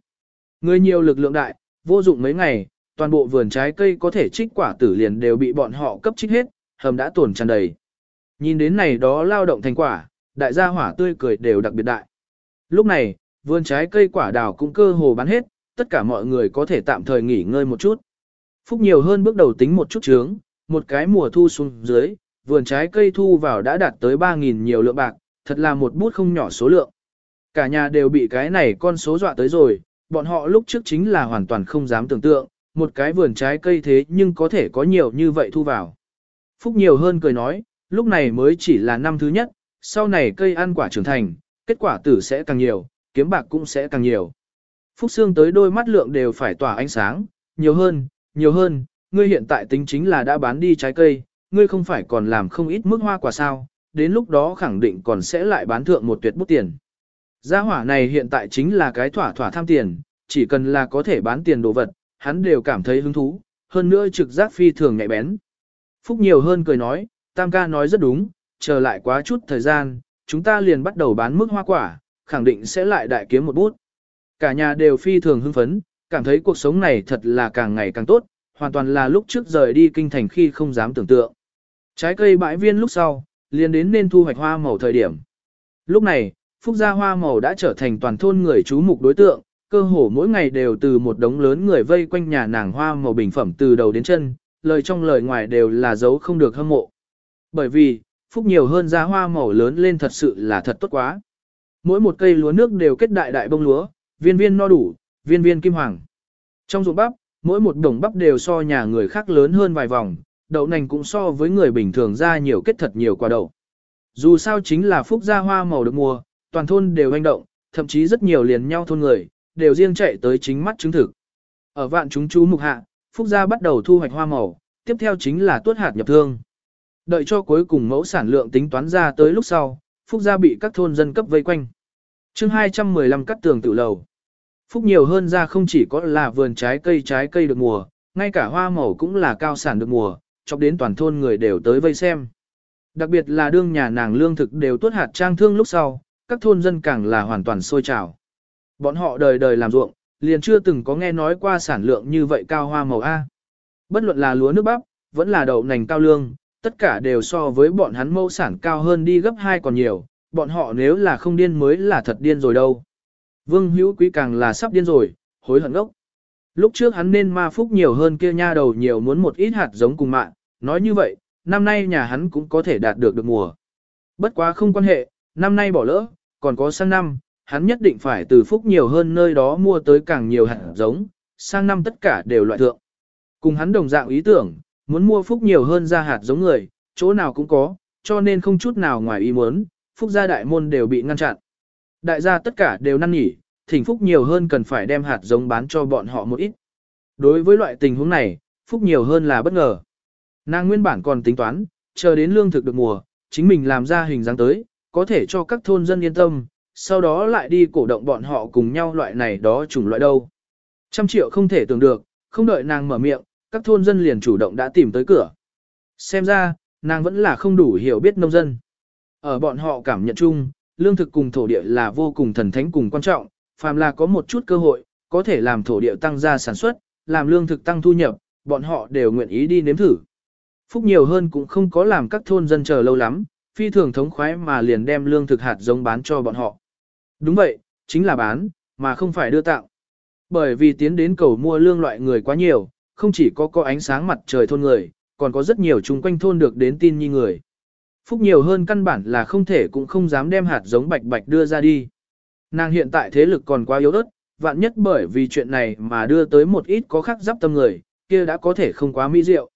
Người nhiều lực lượng đại, vô dụng mấy ngày, toàn bộ vườn trái cây có thể trích quả tử liền đều bị bọn họ cấp trích hết, hầm đã tổn tràn đầy. Nhìn đến này đó lao động thành quả, đại gia hỏa tươi cười đều đặc biệt đại. Lúc này, vườn trái cây quả đào cũng cơ hồ bán hết, tất cả mọi người có thể tạm thời nghỉ ngơi một chút. Phúc nhiều hơn bước đầu tính một chút chướng, một cái mùa thu xuống dưới, vườn trái cây thu vào đã đạt tới 3.000 nhiều lượng bạc, thật là một bút không nhỏ số lượng. Cả nhà đều bị cái này con số dọa tới rồi, bọn họ lúc trước chính là hoàn toàn không dám tưởng tượng, một cái vườn trái cây thế nhưng có thể có nhiều như vậy thu vào. Phúc nhiều hơn cười nói, lúc này mới chỉ là năm thứ nhất, sau này cây ăn quả trưởng thành, kết quả tử sẽ càng nhiều, kiếm bạc cũng sẽ càng nhiều. Phúc xương tới đôi mắt lượng đều phải tỏa ánh sáng, nhiều hơn, nhiều hơn, ngươi hiện tại tính chính là đã bán đi trái cây, ngươi không phải còn làm không ít mức hoa quả sao, đến lúc đó khẳng định còn sẽ lại bán thượng một tuyệt bút tiền. Gia hỏa này hiện tại chính là cái thỏa thỏa tham tiền, chỉ cần là có thể bán tiền đồ vật, hắn đều cảm thấy hứng thú, hơn nữa trực giác phi thường nhạy bén. Phúc nhiều hơn cười nói, Tam ca nói rất đúng, chờ lại quá chút thời gian, chúng ta liền bắt đầu bán mức hoa quả, khẳng định sẽ lại đại kiếm một bút. Cả nhà đều phi thường hưng phấn, cảm thấy cuộc sống này thật là càng ngày càng tốt, hoàn toàn là lúc trước rời đi kinh thành khi không dám tưởng tượng. Trái cây bãi viên lúc sau, liền đến nên thu hoạch hoa màu thời điểm. Lúc này, Phúc Gia Hoa Màu đã trở thành toàn thôn người chú mục đối tượng, cơ hồ mỗi ngày đều từ một đống lớn người vây quanh nhà nàng hoa màu bình phẩm từ đầu đến chân, lời trong lời ngoài đều là dấu không được hâm mộ. Bởi vì, Phúc nhiều hơn ra hoa màu lớn lên thật sự là thật tốt quá. Mỗi một cây lúa nước đều kết đại đại bông lúa, viên viên no đủ, viên viên kim hoàng. Trong ruộng bắp, mỗi một đồng bắp đều so nhà người khác lớn hơn vài vòng, đậu nành cũng so với người bình thường ra nhiều kết thật nhiều quả đậu. Dù sao chính là phúc gia hoa màu được mùa, toàn thôn đều hành động, thậm chí rất nhiều liền nhau thôn người, đều riêng chạy tới chính mắt chứng thực. Ở vạn chúng chú mục hạ, phúc gia bắt đầu thu hoạch hoa màu, tiếp theo chính là tuốt hạt nhập thương. Đợi cho cuối cùng mẫu sản lượng tính toán ra tới lúc sau, phúc gia bị các thôn dân cấp vây quanh. chương 215 cắt tường tự lầu. Phúc nhiều hơn ra không chỉ có là vườn trái cây trái cây được mùa, ngay cả hoa màu cũng là cao sản được mùa, chọc đến toàn thôn người đều tới vây xem. Đặc biệt là đương nhà nàng lương thực đều tuốt hạt trang thương lúc sau, các thôn dân càng là hoàn toàn sôi trào. Bọn họ đời đời làm ruộng, liền chưa từng có nghe nói qua sản lượng như vậy cao hoa màu A. Bất luận là lúa nước bắp, vẫn là đậu nành cao lương, tất cả đều so với bọn hắn mẫu sản cao hơn đi gấp hai còn nhiều, bọn họ nếu là không điên mới là thật điên rồi đâu. Vương hữu quý càng là sắp điên rồi, hối hận ốc. Lúc trước hắn nên ma phúc nhiều hơn kia nha đầu nhiều muốn một ít hạt giống cùng mạng, nói như vậy, năm nay nhà hắn cũng có thể đạt được được mùa. Bất quá không quan hệ, năm nay bỏ lỡ, còn có sang năm, hắn nhất định phải từ phúc nhiều hơn nơi đó mua tới càng nhiều hạt giống, sang năm tất cả đều loại thượng. Cùng hắn đồng dạng ý tưởng, muốn mua phúc nhiều hơn ra hạt giống người, chỗ nào cũng có, cho nên không chút nào ngoài ý muốn, phúc gia đại môn đều bị ngăn chặn. Đại gia tất cả đều năn nỉ, thỉnh phúc nhiều hơn cần phải đem hạt giống bán cho bọn họ một ít. Đối với loại tình huống này, phúc nhiều hơn là bất ngờ. Nàng nguyên bản còn tính toán, chờ đến lương thực được mùa, chính mình làm ra hình dáng tới, có thể cho các thôn dân yên tâm, sau đó lại đi cổ động bọn họ cùng nhau loại này đó chủng loại đâu. Trăm triệu không thể tưởng được, không đợi nàng mở miệng, các thôn dân liền chủ động đã tìm tới cửa. Xem ra, nàng vẫn là không đủ hiểu biết nông dân. Ở bọn họ cảm nhận chung, lương thực cùng thổ địa là vô cùng thần thánh cùng quan trọng, phàm là có một chút cơ hội, có thể làm thổ địa tăng gia sản xuất, làm lương thực tăng thu nhập, bọn họ đều nguyện ý đi nếm thử. Phúc nhiều hơn cũng không có làm các thôn dân chờ lâu lắm, phi thường thống khoái mà liền đem lương thực hạt giống bán cho bọn họ. Đúng vậy, chính là bán, mà không phải đưa tặng. Bởi vì tiến đến cầu mua lương loại người quá nhiều, không chỉ có có ánh sáng mặt trời thôn người, còn có rất nhiều chung quanh thôn được đến tin như người. Phúc nhiều hơn căn bản là không thể cũng không dám đem hạt giống bạch bạch đưa ra đi. Nàng hiện tại thế lực còn quá yếu ớt, vạn nhất bởi vì chuyện này mà đưa tới một ít có khắc giáp tâm người, kia đã có thể không quá mỹ diệu.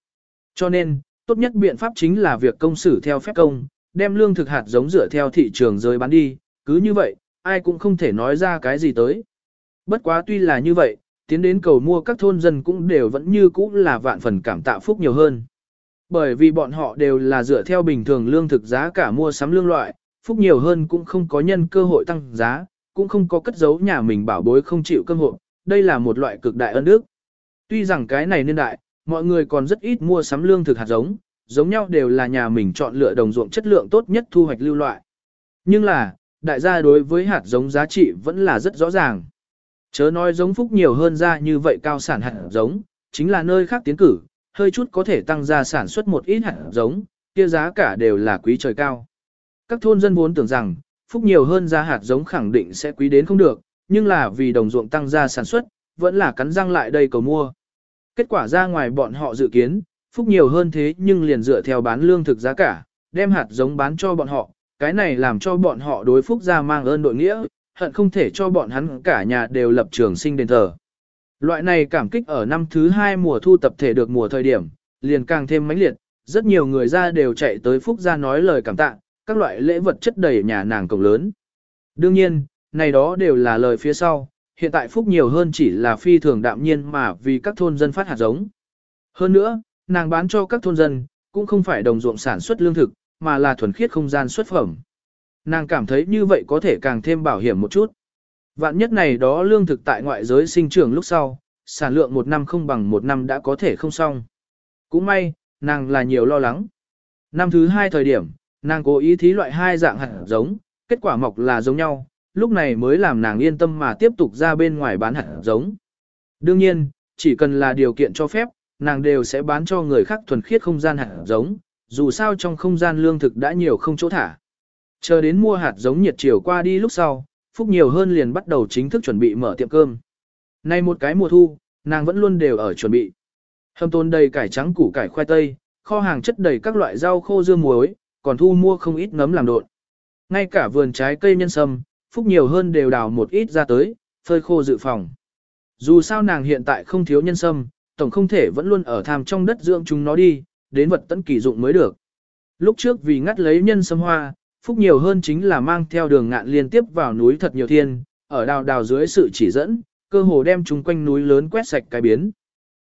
Cho nên, tốt nhất biện pháp chính là việc công xử theo phép công, đem lương thực hạt giống dựa theo thị trường rơi bán đi, cứ như vậy, ai cũng không thể nói ra cái gì tới. Bất quá tuy là như vậy, tiến đến cầu mua các thôn dân cũng đều vẫn như cũ là vạn phần cảm tạ phúc nhiều hơn. Bởi vì bọn họ đều là dựa theo bình thường lương thực giá cả mua sắm lương loại, phúc nhiều hơn cũng không có nhân cơ hội tăng giá, cũng không có cất giấu nhà mình bảo bối không chịu cơ hội, đây là một loại cực đại ân đức. Tuy rằng cái này niên đại, mọi người còn rất ít mua sắm lương thực hạt giống, giống nhau đều là nhà mình chọn lựa đồng ruộng chất lượng tốt nhất thu hoạch lưu loại. Nhưng là, đại gia đối với hạt giống giá trị vẫn là rất rõ ràng. Chớ nói giống phúc nhiều hơn ra như vậy cao sản hạt giống, chính là nơi khác tiến cử, hơi chút có thể tăng ra sản xuất một ít hạt giống, kia giá cả đều là quý trời cao. Các thôn dân vốn tưởng rằng, phúc nhiều hơn ra hạt giống khẳng định sẽ quý đến không được, nhưng là vì đồng ruộng tăng ra sản xuất, vẫn là cắn răng lại đây cầu mua. Kết quả ra ngoài bọn họ dự kiến, phúc nhiều hơn thế nhưng liền dựa theo bán lương thực giá cả, đem hạt giống bán cho bọn họ, cái này làm cho bọn họ đối phúc ra mang ơn đội nghĩa, hận không thể cho bọn hắn cả nhà đều lập trường sinh đền thờ. Loại này cảm kích ở năm thứ hai mùa thu tập thể được mùa thời điểm, liền càng thêm mãnh liệt, rất nhiều người ra đều chạy tới phúc gia nói lời cảm tạ, các loại lễ vật chất đầy nhà nàng cổng lớn. Đương nhiên, này đó đều là lời phía sau, hiện tại phúc nhiều hơn chỉ là phi thường đạm nhiên mà vì các thôn dân phát hạt giống. Hơn nữa, nàng bán cho các thôn dân, cũng không phải đồng ruộng sản xuất lương thực, mà là thuần khiết không gian xuất phẩm. Nàng cảm thấy như vậy có thể càng thêm bảo hiểm một chút. Vạn nhất này đó lương thực tại ngoại giới sinh trưởng lúc sau, sản lượng một năm không bằng một năm đã có thể không xong. Cũng may, nàng là nhiều lo lắng. Năm thứ hai thời điểm, nàng cố ý thí loại hai dạng hạt giống, kết quả mọc là giống nhau, lúc này mới làm nàng yên tâm mà tiếp tục ra bên ngoài bán hạt giống. Đương nhiên, chỉ cần là điều kiện cho phép, nàng đều sẽ bán cho người khác thuần khiết không gian hạt giống, dù sao trong không gian lương thực đã nhiều không chỗ thả. Chờ đến mua hạt giống nhiệt chiều qua đi lúc sau, Phúc nhiều hơn liền bắt đầu chính thức chuẩn bị mở tiệm cơm. Nay một cái mùa thu, nàng vẫn luôn đều ở chuẩn bị. Hầm tồn đầy cải trắng củ cải khoai tây, kho hàng chất đầy các loại rau khô dưa muối, còn thu mua không ít nấm làm độn. Ngay cả vườn trái cây nhân sâm, Phúc nhiều hơn đều đào một ít ra tới, phơi khô dự phòng. Dù sao nàng hiện tại không thiếu nhân sâm, tổng không thể vẫn luôn ở tham trong đất dưỡng chúng nó đi, đến vật tận kỳ dụng mới được. Lúc trước vì ngắt lấy nhân sâm hoa, Phúc nhiều hơn chính là mang theo đường ngạn liên tiếp vào núi thật nhiều thiên, ở đào đào dưới sự chỉ dẫn, cơ hồ đem chúng quanh núi lớn quét sạch cái biến.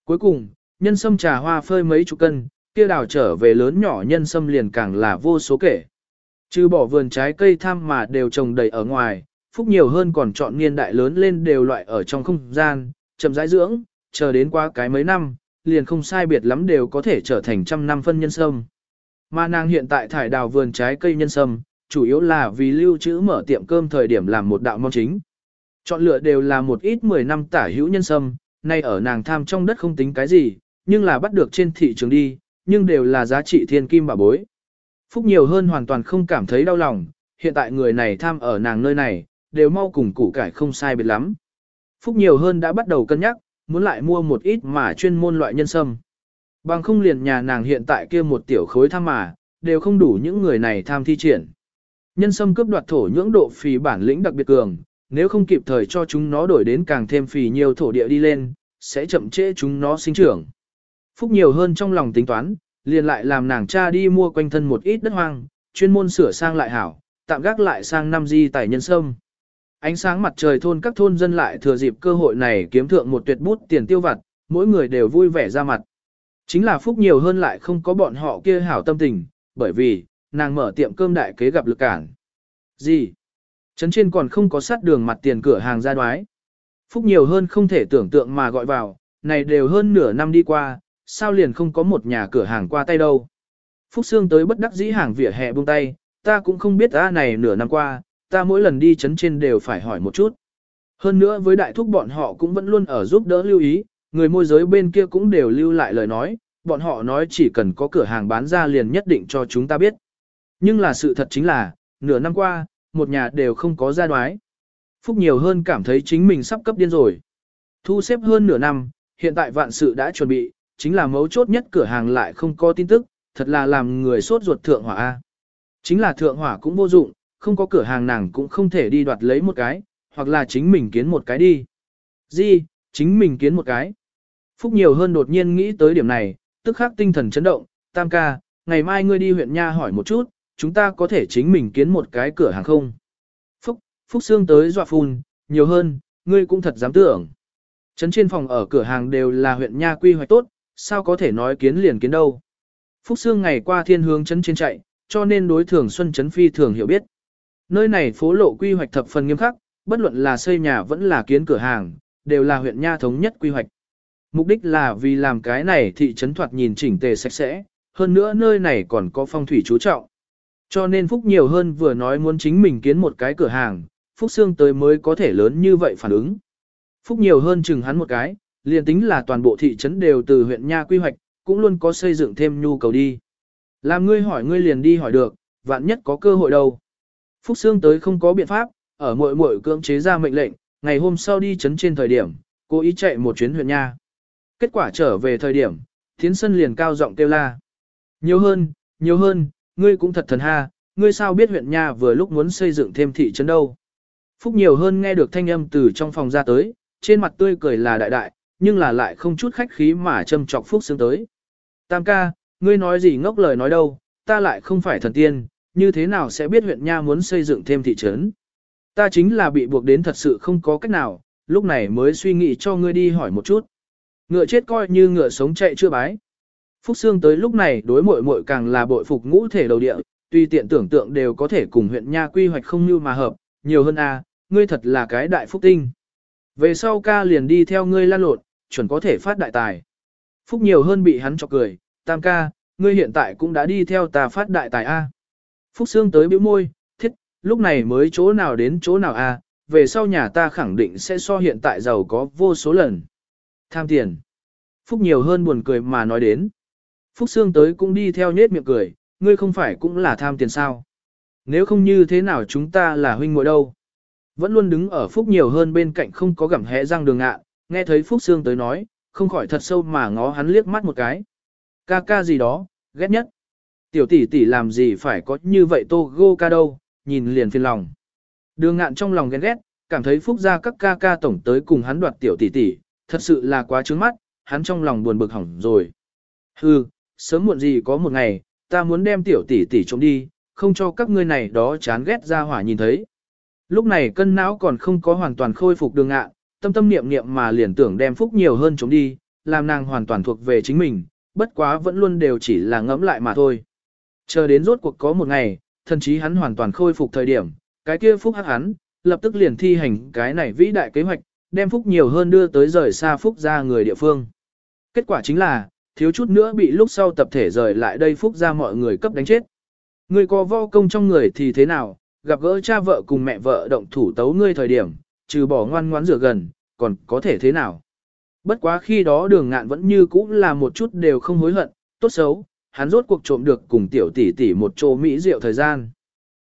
Cuối cùng, nhân sâm trà hoa phơi mấy chục cân, kia đào trở về lớn nhỏ nhân sâm liền càng là vô số kể. Trừ bỏ vườn trái cây tham mà đều trồng đầy ở ngoài, Phúc nhiều hơn còn chọn niên đại lớn lên đều loại ở trong không gian, chậm rãi dưỡng, chờ đến qua cái mấy năm, liền không sai biệt lắm đều có thể trở thành trăm năm phân nhân sâm. Mà nàng hiện tại thải đào vườn trái cây nhân sâm, chủ yếu là vì lưu trữ mở tiệm cơm thời điểm làm một đạo món chính. Chọn lựa đều là một ít 10 năm tả hữu nhân sâm, nay ở nàng tham trong đất không tính cái gì, nhưng là bắt được trên thị trường đi, nhưng đều là giá trị thiên kim bà bối. Phúc nhiều hơn hoàn toàn không cảm thấy đau lòng, hiện tại người này tham ở nàng nơi này, đều mau cùng củ cải không sai biệt lắm. Phúc nhiều hơn đã bắt đầu cân nhắc, muốn lại mua một ít mà chuyên môn loại nhân sâm. Bằng không liền nhà nàng hiện tại kia một tiểu khối tham mà, đều không đủ những người này tham thi triển. Nhân sâm cướp đoạt thổ nhưỡng độ phì bản lĩnh đặc biệt cường, nếu không kịp thời cho chúng nó đổi đến càng thêm phì nhiều thổ địa đi lên, sẽ chậm trễ chúng nó sinh trưởng. Phúc nhiều hơn trong lòng tính toán, liền lại làm nàng cha đi mua quanh thân một ít đất hoang, chuyên môn sửa sang lại hảo, tạm gác lại sang năm di tài nhân sâm. Ánh sáng mặt trời thôn các thôn dân lại thừa dịp cơ hội này kiếm thượng một tuyệt bút tiền tiêu vặt, mỗi người đều vui vẻ ra mặt. Chính là phúc nhiều hơn lại không có bọn họ kia hảo tâm tình, bởi vì, nàng mở tiệm cơm đại kế gặp lực cản. Gì? Trấn trên còn không có sát đường mặt tiền cửa hàng ra đoái. Phúc nhiều hơn không thể tưởng tượng mà gọi vào, này đều hơn nửa năm đi qua, sao liền không có một nhà cửa hàng qua tay đâu. Phúc Sương tới bất đắc dĩ hàng vỉa hè buông tay, ta cũng không biết ta này nửa năm qua, ta mỗi lần đi chấn trên đều phải hỏi một chút. Hơn nữa với đại thúc bọn họ cũng vẫn luôn ở giúp đỡ lưu ý, người môi giới bên kia cũng đều lưu lại lời nói, bọn họ nói chỉ cần có cửa hàng bán ra liền nhất định cho chúng ta biết. Nhưng là sự thật chính là, nửa năm qua, một nhà đều không có ra đoái. Phúc nhiều hơn cảm thấy chính mình sắp cấp điên rồi. Thu xếp hơn nửa năm, hiện tại vạn sự đã chuẩn bị, chính là mấu chốt nhất cửa hàng lại không có tin tức, thật là làm người sốt ruột thượng hỏa A. Chính là thượng hỏa cũng vô dụng, không có cửa hàng nàng cũng không thể đi đoạt lấy một cái, hoặc là chính mình kiến một cái đi. Gì, chính mình kiến một cái. Phúc nhiều hơn đột nhiên nghĩ tới điểm này, tức khắc tinh thần chấn động, tam ca, ngày mai ngươi đi huyện nha hỏi một chút, chúng ta có thể chính mình kiến một cái cửa hàng không? Phúc, Phúc Sương tới dọa phun, nhiều hơn, ngươi cũng thật dám tưởng. Trấn trên phòng ở cửa hàng đều là huyện nha quy hoạch tốt, sao có thể nói kiến liền kiến đâu. Phúc Sương ngày qua thiên hướng trấn trên chạy, cho nên đối thường Xuân Trấn Phi thường hiểu biết. Nơi này phố lộ quy hoạch thập phần nghiêm khắc, bất luận là xây nhà vẫn là kiến cửa hàng, đều là huyện nha thống nhất quy hoạch. Mục đích là vì làm cái này thị trấn thoạt nhìn chỉnh tề sạch sẽ, hơn nữa nơi này còn có phong thủy chú trọng. Cho nên Phúc nhiều hơn vừa nói muốn chính mình kiến một cái cửa hàng, Phúc Sương tới mới có thể lớn như vậy phản ứng. Phúc nhiều hơn chừng hắn một cái, liền tính là toàn bộ thị trấn đều từ huyện nha quy hoạch, cũng luôn có xây dựng thêm nhu cầu đi. Làm ngươi hỏi ngươi liền đi hỏi được, vạn nhất có cơ hội đâu. Phúc Sương tới không có biện pháp, ở muội muội cưỡng chế ra mệnh lệnh, ngày hôm sau đi trấn trên thời điểm, cô ý chạy một chuyến huyện nha. Kết quả trở về thời điểm, thiến sân liền cao giọng kêu la. Nhiều hơn, nhiều hơn, ngươi cũng thật thần ha, ngươi sao biết huyện nha vừa lúc muốn xây dựng thêm thị trấn đâu. Phúc nhiều hơn nghe được thanh âm từ trong phòng ra tới, trên mặt tươi cười là đại đại, nhưng là lại không chút khách khí mà châm chọc Phúc sướng tới. Tam ca, ngươi nói gì ngốc lời nói đâu, ta lại không phải thần tiên, như thế nào sẽ biết huyện nha muốn xây dựng thêm thị trấn. Ta chính là bị buộc đến thật sự không có cách nào, lúc này mới suy nghĩ cho ngươi đi hỏi một chút. Ngựa chết coi như ngựa sống chạy chưa bái. Phúc Sương tới lúc này đối muội muội càng là bội phục ngũ thể đầu địa, tuy tiện tưởng tượng đều có thể cùng huyện nha quy hoạch không như mà hợp, nhiều hơn a, ngươi thật là cái đại phúc tinh. Về sau ca liền đi theo ngươi lan lột, chuẩn có thể phát đại tài. Phúc nhiều hơn bị hắn chọc cười, tam ca, ngươi hiện tại cũng đã đi theo ta phát đại tài a. Phúc Sương tới bĩu môi, thiết, lúc này mới chỗ nào đến chỗ nào a, về sau nhà ta khẳng định sẽ so hiện tại giàu có vô số lần. Tham tiền. Phúc nhiều hơn buồn cười mà nói đến. Phúc Sương tới cũng đi theo nhết miệng cười, ngươi không phải cũng là tham tiền sao. Nếu không như thế nào chúng ta là huynh muội đâu. Vẫn luôn đứng ở Phúc nhiều hơn bên cạnh không có gặm hẽ răng đường ngạ, nghe thấy Phúc Sương tới nói, không khỏi thật sâu mà ngó hắn liếc mắt một cái. Ca ca gì đó, ghét nhất. Tiểu tỷ tỷ làm gì phải có như vậy tô gô ca đâu, nhìn liền phiền lòng. Đường ngạn trong lòng ghen ghét, cảm thấy Phúc gia các ca ca tổng tới cùng hắn đoạt tiểu tỷ tỷ, thật sự là quá trướng mắt, hắn trong lòng buồn bực hỏng rồi. Hừ, sớm muộn gì có một ngày, ta muốn đem tiểu tỷ tỷ trộm đi, không cho các ngươi này đó chán ghét ra hỏa nhìn thấy. Lúc này cân não còn không có hoàn toàn khôi phục đường ngạ, tâm tâm niệm niệm mà liền tưởng đem phúc nhiều hơn trộm đi, làm nàng hoàn toàn thuộc về chính mình, bất quá vẫn luôn đều chỉ là ngẫm lại mà thôi. Chờ đến rốt cuộc có một ngày, thần chí hắn hoàn toàn khôi phục thời điểm, cái kia phúc hắc hắn, lập tức liền thi hành cái này vĩ đại kế hoạch, đem phúc nhiều hơn đưa tới rời xa phúc ra người địa phương. Kết quả chính là, thiếu chút nữa bị lúc sau tập thể rời lại đây phúc ra mọi người cấp đánh chết. Người có vo công trong người thì thế nào, gặp gỡ cha vợ cùng mẹ vợ động thủ tấu ngươi thời điểm, trừ bỏ ngoan ngoãn rửa gần, còn có thể thế nào. Bất quá khi đó đường ngạn vẫn như cũ là một chút đều không hối hận, tốt xấu, hắn rốt cuộc trộm được cùng tiểu tỷ tỷ một chỗ mỹ rượu thời gian.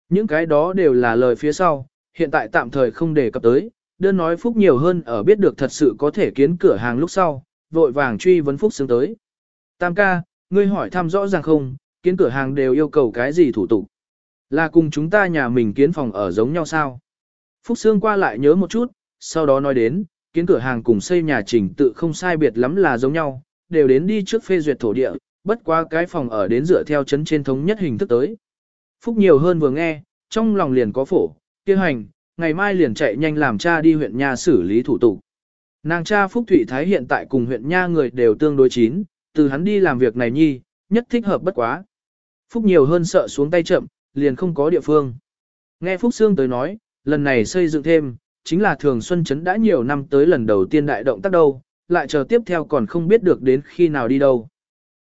Những cái đó đều là lời phía sau, hiện tại tạm thời không đề cập tới, đơn nói Phúc nhiều hơn ở biết được thật sự có thể kiến cửa hàng lúc sau, vội vàng truy vấn Phúc xứng tới. Tam ca, ngươi hỏi thăm rõ ràng không, kiến cửa hàng đều yêu cầu cái gì thủ tục? Là cùng chúng ta nhà mình kiến phòng ở giống nhau sao? Phúc Sương qua lại nhớ một chút, sau đó nói đến, kiến cửa hàng cùng xây nhà trình tự không sai biệt lắm là giống nhau, đều đến đi trước phê duyệt thổ địa, bất qua cái phòng ở đến dựa theo chấn trên thống nhất hình thức tới. Phúc nhiều hơn vừa nghe, trong lòng liền có phổ, kia hành, ngày mai liền chạy nhanh làm cha đi huyện nha xử lý thủ tục. Nàng cha Phúc Thụy Thái hiện tại cùng huyện nha người đều tương đối chín, từ hắn đi làm việc này nhi, nhất thích hợp bất quá. Phúc nhiều hơn sợ xuống tay chậm, liền không có địa phương. Nghe Phúc Sương tới nói, lần này xây dựng thêm, chính là thường Xuân Trấn đã nhiều năm tới lần đầu tiên đại động tác đâu, lại chờ tiếp theo còn không biết được đến khi nào đi đâu.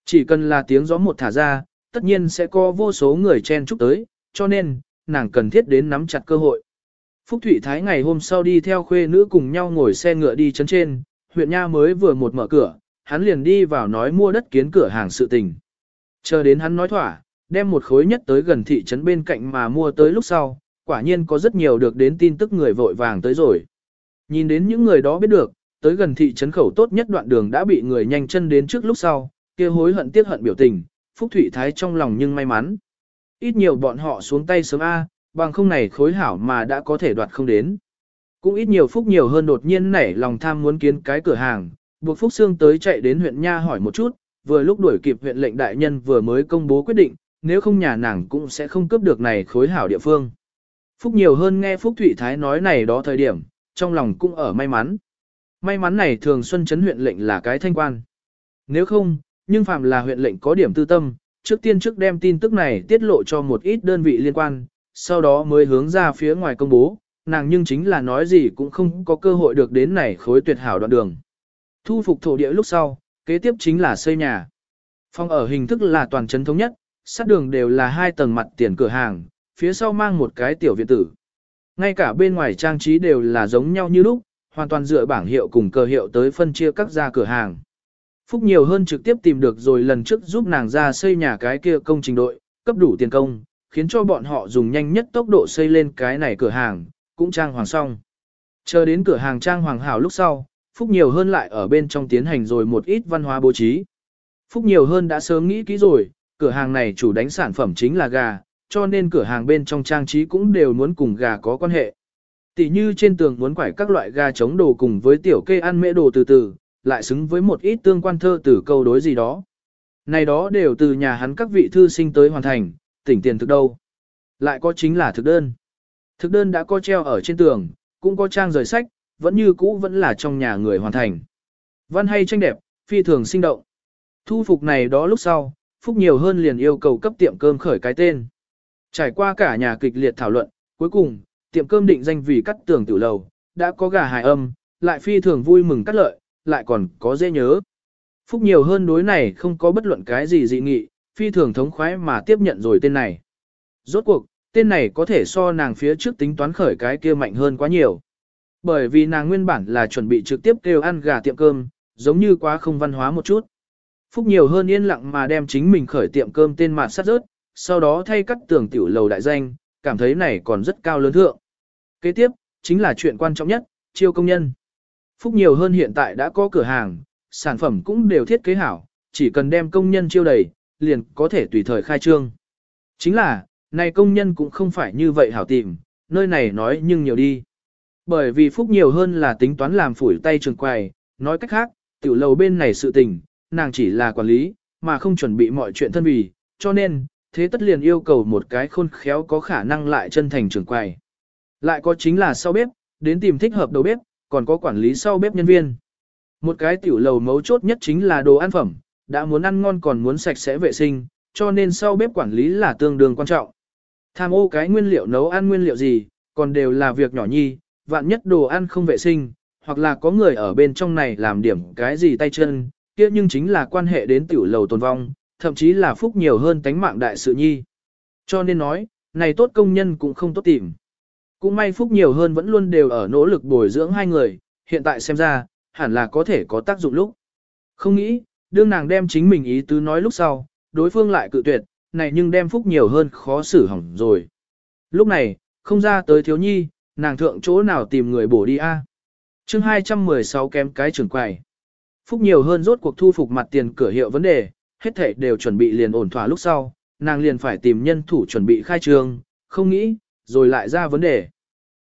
Chỉ cần là tiếng gió một thả ra, tất nhiên sẽ có vô số người chen chúc tới, cho nên, nàng cần thiết đến nắm chặt cơ hội. Phúc Thụy Thái ngày hôm sau đi theo khuê nữ cùng nhau ngồi xe ngựa đi chấn trên, huyện Nha mới vừa một mở cửa, hắn liền đi vào nói mua đất kiến cửa hàng sự tình. Chờ đến hắn nói thỏa, đem một khối nhất tới gần thị trấn bên cạnh mà mua tới lúc sau, quả nhiên có rất nhiều được đến tin tức người vội vàng tới rồi. Nhìn đến những người đó biết được, tới gần thị trấn khẩu tốt nhất đoạn đường đã bị người nhanh chân đến trước lúc sau, kia hối hận tiếc hận biểu tình, Phúc Thụy Thái trong lòng nhưng may mắn. Ít nhiều bọn họ xuống tay sớm A, bằng không này khối hảo mà đã có thể đoạt không đến. Cũng ít nhiều phúc nhiều hơn đột nhiên nảy lòng tham muốn kiến cái cửa hàng, buộc Phúc Sương tới chạy đến huyện Nha hỏi một chút, vừa lúc đuổi kịp huyện lệnh đại nhân vừa mới công bố quyết định, nếu không nhà nàng cũng sẽ không cướp được này khối hảo địa phương. Phúc nhiều hơn nghe Phúc Thụy Thái nói này đó thời điểm, trong lòng cũng ở may mắn. May mắn này thường xuân chấn huyện lệnh là cái thanh quan. Nếu không, nhưng phạm là huyện lệnh có điểm tư tâm, trước tiên trước đem tin tức này tiết lộ cho một ít đơn vị liên quan, sau đó mới hướng ra phía ngoài công bố, nàng nhưng chính là nói gì cũng không có cơ hội được đến này khối tuyệt hảo đoạn đường. Thu phục thổ địa lúc sau, kế tiếp chính là xây nhà. Phòng ở hình thức là toàn trấn thống nhất, sát đường đều là hai tầng mặt tiền cửa hàng, phía sau mang một cái tiểu viện tử. Ngay cả bên ngoài trang trí đều là giống nhau như lúc, hoàn toàn dựa bảng hiệu cùng cờ hiệu tới phân chia các gia cửa hàng. Phúc nhiều hơn trực tiếp tìm được rồi lần trước giúp nàng ra xây nhà cái kia công trình đội, cấp đủ tiền công, khiến cho bọn họ dùng nhanh nhất tốc độ xây lên cái này cửa hàng, cũng trang hoàng xong. Chờ đến cửa hàng trang hoàng hảo lúc sau, Phúc nhiều hơn lại ở bên trong tiến hành rồi một ít văn hóa bố trí. Phúc nhiều hơn đã sớm nghĩ kỹ rồi, cửa hàng này chủ đánh sản phẩm chính là gà, cho nên cửa hàng bên trong trang trí cũng đều muốn cùng gà có quan hệ. Tỷ như trên tường muốn quải các loại gà chống đồ cùng với tiểu kê ăn mễ đồ từ từ, lại xứng với một ít tương quan thơ từ câu đối gì đó. Này đó đều từ nhà hắn các vị thư sinh tới hoàn thành, tỉnh tiền thực đâu. Lại có chính là thực đơn. Thực đơn đã có treo ở trên tường, cũng có trang rời sách, vẫn như cũ vẫn là trong nhà người hoàn thành. Văn hay tranh đẹp, phi thường sinh động. Thu phục này đó lúc sau, Phúc nhiều hơn liền yêu cầu cấp tiệm cơm khởi cái tên. Trải qua cả nhà kịch liệt thảo luận, cuối cùng, tiệm cơm định danh vì cắt tường tiểu lầu, đã có gà hài âm, lại phi thường vui mừng cắt lợi, lại còn có dễ nhớ. Phúc nhiều hơn đối này không có bất luận cái gì dị nghị, phi thường thống khoái mà tiếp nhận rồi tên này. Rốt cuộc, tên này có thể so nàng phía trước tính toán khởi cái kia mạnh hơn quá nhiều. Bởi vì nàng nguyên bản là chuẩn bị trực tiếp kêu ăn gà tiệm cơm, giống như quá không văn hóa một chút. Phúc nhiều hơn yên lặng mà đem chính mình khởi tiệm cơm tên mặt sát rớt, sau đó thay cắt tường tiểu lầu đại danh, cảm thấy này còn rất cao lớn thượng. Kế tiếp, chính là chuyện quan trọng nhất, chiêu công nhân. Phúc nhiều hơn hiện tại đã có cửa hàng, sản phẩm cũng đều thiết kế hảo, chỉ cần đem công nhân chiêu đầy, liền có thể tùy thời khai trương. Chính là, này công nhân cũng không phải như vậy hảo tìm, nơi này nói nhưng nhiều đi. Bởi vì Phúc nhiều hơn là tính toán làm phủi tay trường quầy, nói cách khác, tiểu lầu bên này sự tình, nàng chỉ là quản lý, mà không chuẩn bị mọi chuyện thân bì, cho nên, thế tất liền yêu cầu một cái khôn khéo có khả năng lại chân thành trưởng quầy. Lại có chính là sau bếp, đến tìm thích hợp đầu bếp, còn có quản lý sau bếp nhân viên. Một cái tiểu lầu mấu chốt nhất chính là đồ ăn phẩm, đã muốn ăn ngon còn muốn sạch sẽ vệ sinh, cho nên sau bếp quản lý là tương đương quan trọng. Tham ô cái nguyên liệu nấu ăn nguyên liệu gì, còn đều là việc nhỏ nhi, vạn nhất đồ ăn không vệ sinh, hoặc là có người ở bên trong này làm điểm cái gì tay chân, kia nhưng chính là quan hệ đến tiểu lầu tồn vong, thậm chí là phúc nhiều hơn tánh mạng đại sự nhi. Cho nên nói, này tốt công nhân cũng không tốt tìm. Cũng may phúc nhiều hơn vẫn luôn đều ở nỗ lực bồi dưỡng hai người, hiện tại xem ra, hẳn là có thể có tác dụng lúc. Không nghĩ, đương nàng đem chính mình ý tứ nói lúc sau, đối phương lại cự tuyệt, này nhưng đem phúc nhiều hơn khó xử hỏng rồi. Lúc này, không ra tới thiếu nhi, nàng thượng chỗ nào tìm người bổ đi a? À? Chương 216 kém cái trưởng quầy. Phúc nhiều hơn rốt cuộc thu phục mặt tiền cửa hiệu vấn đề, hết thảy đều chuẩn bị liền ổn thỏa lúc sau, nàng liền phải tìm nhân thủ chuẩn bị khai trương, không nghĩ, rồi lại ra vấn đề.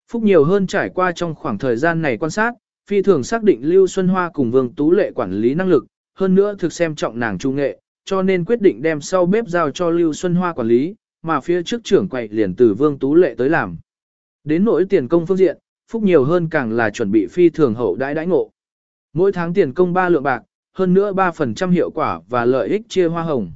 Phúc nhiều hơn trải qua trong khoảng thời gian này quan sát, phi thường xác định Lưu Xuân Hoa cùng Vương Tú Lệ quản lý năng lực, hơn nữa thực xem trọng nàng trung nghệ, cho nên quyết định đem sau bếp giao cho Lưu Xuân Hoa quản lý, mà phía trước trưởng quầy liền từ Vương Tú Lệ tới làm. Đến nỗi tiền công phương diện, Phúc nhiều hơn càng là chuẩn bị phi thường hậu đãi đãi ngộ. Mỗi tháng tiền công 3 lượng bạc, hơn nữa 3% hiệu quả và lợi ích chia hoa hồng.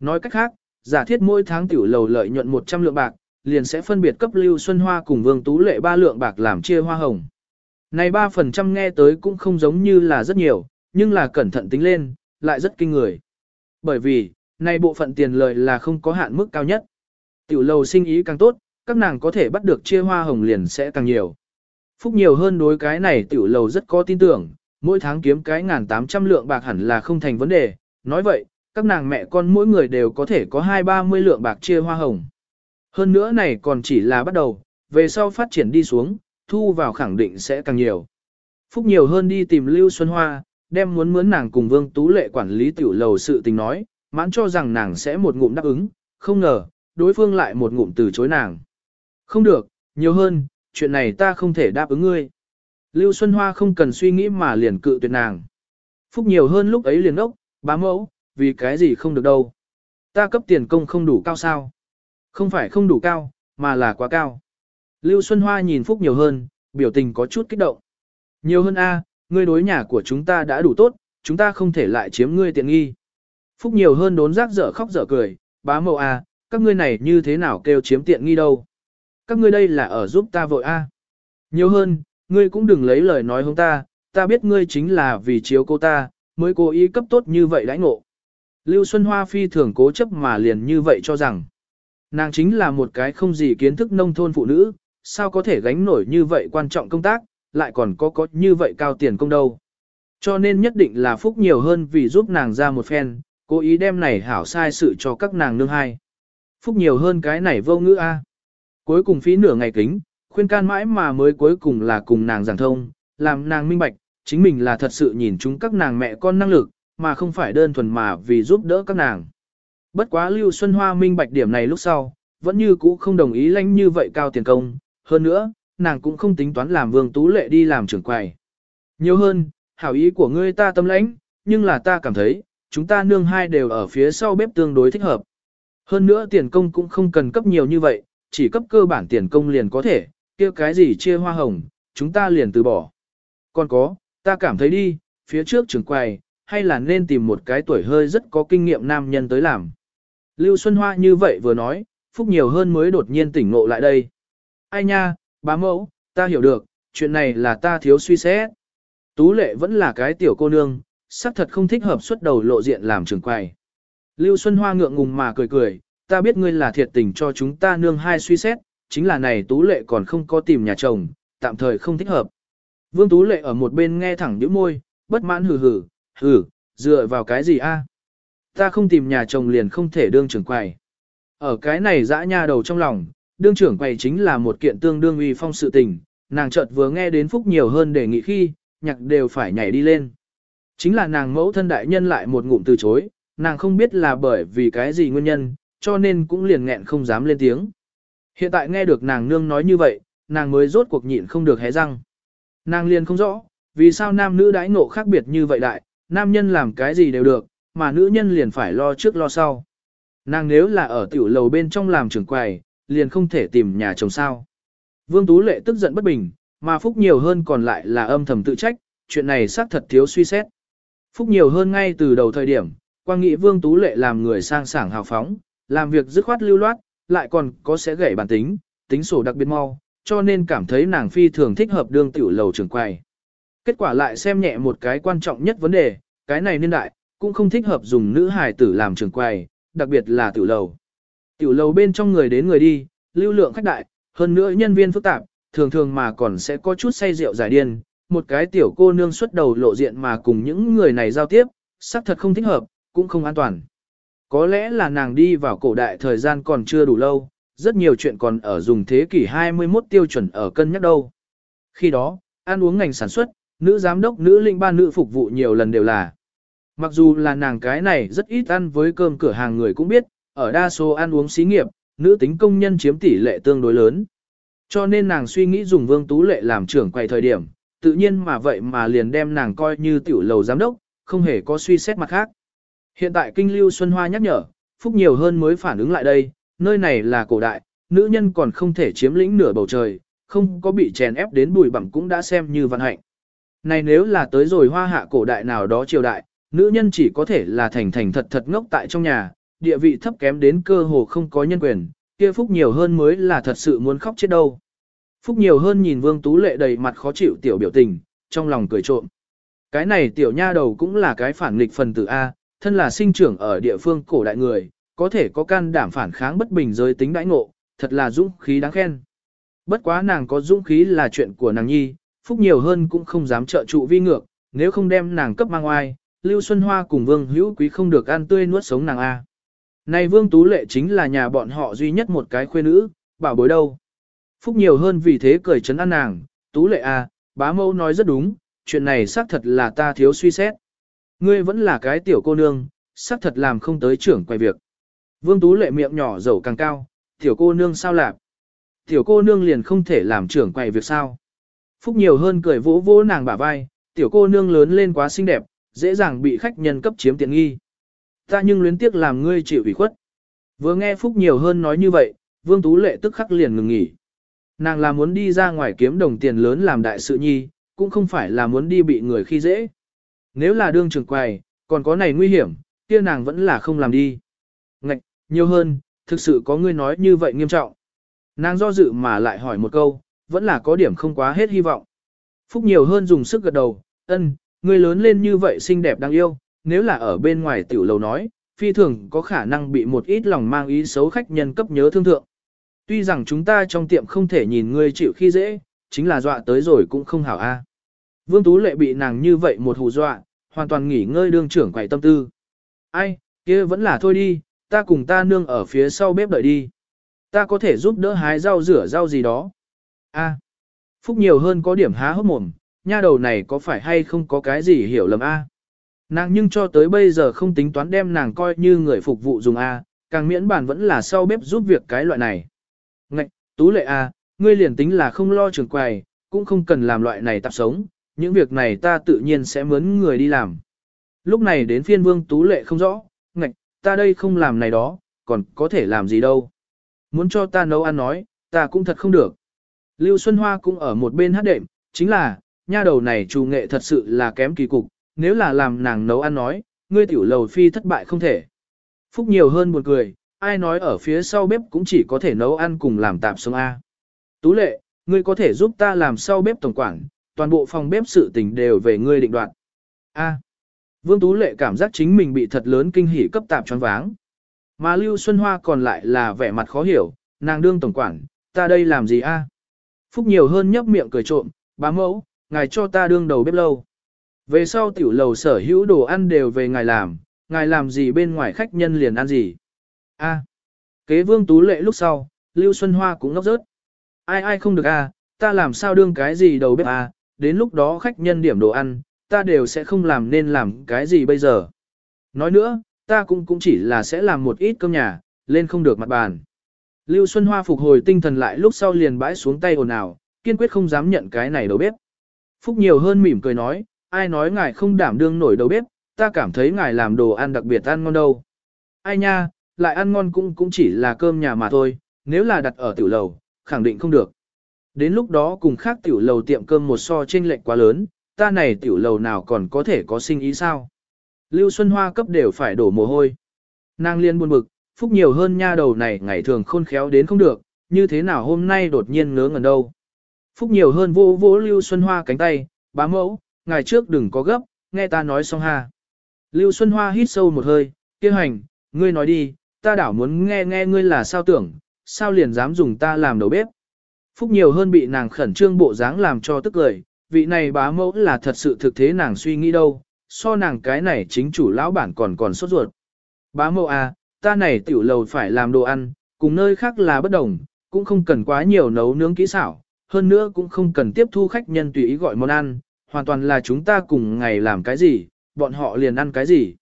Nói cách khác, giả thiết mỗi tháng tiểu lầu lợi nhuận 100 lượng bạc, liền sẽ phân biệt cấp Lưu Xuân Hoa cùng Vương Tú Lệ 3 lượng bạc làm chia hoa hồng. Này 3% nghe tới cũng không giống như là rất nhiều, nhưng là cẩn thận tính lên, lại rất kinh người. Bởi vì, nay bộ phận tiền lợi là không có hạn mức cao nhất. Tiểu lầu sinh ý càng tốt, các nàng có thể bắt được chia hoa hồng liền sẽ càng nhiều. Phúc nhiều hơn đối cái này tiểu lầu rất có tin tưởng, mỗi tháng kiếm cái ngàn tám trăm lượng bạc hẳn là không thành vấn đề. Nói vậy, các nàng mẹ con mỗi người đều có thể có hai ba mươi lượng bạc chia hoa hồng. Hơn nữa này còn chỉ là bắt đầu, về sau phát triển đi xuống, thu vào khẳng định sẽ càng nhiều. Phúc nhiều hơn đi tìm Lưu Xuân Hoa, đem muốn mướn nàng cùng Vương Tú Lệ quản lý tiểu lầu sự tình nói, mãn cho rằng nàng sẽ một ngụm đáp ứng, không ngờ, đối phương lại một ngụm từ chối nàng. Không được, nhiều hơn, chuyện này ta không thể đáp ứng ngươi. Lưu Xuân Hoa không cần suy nghĩ mà liền cự tuyệt nàng. Phúc nhiều hơn lúc ấy liền ốc, bá mẫu, vì cái gì không được đâu. Ta cấp tiền công không đủ cao sao? Không phải không đủ cao, mà là quá cao. Lưu Xuân Hoa nhìn Phúc nhiều hơn, biểu tình có chút kích động. Nhiều hơn A, ngươi đối nhà của chúng ta đã đủ tốt, chúng ta không thể lại chiếm ngươi tiện nghi. Phúc nhiều hơn đốn rác dở khóc dở cười, bá mậu A, à, các ngươi này như thế nào kêu chiếm tiện nghi đâu. Các ngươi đây là ở giúp ta vội A. Nhiều hơn, ngươi cũng đừng lấy lời nói hông ta, ta biết ngươi chính là vì chiếu cô ta, mới cố ý cấp tốt như vậy đãi ngộ. Lưu Xuân Hoa phi thường cố chấp mà liền như vậy cho rằng, nàng chính là một cái không gì kiến thức nông thôn phụ nữ, sao có thể gánh nổi như vậy quan trọng công tác, lại còn có có như vậy cao tiền công đâu. Cho nên nhất định là phúc nhiều hơn vì giúp nàng ra một phen, cố ý đem này hảo sai sự cho các nàng nương hai. Phúc nhiều hơn cái này vô ngữ a. Cuối cùng phí nửa ngày kính, khuyên can mãi mà mới cuối cùng là cùng nàng giảng thông, làm nàng minh bạch, chính mình là thật sự nhìn chúng các nàng mẹ con năng lực, mà không phải đơn thuần mà vì giúp đỡ các nàng. Bất quá Lưu Xuân Hoa minh bạch điểm này lúc sau, vẫn như cũ không đồng ý lãnh như vậy cao tiền công, hơn nữa, nàng cũng không tính toán làm Vương Tú Lệ đi làm trưởng quầy. Nhiều hơn, hảo ý của ngươi ta tâm lãnh, nhưng là ta cảm thấy, chúng ta nương hai đều ở phía sau bếp tương đối thích hợp. Hơn nữa tiền công cũng không cần cấp nhiều như vậy, chỉ cấp cơ bản tiền công liền có thể, kia cái gì chia hoa hồng, chúng ta liền từ bỏ. Còn có, ta cảm thấy đi, phía trước trưởng quầy, hay là nên tìm một cái tuổi hơi rất có kinh nghiệm nam nhân tới làm. Lưu Xuân Hoa như vậy vừa nói, Phúc nhiều hơn mới đột nhiên tỉnh ngộ lại đây. Ai nha, bá mẫu, ta hiểu được, chuyện này là ta thiếu suy xét. Tú lệ vẫn là cái tiểu cô nương, xác thật không thích hợp xuất đầu lộ diện làm trưởng quầy. Lưu Xuân Hoa ngượng ngùng mà cười cười, ta biết ngươi là thiệt tình cho chúng ta nương hai suy xét, chính là này tú lệ còn không có tìm nhà chồng, tạm thời không thích hợp. Vương Tú Lệ ở một bên nghe thẳng nhíu môi, bất mãn hừ hừ, hừ, dựa vào cái gì a? Ta không tìm nhà chồng liền không thể đương trưởng quầy. Ở cái này dã nha đầu trong lòng, đương trưởng quầy chính là một kiện tương đương uy phong sự tình, nàng chợt vừa nghe đến phúc nhiều hơn đề nghị khi, nhạc đều phải nhảy đi lên. Chính là nàng mẫu thân đại nhân lại một ngụm từ chối, nàng không biết là bởi vì cái gì nguyên nhân, cho nên cũng liền nghẹn không dám lên tiếng. Hiện tại nghe được nàng nương nói như vậy, nàng mới rốt cuộc nhịn không được hé răng. Nàng liền không rõ, vì sao nam nữ đãi ngộ khác biệt như vậy đại, nam nhân làm cái gì đều được, mà nữ nhân liền phải lo trước lo sau. Nàng nếu là ở tiểu lầu bên trong làm trưởng quầy, liền không thể tìm nhà chồng sao. Vương Tú Lệ tức giận bất bình, mà Phúc nhiều hơn còn lại là âm thầm tự trách, chuyện này xác thật thiếu suy xét. Phúc nhiều hơn ngay từ đầu thời điểm, quan nghị Vương Tú Lệ làm người sang sảng hào phóng, làm việc dứt khoát lưu loát, lại còn có sẽ gãy bản tính, tính sổ đặc biệt mau, cho nên cảm thấy nàng phi thường thích hợp đương tiểu lầu trưởng quầy. Kết quả lại xem nhẹ một cái quan trọng nhất vấn đề, cái này niên đại, cũng không thích hợp dùng nữ hài tử làm trưởng quầy, đặc biệt là tiểu lầu. Tiểu lầu bên trong người đến người đi, lưu lượng khách đại, hơn nữa nhân viên phức tạp, thường thường mà còn sẽ có chút say rượu giải điên, một cái tiểu cô nương xuất đầu lộ diện mà cùng những người này giao tiếp, xác thật không thích hợp, cũng không an toàn. Có lẽ là nàng đi vào cổ đại thời gian còn chưa đủ lâu, rất nhiều chuyện còn ở dùng thế kỷ 21 tiêu chuẩn ở cân nhắc đâu. Khi đó, ăn uống ngành sản xuất, nữ giám đốc nữ linh ban nữ phục vụ nhiều lần đều là. Mặc dù là nàng cái này rất ít ăn với cơm cửa hàng người cũng biết, ở đa số ăn uống xí nghiệp, nữ tính công nhân chiếm tỷ lệ tương đối lớn. Cho nên nàng suy nghĩ dùng Vương Tú Lệ làm trưởng quầy thời điểm, tự nhiên mà vậy mà liền đem nàng coi như tiểu lầu giám đốc, không hề có suy xét mặt khác. Hiện tại Kinh Lưu Xuân Hoa nhắc nhở, Phúc nhiều hơn mới phản ứng lại đây, nơi này là cổ đại, nữ nhân còn không thể chiếm lĩnh nửa bầu trời, không có bị chèn ép đến bùi bằng cũng đã xem như vận hạnh. Này nếu là tới rồi hoa hạ cổ đại nào đó triều đại, nữ nhân chỉ có thể là thành thành thật thật ngốc tại trong nhà, địa vị thấp kém đến cơ hồ không có nhân quyền, kia phúc nhiều hơn mới là thật sự muốn khóc chết đâu. Phúc nhiều hơn nhìn Vương Tú Lệ đầy mặt khó chịu tiểu biểu tình, trong lòng cười trộm. Cái này tiểu nha đầu cũng là cái phản nghịch phần tử A, thân là sinh trưởng ở địa phương cổ đại người, có thể có can đảm phản kháng bất bình giới tính đãi ngộ, thật là dũng khí đáng khen. Bất quá nàng có dũng khí là chuyện của nàng nhi, phúc nhiều hơn cũng không dám trợ trụ vi ngược, nếu không đem nàng cấp mang oai, Lưu Xuân Hoa cùng Vương Hữu Quý không được ăn tươi nuốt sống nàng A. Này Vương Tú Lệ chính là nhà bọn họ duy nhất một cái khuê nữ, bảo bối đâu. Phúc nhiều hơn vì thế cười chấn an nàng, Tú Lệ à, bá mâu nói rất đúng, chuyện này xác thật là ta thiếu suy xét. Ngươi vẫn là cái tiểu cô nương, xác thật làm không tới trưởng quay việc. Vương Tú Lệ miệng nhỏ dầu càng cao, tiểu cô nương sao lạp? Tiểu cô nương liền không thể làm trưởng quầy việc sao? Phúc nhiều hơn cười vỗ vỗ nàng bả vai, tiểu cô nương lớn lên quá xinh đẹp, dễ dàng bị khách nhân cấp chiếm tiện nghi. Ta nhưng luyến tiếc làm ngươi chịu ủy khuất. Vừa nghe Phúc nhiều hơn nói như vậy, Vương Tú Lệ tức khắc liền ngừng nghỉ. Nàng là muốn đi ra ngoài kiếm đồng tiền lớn làm đại sự nhi, cũng không phải là muốn đi bị người khi dễ. Nếu là đương trường quầy, còn có này nguy hiểm, kia nàng vẫn là không làm đi. Ngạch, nhiều hơn, thực sự có ngươi nói như vậy nghiêm trọng. Nàng do dự mà lại hỏi một câu, vẫn là có điểm không quá hết hy vọng. Phúc nhiều hơn dùng sức gật đầu, ân, ngươi lớn lên như vậy xinh đẹp đáng yêu, nếu là ở bên ngoài tiểu lầu nói, phi thường có khả năng bị một ít lòng mang ý xấu khách nhân cấp nhớ thương thượng. Tuy rằng chúng ta trong tiệm không thể nhìn ngươi chịu khi dễ, chính là dọa tới rồi cũng không hảo a. Vương Tú Lệ bị nàng như vậy một hù dọa, hoàn toàn nghỉ ngơi đương trưởng quậy tâm tư. Ai, kia vẫn là thôi đi, ta cùng ta nương ở phía sau bếp đợi đi. Ta có thể giúp đỡ hái rau rửa rau gì đó. A, Phúc nhiều hơn có điểm há hốc mồm, nha đầu này có phải hay không có cái gì hiểu lầm A. Nàng nhưng cho tới bây giờ không tính toán đem nàng coi như người phục vụ dùng A, càng miễn bản vẫn là sau bếp giúp việc cái loại này. Ngạch, Tú Lệ A, ngươi liền tính là không lo trường quầy, cũng không cần làm loại này tạp sống, những việc này ta tự nhiên sẽ mướn người đi làm. Lúc này đến phiên vương Tú Lệ không rõ, ngạch, ta đây không làm này đó, còn có thể làm gì đâu. Muốn cho ta nấu ăn nói, ta cũng thật không được. Lưu Xuân Hoa cũng ở một bên hát đệm, chính là, nha đầu này trù nghệ thật sự là kém kỳ cục, nếu là làm nàng nấu ăn nói, ngươi tiểu lầu phi thất bại không thể. Phúc nhiều hơn buồn cười, ai nói ở phía sau bếp cũng chỉ có thể nấu ăn cùng làm tạp sống A. Tú lệ, ngươi có thể giúp ta làm sau bếp tổng quản, toàn bộ phòng bếp sự tình đều về ngươi định đoạt. A. Vương Tú lệ cảm giác chính mình bị thật lớn kinh hỉ cấp tạp choáng váng. Mà Lưu Xuân Hoa còn lại là vẻ mặt khó hiểu, nàng đương tổng quản, ta đây làm gì a? Phúc nhiều hơn nhấp miệng cười trộm, bá mẫu, ngài cho ta đương đầu bếp lâu. Về sau tiểu lầu sở hữu đồ ăn đều về ngài làm, ngài làm gì bên ngoài khách nhân liền ăn gì. A. Kế vương tú lệ lúc sau, Lưu Xuân Hoa cũng ngốc rớt. Ai ai không được a, ta làm sao đương cái gì đầu bếp a, đến lúc đó khách nhân điểm đồ ăn, ta đều sẽ không làm nên làm cái gì bây giờ. Nói nữa, ta cũng cũng chỉ là sẽ làm một ít cơm nhà, lên không được mặt bàn. Lưu Xuân Hoa phục hồi tinh thần lại lúc sau liền bãi xuống tay ồn ào, kiên quyết không dám nhận cái này đầu bếp. Phúc nhiều hơn mỉm cười nói, ai nói ngài không đảm đương nổi đầu bếp, ta cảm thấy ngài làm đồ ăn đặc biệt ăn ngon đâu. Ai nha, lại ăn ngon cũng cũng chỉ là cơm nhà mà thôi, nếu là đặt ở tiểu lầu, khẳng định không được. Đến lúc đó cùng khác tiểu lầu tiệm cơm một so chênh lệch quá lớn, ta này tiểu lầu nào còn có thể có sinh ý sao? Lưu Xuân Hoa cấp đều phải đổ mồ hôi. Nàng liên buồn bực, phúc nhiều hơn nha đầu này ngày thường khôn khéo đến không được, như thế nào hôm nay đột nhiên ngớ ngẩn đâu. Phúc nhiều hơn vô vô Lưu Xuân Hoa cánh tay, bá mẫu, ngày trước đừng có gấp, nghe ta nói xong ha. Lưu Xuân Hoa hít sâu một hơi, kêu hành, ngươi nói đi, ta đảo muốn nghe nghe ngươi là sao tưởng, sao liền dám dùng ta làm đầu bếp. Phúc nhiều hơn bị nàng khẩn trương bộ dáng làm cho tức lời, vị này bá mẫu là thật sự thực thế nàng suy nghĩ đâu, so nàng cái này chính chủ lão bản còn còn sốt ruột. Bá mẫu à, ta này tiểu lầu phải làm đồ ăn, cùng nơi khác là bất đồng, cũng không cần quá nhiều nấu nướng kỹ xảo, hơn nữa cũng không cần tiếp thu khách nhân tùy ý gọi món ăn, hoàn toàn là chúng ta cùng ngày làm cái gì, bọn họ liền ăn cái gì.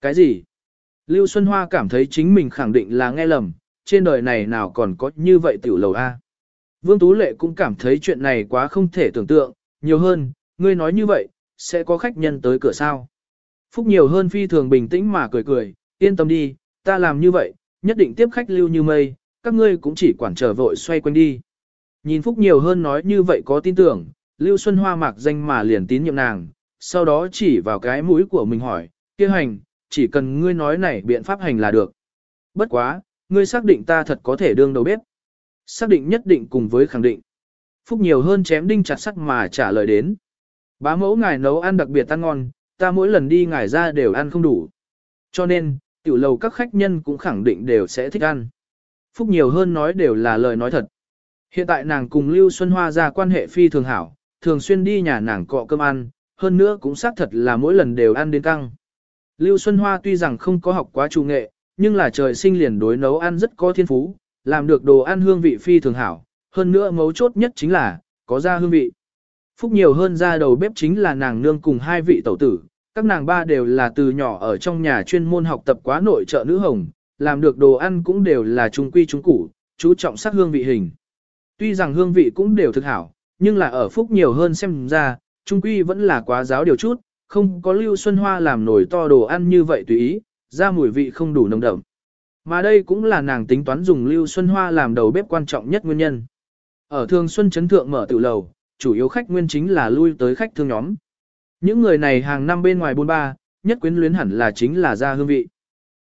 Cái gì? Lưu Xuân Hoa cảm thấy chính mình khẳng định là nghe lầm, trên đời này nào còn có như vậy tiểu lầu A. Vương Tú Lệ cũng cảm thấy chuyện này quá không thể tưởng tượng, nhiều hơn, ngươi nói như vậy, sẽ có khách nhân tới cửa sao. Phúc nhiều hơn phi thường bình tĩnh mà cười cười, yên tâm đi, ta làm như vậy, nhất định tiếp khách lưu như mây, các ngươi cũng chỉ quản trở vội xoay quanh đi. Nhìn Phúc nhiều hơn nói như vậy có tin tưởng, Lưu Xuân Hoa mạc danh mà liền tín nhiệm nàng, sau đó chỉ vào cái mũi của mình hỏi, kia hành, chỉ cần ngươi nói này biện pháp hành là được. Bất quá, ngươi xác định ta thật có thể đương đầu bếp. Xác định nhất định cùng với khẳng định. Phúc nhiều hơn chém đinh chặt sắt mà trả lời đến. Bá mẫu ngài nấu ăn đặc biệt ăn ngon, ta mỗi lần đi ngài ra đều ăn không đủ. Cho nên, tiểu lầu các khách nhân cũng khẳng định đều sẽ thích ăn. Phúc nhiều hơn nói đều là lời nói thật. Hiện tại nàng cùng Lưu Xuân Hoa ra quan hệ phi thường hảo, thường xuyên đi nhà nàng cọ cơm ăn, hơn nữa cũng xác thật là mỗi lần đều ăn đến căng. Lưu Xuân Hoa tuy rằng không có học quá chủ nghệ, nhưng là trời sinh liền đối nấu ăn rất có thiên phú, làm được đồ ăn hương vị phi thường hảo, hơn nữa mấu chốt nhất chính là, có ra hương vị. Phúc nhiều hơn ra đầu bếp chính là nàng nương cùng hai vị tẩu tử, các nàng ba đều là từ nhỏ ở trong nhà chuyên môn học tập quá nội trợ nữ hồng, làm được đồ ăn cũng đều là trung quy trung củ, chú trọng sắc hương vị hình. Tuy rằng hương vị cũng đều thực hảo, nhưng là ở phúc nhiều hơn xem ra, trung quy vẫn là quá giáo điều chút, không có Lưu Xuân Hoa làm nổi to đồ ăn như vậy tùy ý, ra mùi vị không đủ nồng đậm. Mà đây cũng là nàng tính toán dùng Lưu Xuân Hoa làm đầu bếp quan trọng nhất nguyên nhân. Ở Thường Xuân Trấn Thượng mở tự lầu, chủ yếu khách nguyên chính là lui tới khách thương nhóm. Những người này hàng năm bên ngoài buôn ba, nhất quyến luyến hẳn là chính là ra hương vị.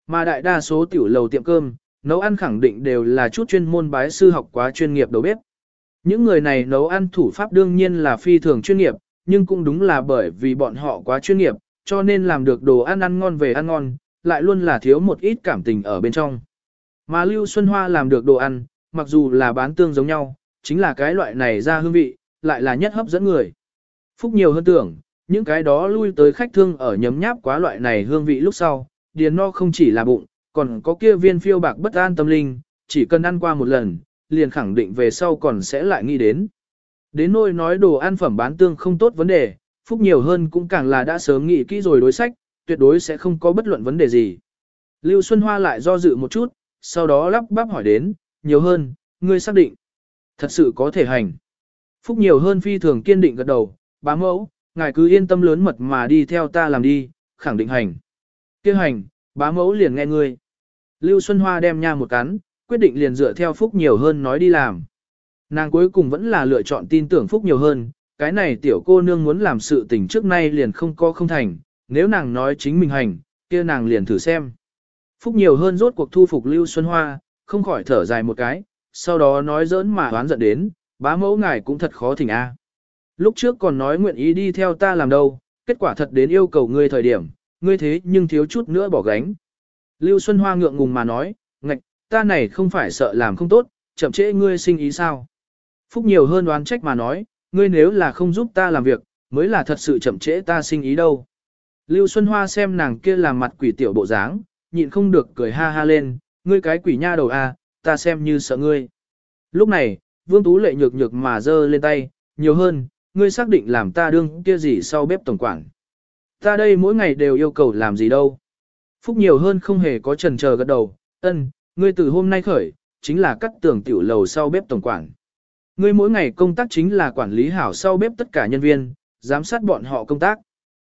Mà đại đa số tiểu lầu tiệm cơm, nấu ăn khẳng định đều là chút chuyên môn bái sư học quá chuyên nghiệp đầu bếp. Những người này nấu ăn thủ pháp đương nhiên là phi thường chuyên nghiệp, nhưng cũng đúng là bởi vì bọn họ quá chuyên nghiệp, cho nên làm được đồ ăn ăn ngon về ăn ngon, lại luôn là thiếu một ít cảm tình ở bên trong. Mà Lưu Xuân Hoa làm được đồ ăn, mặc dù là bán tương giống nhau, chính là cái loại này ra hương vị, lại là nhất hấp dẫn người. Phúc nhiều hơn tưởng, những cái đó lui tới khách thương ở nhấm nháp quá loại này hương vị lúc sau, điền no không chỉ là bụng, còn có kia viên phiêu bạc bất an tâm linh, chỉ cần ăn qua một lần, liền khẳng định về sau còn sẽ lại nghĩ đến. Đến nôi nói đồ ăn phẩm bán tương không tốt vấn đề, phúc nhiều hơn cũng càng là đã sớm nghĩ kỹ rồi đối sách, tuyệt đối sẽ không có bất luận vấn đề gì. Lưu Xuân Hoa lại do dự một chút, sau đó lắp bắp hỏi đến, nhiều hơn, ngươi xác định. Thật sự có thể hành. Phúc nhiều hơn phi thường kiên định gật đầu, bá mẫu, ngài cứ yên tâm lớn mật mà đi theo ta làm đi, khẳng định hành. Kêu hành, bá mẫu liền nghe ngươi. Lưu Xuân Hoa đem nha một cắn, quyết định liền dựa theo Phúc nhiều hơn nói đi làm. Nàng cuối cùng vẫn là lựa chọn tin tưởng Phúc nhiều hơn, cái này tiểu cô nương muốn làm sự tình trước nay liền không có không thành, nếu nàng nói chính mình hành, kia nàng liền thử xem. Phúc nhiều hơn rốt cuộc thu phục Lưu Xuân Hoa, không khỏi thở dài một cái, sau đó nói giỡn mà đoán giận đến, bá mẫu ngài cũng thật khó thỉnh a. Lúc trước còn nói nguyện ý đi theo ta làm đâu, kết quả thật đến yêu cầu ngươi thời điểm, ngươi thế nhưng thiếu chút nữa bỏ gánh. Lưu Xuân Hoa ngượng ngùng mà nói, ngạch, ta này không phải sợ làm không tốt, chậm trễ ngươi sinh ý sao. Phúc nhiều hơn đoán trách mà nói, ngươi nếu là không giúp ta làm việc, mới là thật sự chậm trễ ta sinh ý đâu. Lưu Xuân Hoa xem nàng kia làm mặt quỷ tiểu bộ dáng, nhịn không được cười ha ha lên, ngươi cái quỷ nha đầu a, ta xem như sợ ngươi. Lúc này, Vương Tú lệ nhược nhược mà giơ lên tay, nhiều hơn, ngươi xác định làm ta đương kia gì sau bếp tổng quản. Ta đây mỗi ngày đều yêu cầu làm gì đâu. Phúc nhiều hơn không hề có trần chờ gật đầu, ân, ngươi từ hôm nay khởi, chính là cắt tường tiểu lầu sau bếp tổng quản. Ngươi mỗi ngày công tác chính là quản lý hảo sau bếp tất cả nhân viên, giám sát bọn họ công tác.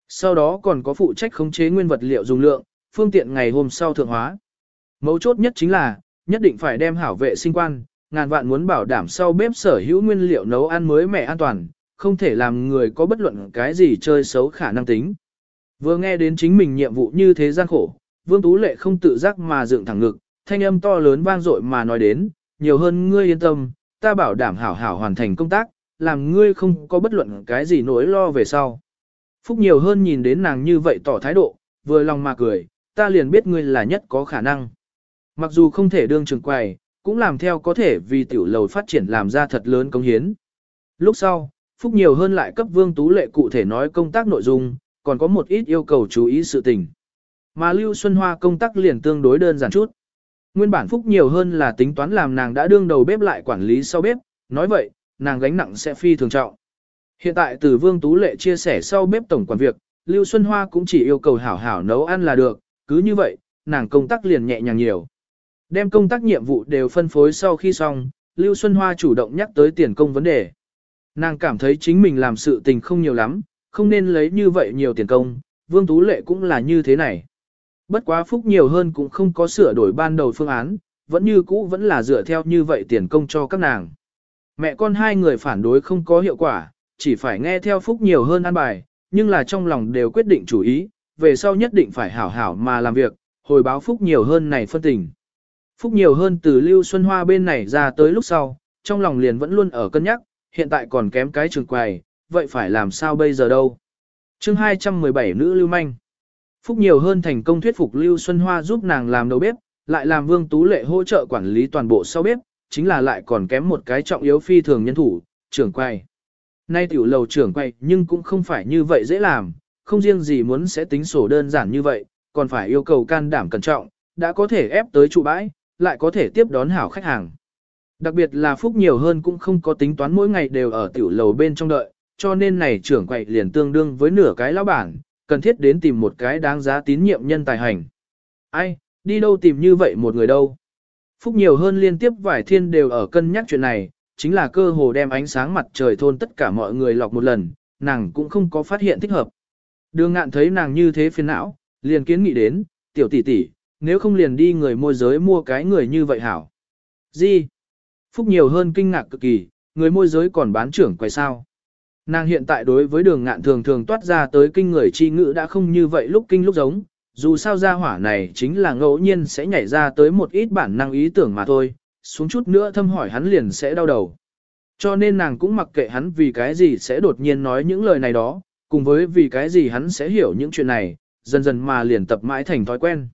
Sau đó còn có phụ trách khống chế nguyên vật liệu dùng lượng, phương tiện ngày hôm sau thượng hóa. Mấu chốt nhất chính là, nhất định phải đem hảo vệ sinh quan, ngàn vạn muốn bảo đảm sau bếp sở hữu nguyên liệu nấu ăn mới mẻ an toàn, không thể làm người có bất luận cái gì chơi xấu khả năng tính. Vừa nghe đến chính mình nhiệm vụ như thế gian khổ, Vương Tú Lệ không tự giác mà dựng thẳng ngực, thanh âm to lớn vang dội mà nói đến, nhiều hơn ngươi yên tâm, ta bảo đảm hảo hảo hoàn thành công tác, làm ngươi không có bất luận cái gì nỗi lo về sau. Phúc nhiều hơn nhìn đến nàng như vậy tỏ thái độ, vừa lòng mà cười, ta liền biết ngươi là nhất có khả năng. Mặc dù không thể đương trường quầy, cũng làm theo có thể vì tiểu lầu phát triển làm ra thật lớn công hiến. Lúc sau, Phúc nhiều hơn lại cấp Vương Tú Lệ cụ thể nói công tác nội dung, còn có một ít yêu cầu chú ý sự tình. Mà Lưu Xuân Hoa công tác liền tương đối đơn giản chút. Nguyên bản Phúc nhiều hơn là tính toán làm nàng đã đương đầu bếp lại quản lý sau bếp, nói vậy, nàng gánh nặng sẽ phi thường trọng. Hiện tại từ Vương Tú Lệ chia sẻ sau bếp tổng quản việc, Lưu Xuân Hoa cũng chỉ yêu cầu hảo hảo nấu ăn là được, cứ như vậy, nàng công tác liền nhẹ nhàng nhiều. Đem công tác nhiệm vụ đều phân phối sau khi xong, Lưu Xuân Hoa chủ động nhắc tới tiền công vấn đề. Nàng cảm thấy chính mình làm sự tình không nhiều lắm, không nên lấy như vậy nhiều tiền công, Vương Tú Lệ cũng là như thế này. Bất quá phúc nhiều hơn cũng không có sửa đổi ban đầu phương án, vẫn như cũ vẫn là dựa theo như vậy tiền công cho các nàng. Mẹ con hai người phản đối không có hiệu quả, chỉ phải nghe theo phúc nhiều hơn ăn bài, nhưng là trong lòng đều quyết định chủ ý, về sau nhất định phải hảo hảo mà làm việc, hồi báo phúc nhiều hơn này phân tình. Phúc nhiều hơn từ Lưu Xuân Hoa bên này ra tới lúc sau, trong lòng liền vẫn luôn ở cân nhắc, hiện tại còn kém cái trường quầy, vậy phải làm sao bây giờ đâu. chương 217 nữ lưu manh. Phúc nhiều hơn thành công thuyết phục Lưu Xuân Hoa giúp nàng làm đầu bếp, lại làm Vương Tú Lệ hỗ trợ quản lý toàn bộ sau bếp, chính là lại còn kém một cái trọng yếu phi thường nhân thủ, trưởng quầy. Nay tiểu lầu trưởng quầy nhưng cũng không phải như vậy dễ làm, không riêng gì muốn sẽ tính sổ đơn giản như vậy, còn phải yêu cầu can đảm cẩn trọng, đã có thể ép tới trụ bãi, lại có thể tiếp đón hảo khách hàng. Đặc biệt là phúc nhiều hơn cũng không có tính toán mỗi ngày đều ở tiểu lầu bên trong đợi, cho nên này trưởng quầy liền tương đương với nửa cái lão bản, cần thiết đến tìm một cái đáng giá tín nhiệm nhân tài hành. Ai, đi đâu tìm như vậy một người đâu. Phúc nhiều hơn liên tiếp vài thiên đều ở cân nhắc chuyện này, chính là cơ hồ đem ánh sáng mặt trời thôn tất cả mọi người lọc một lần, nàng cũng không có phát hiện thích hợp. Đường ngạn thấy nàng như thế phiền não, liền kiến nghị đến, tiểu tỷ tỷ, nếu không liền đi người môi giới mua cái người như vậy hảo. Gì? Phúc nhiều hơn kinh ngạc cực kỳ, người môi giới còn bán trưởng quay sao. Nàng hiện tại đối với đường ngạn thường thường toát ra tới kinh người chi ngữ đã không như vậy lúc kinh lúc giống, dù sao ra hỏa này chính là ngẫu nhiên sẽ nhảy ra tới một ít bản năng ý tưởng mà thôi, xuống chút nữa thâm hỏi hắn liền sẽ đau đầu. Cho nên nàng cũng mặc kệ hắn vì cái gì sẽ đột nhiên nói những lời này đó, cùng với vì cái gì hắn sẽ hiểu những chuyện này, dần dần mà liền tập mãi thành thói quen.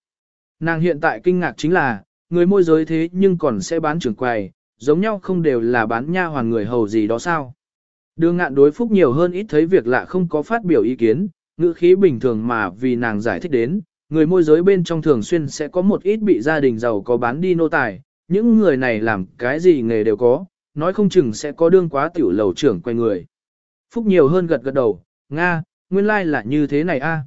Nàng hiện tại kinh ngạc chính là, người môi giới thế nhưng còn sẽ bán trưởng quầy, giống nhau không đều là bán nha hoàn người hầu gì đó sao. Đường ngạn đối phúc nhiều hơn ít thấy việc lạ không có phát biểu ý kiến, ngữ khí bình thường mà vì nàng giải thích đến, người môi giới bên trong thường xuyên sẽ có một ít bị gia đình giàu có bán đi nô tài, những người này làm cái gì nghề đều có, nói không chừng sẽ có đương quá tiểu lầu trưởng quay người. Phúc nhiều hơn gật gật đầu, Nga, nguyên lai like là như thế này a.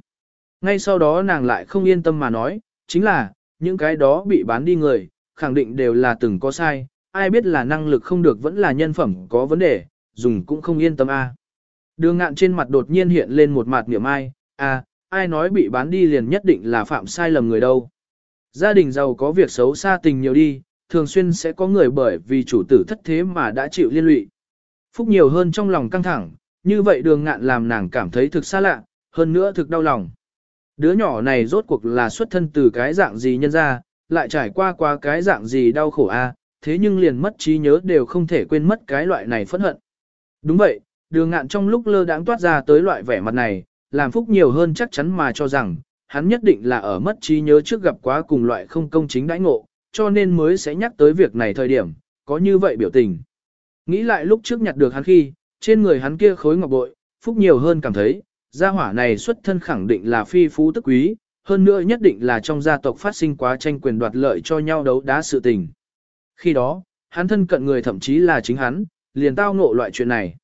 Ngay sau đó nàng lại không yên tâm mà nói, chính là, những cái đó bị bán đi người, khẳng định đều là từng có sai, ai biết là năng lực không được vẫn là nhân phẩm có vấn đề, dùng cũng không yên tâm a. Đường ngạn trên mặt đột nhiên hiện lên một mặt niệm ai, a, ai nói bị bán đi liền nhất định là phạm sai lầm người đâu. Gia đình giàu có việc xấu xa tình nhiều đi, thường xuyên sẽ có người bởi vì chủ tử thất thế mà đã chịu liên lụy. Phúc nhiều hơn trong lòng căng thẳng, như vậy đường ngạn làm nàng cảm thấy thực xa lạ, hơn nữa thực đau lòng. Đứa nhỏ này rốt cuộc là xuất thân từ cái dạng gì nhân ra, lại trải qua qua cái dạng gì đau khổ a, thế nhưng liền mất trí nhớ đều không thể quên mất cái loại này phẫn hận. Đúng vậy, đường ngạn trong lúc lơ đãng toát ra tới loại vẻ mặt này, làm phúc nhiều hơn chắc chắn mà cho rằng, hắn nhất định là ở mất trí nhớ trước gặp quá cùng loại không công chính đãi ngộ, cho nên mới sẽ nhắc tới việc này thời điểm, có như vậy biểu tình. Nghĩ lại lúc trước nhặt được hắn khi, trên người hắn kia khối ngọc bội, phúc nhiều hơn cảm thấy, gia hỏa này xuất thân khẳng định là phi phú tức quý, hơn nữa nhất định là trong gia tộc phát sinh quá tranh quyền đoạt lợi cho nhau đấu đá sự tình. Khi đó, hắn thân cận người thậm chí là chính hắn, liền tao ngộ loại chuyện này.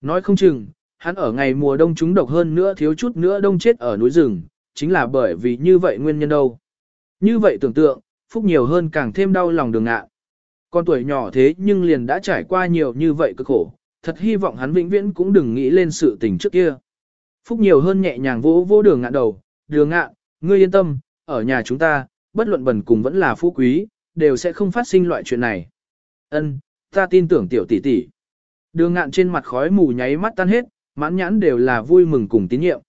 Nói không chừng, hắn ở ngày mùa đông chúng độc hơn nữa thiếu chút nữa đông chết ở núi rừng, chính là bởi vì như vậy nguyên nhân đâu. Như vậy tưởng tượng, phúc nhiều hơn càng thêm đau lòng đường ngạ. Con tuổi nhỏ thế nhưng liền đã trải qua nhiều như vậy cực khổ, thật hy vọng hắn vĩnh viễn cũng đừng nghĩ lên sự tình trước kia. Phúc nhiều hơn nhẹ nhàng vỗ vỗ đường ngạ đầu, đường ngạ, ngươi yên tâm, ở nhà chúng ta, bất luận bẩn cùng vẫn là phú quý, đều sẽ không phát sinh loại chuyện này. Ân, ta tin tưởng tiểu tỷ tỷ. Đường ngạn trên mặt khói mù nháy mắt tan hết, mãn nhãn đều là vui mừng cùng tín nhiệm.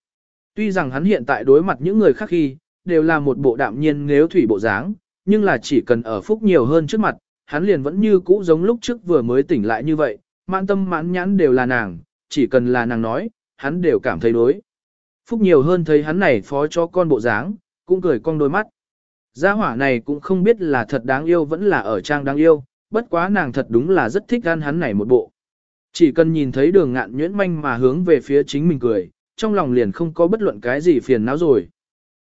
Tuy rằng hắn hiện tại đối mặt những người khác khi, đều là một bộ đạm nhiên nếu thủy bộ dáng, nhưng là chỉ cần ở phúc nhiều hơn trước mặt, hắn liền vẫn như cũ giống lúc trước vừa mới tỉnh lại như vậy, mãn tâm mãn nhãn đều là nàng, chỉ cần là nàng nói, hắn đều cảm thấy đối. Phúc nhiều hơn thấy hắn này phó cho con bộ dáng, cũng cười cong đôi mắt. Gia hỏa này cũng không biết là thật đáng yêu vẫn là ở trang đáng yêu, bất quá nàng thật đúng là rất thích ăn hắn này một bộ. Chỉ cần nhìn thấy đường ngạn nhuyễn manh mà hướng về phía chính mình cười, trong lòng liền không có bất luận cái gì phiền não rồi.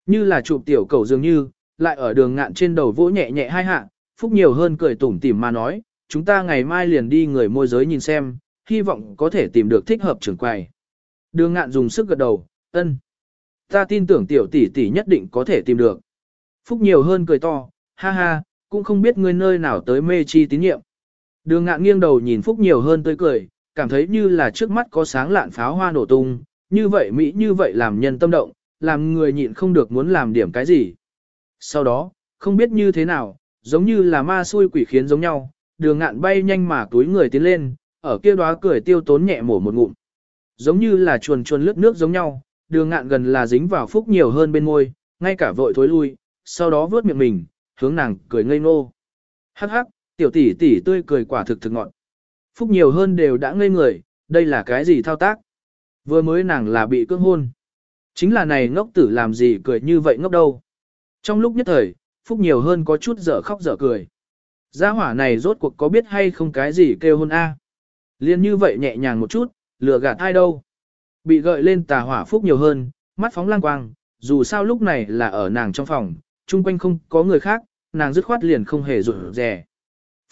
Như là chụp tiểu cầu dường như, lại ở đường ngạn trên đầu vỗ nhẹ nhẹ hai hạ, phúc nhiều hơn cười tủm tỉm mà nói, chúng ta ngày mai liền đi người môi giới nhìn xem, hy vọng có thể tìm được thích hợp trưởng quầy. Đường ngạn dùng sức gật đầu, ân. Ta tin tưởng tiểu tỷ tỷ nhất định có thể tìm được. Phúc nhiều hơn cười to, ha ha, cũng không biết ngươi nơi nào tới mê chi tín nhiệm. Đường ngạn nghiêng đầu nhìn Phúc nhiều hơn tươi cười, cảm thấy như là trước mắt có sáng lạn pháo hoa nổ tung, như vậy Mỹ như vậy làm nhân tâm động, làm người nhịn không được muốn làm điểm cái gì. Sau đó, không biết như thế nào, giống như là ma xui quỷ khiến giống nhau, đường ngạn bay nhanh mà túi người tiến lên, ở kia đóa cười tiêu tốn nhẹ mổ một ngụm. Giống như là chuồn chuồn lướt nước giống nhau, đường ngạn gần là dính vào phúc nhiều hơn bên môi, ngay cả vội thối lui, sau đó vớt miệng mình, hướng nàng cười ngây ngô. Hắc hắc, tiểu tỷ tỷ tươi cười quả thực thực ngọn. Phúc nhiều hơn đều đã ngây người, đây là cái gì thao tác? Vừa mới nàng là bị cưỡng hôn. Chính là này ngốc tử làm gì cười như vậy ngốc đâu. Trong lúc nhất thời, Phúc nhiều hơn có chút dở khóc dở cười. Gia hỏa này rốt cuộc có biết hay không cái gì kêu hôn A. Liên như vậy nhẹ nhàng một chút, lừa gạt ai đâu. Bị gợi lên tà hỏa Phúc nhiều hơn, mắt phóng lang quang, dù sao lúc này là ở nàng trong phòng, chung quanh không có người khác, nàng dứt khoát liền không hề rủi rè.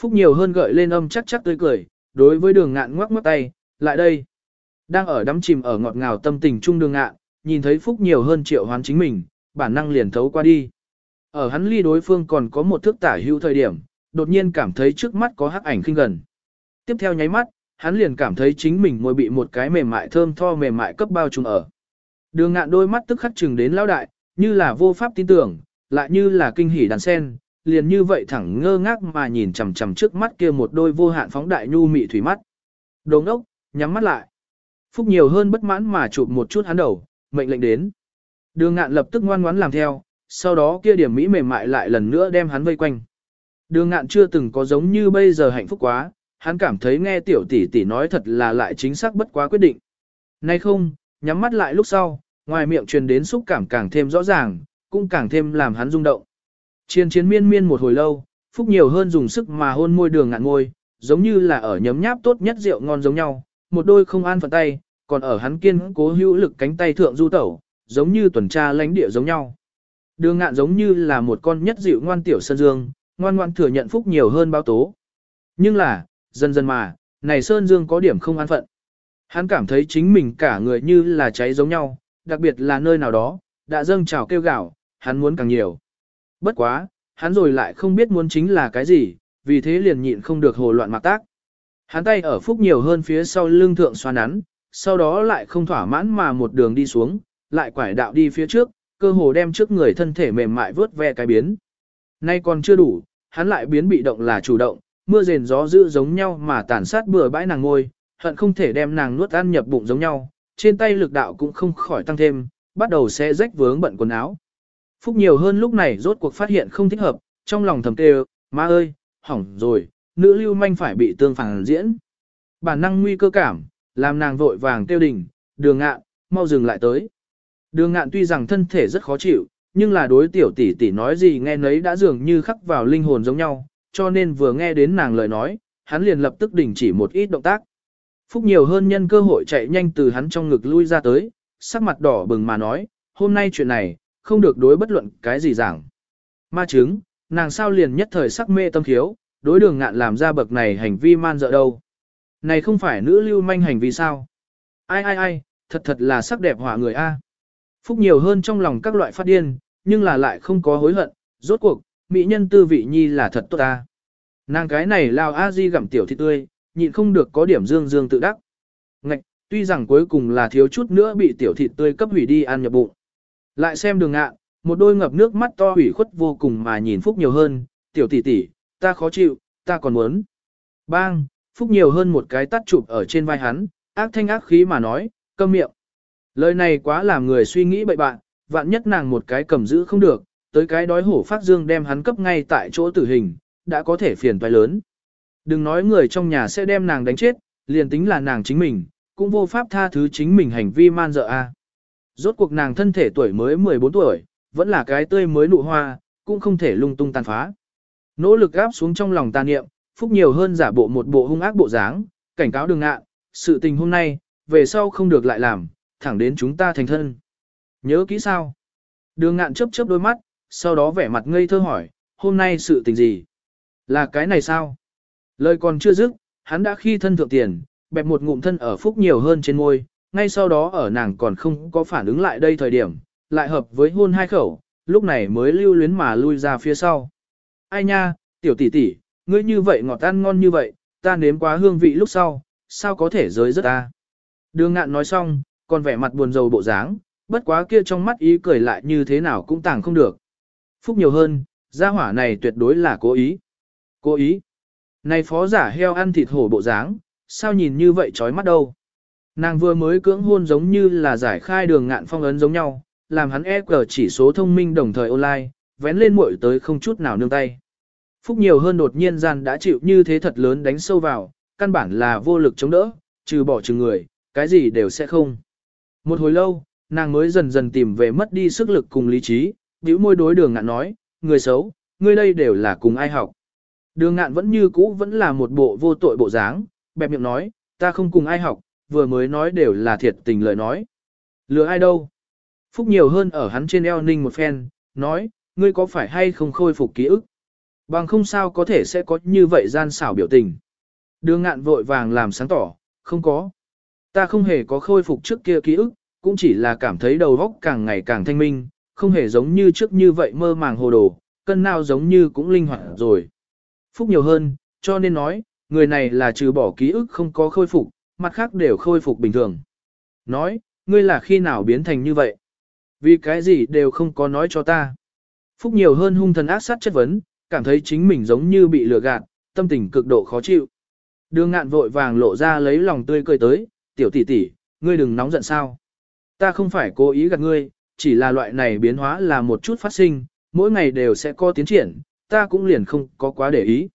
Phúc nhiều hơn gợi lên âm chắc chắc tươi cười, đối với đường ngạn ngoắc ngoắc tay, lại đây. Đang ở đắm chìm ở ngọt ngào tâm tình chung đường ngạn, nhìn thấy Phúc nhiều hơn triệu hoán chính mình, bản năng liền thấu qua đi. Ở hắn ly đối phương còn có một thước tả hữu thời điểm, đột nhiên cảm thấy trước mắt có hắc ảnh khinh gần. Tiếp theo nháy mắt, hắn liền cảm thấy chính mình môi bị một cái mềm mại thơm tho mềm mại cấp bao trùm ở. Đường ngạn đôi mắt tức khắc chừng đến lão đại, như là vô pháp tin tưởng, lại như là kinh hỉ đàn sen, liền như vậy thẳng ngơ ngác mà nhìn chằm chằm trước mắt kia một đôi vô hạn phóng đại nhu mị thủy mắt. Đồng ốc, nhắm mắt lại. Phúc nhiều hơn bất mãn mà chụp một chút hắn đầu, mệnh lệnh đến. Đường ngạn lập tức ngoan ngoãn làm theo, sau đó kia điểm mỹ mềm mại lại lần nữa đem hắn vây quanh. Đường ngạn chưa từng có giống như bây giờ hạnh phúc quá, hắn cảm thấy nghe tiểu tỷ tỷ nói thật là lại chính xác bất quá quyết định. Nay không, nhắm mắt lại lúc sau, ngoài miệng truyền đến xúc cảm càng thêm rõ ràng, cũng càng thêm làm hắn rung động. Chiến chiến miên miên một hồi lâu, Phúc nhiều hơn dùng sức mà hôn môi đường ngạn ngôi, giống như là ở nhấm nháp tốt nhất rượu ngon giống nhau, một đôi không an phận tay, còn ở hắn kiên cố hữu lực cánh tay thượng du tẩu, giống như tuần tra lãnh địa giống nhau. Đường ngạn giống như là một con nhất dịu ngoan tiểu sơn dương, ngoan ngoan thừa nhận Phúc nhiều hơn báo tố. Nhưng là, dần dần mà, này sơn dương có điểm không an phận. Hắn cảm thấy chính mình cả người như là cháy giống nhau, đặc biệt là nơi nào đó, đã dâng trào kêu gạo, hắn muốn càng nhiều. Bất quá, hắn rồi lại không biết muốn chính là cái gì, vì thế liền nhịn không được hồ loạn mặc tác. Hắn tay ở phúc nhiều hơn phía sau lưng thượng xoa nắn, sau đó lại không thỏa mãn mà một đường đi xuống, lại quải đạo đi phía trước, cơ hồ đem trước người thân thể mềm mại vớt ve cái biến. Nay còn chưa đủ, hắn lại biến bị động là chủ động, mưa rền gió dữ giống nhau mà tàn sát bừa bãi nàng ngôi, hận không thể đem nàng nuốt ăn nhập bụng giống nhau, trên tay lực đạo cũng không khỏi tăng thêm, bắt đầu sẽ rách vướng bận quần áo. Phúc nhiều hơn lúc này rốt cuộc phát hiện không thích hợp, trong lòng thầm kêu, má ơi, hỏng rồi, nữ lưu manh phải bị tương phản diễn. Bản năng nguy cơ cảm, làm nàng vội vàng tiêu đình đường ngạn, mau dừng lại tới. Đường ngạn tuy rằng thân thể rất khó chịu, nhưng là đối tiểu tỷ tỷ nói gì nghe nấy đã dường như khắc vào linh hồn giống nhau, cho nên vừa nghe đến nàng lời nói, hắn liền lập tức đình chỉ một ít động tác. Phúc nhiều hơn nhân cơ hội chạy nhanh từ hắn trong ngực lui ra tới, sắc mặt đỏ bừng mà nói, hôm nay chuyện này, không được đối bất luận cái gì giảng. Ma chứng, nàng sao liền nhất thời sắc mê tâm thiếu, đối đường ngạn làm ra bậc này hành vi man dợ đâu. Này không phải nữ lưu manh hành vi sao? Ai ai ai, thật thật là sắc đẹp hỏa người A. Phúc nhiều hơn trong lòng các loại phát điên, nhưng là lại không có hối hận, rốt cuộc, mỹ nhân tư vị nhi là thật tốt ta. Nàng cái này lao a di gặm tiểu thịt tươi, nhịn không được có điểm dương dương tự đắc. Ngạch, tuy rằng cuối cùng là thiếu chút nữa bị tiểu thịt tươi cấp hủy đi ăn nhập bụng. Lại xem đường ngạ, một đôi ngập nước mắt to ủy khuất vô cùng mà nhìn Phúc nhiều hơn, tiểu tỷ tỷ, ta khó chịu, ta còn muốn. Bang, Phúc nhiều hơn một cái tắt chụp ở trên vai hắn, ác thanh ác khí mà nói, câm miệng. Lời này quá làm người suy nghĩ bậy bạn, vạn nhất nàng một cái cầm giữ không được, tới cái đói hổ phát dương đem hắn cấp ngay tại chỗ tử hình, đã có thể phiền toái lớn. Đừng nói người trong nhà sẽ đem nàng đánh chết, liền tính là nàng chính mình, cũng vô pháp tha thứ chính mình hành vi man dợ a. Rốt cuộc nàng thân thể tuổi mới 14 tuổi, vẫn là cái tươi mới nụ hoa, cũng không thể lung tung tàn phá. Nỗ lực gáp xuống trong lòng tà niệm, phúc nhiều hơn giả bộ một bộ hung ác bộ dáng, cảnh cáo đường ngạ, sự tình hôm nay, về sau không được lại làm, thẳng đến chúng ta thành thân. Nhớ kỹ sao? Đường ngạn chớp chớp đôi mắt, sau đó vẻ mặt ngây thơ hỏi, hôm nay sự tình gì? Là cái này sao? Lời còn chưa dứt, hắn đã khi thân thượng tiền, bẹp một ngụm thân ở phúc nhiều hơn trên môi, ngay sau đó ở nàng còn không có phản ứng lại đây thời điểm, lại hợp với hôn hai khẩu, lúc này mới lưu luyến mà lui ra phía sau. Ai nha, tiểu tỷ tỷ, ngươi như vậy ngọt ăn ngon như vậy, ta nếm quá hương vị lúc sau, sao có thể giới rất ta. Đường ngạn nói xong, còn vẻ mặt buồn rầu bộ dáng, bất quá kia trong mắt ý cười lại như thế nào cũng tàng không được. Phúc nhiều hơn, gia hỏa này tuyệt đối là cố ý. Cố ý. Này phó giả heo ăn thịt hổ bộ dáng, sao nhìn như vậy chói mắt đâu. Nàng vừa mới cưỡng hôn giống như là giải khai đường ngạn phong ấn giống nhau, làm hắn e cờ chỉ số thông minh đồng thời online, vén lên muội tới không chút nào nương tay. Phúc nhiều hơn đột nhiên gian đã chịu như thế thật lớn đánh sâu vào, căn bản là vô lực chống đỡ, trừ bỏ trừ người, cái gì đều sẽ không. Một hồi lâu, nàng mới dần dần tìm về mất đi sức lực cùng lý trí, bĩu môi đối đường ngạn nói, người xấu, người đây đều là cùng ai học. Đường ngạn vẫn như cũ vẫn là một bộ vô tội bộ dáng, bẹp miệng nói, ta không cùng ai học, vừa mới nói đều là thiệt tình lời nói. Lừa ai đâu? Phúc nhiều hơn ở hắn trên eo ninh một phen, nói, ngươi có phải hay không khôi phục ký ức? Bằng không sao có thể sẽ có như vậy gian xảo biểu tình. Đường ngạn vội vàng làm sáng tỏ, không có. Ta không hề có khôi phục trước kia ký ức cũng chỉ là cảm thấy đầu óc càng ngày càng thanh minh, không hề giống như trước như vậy mơ màng hồ đồ, cân nào giống như cũng linh hoạt rồi. Phúc nhiều hơn, cho nên nói, người này là trừ bỏ ký ức không có khôi phục, mặt khác đều khôi phục bình thường. Nói, ngươi là khi nào biến thành như vậy? Vì cái gì đều không có nói cho ta. Phúc nhiều hơn hung thần ác sát chất vấn, cảm thấy chính mình giống như bị lừa gạt, tâm tình cực độ khó chịu. Đường ngạn vội vàng lộ ra lấy lòng tươi cười tới, tiểu tỷ tỷ, ngươi đừng nóng giận sao. Ta không phải cố ý gạt ngươi, chỉ là loại này biến hóa là một chút phát sinh, mỗi ngày đều sẽ có tiến triển, ta cũng liền không có quá để ý.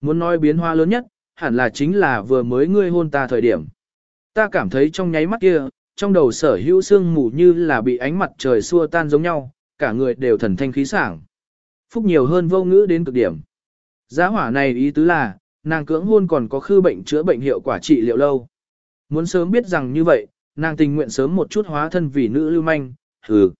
Muốn nói biến hóa lớn nhất, hẳn là chính là vừa mới ngươi hôn ta thời điểm. Ta cảm thấy trong nháy mắt kia, trong đầu sở hữu sương mù như là bị ánh mặt trời xua tan giống nhau, cả người đều thần thanh khí sảng. Phúc nhiều hơn vô ngữ đến cực điểm. Giá hỏa này ý tứ là, nàng cưỡng hôn còn có khư bệnh chữa bệnh hiệu quả trị liệu lâu. Muốn sớm biết rằng như vậy, nàng tình nguyện sớm một chút hóa thân vì nữ lưu manh, hừ.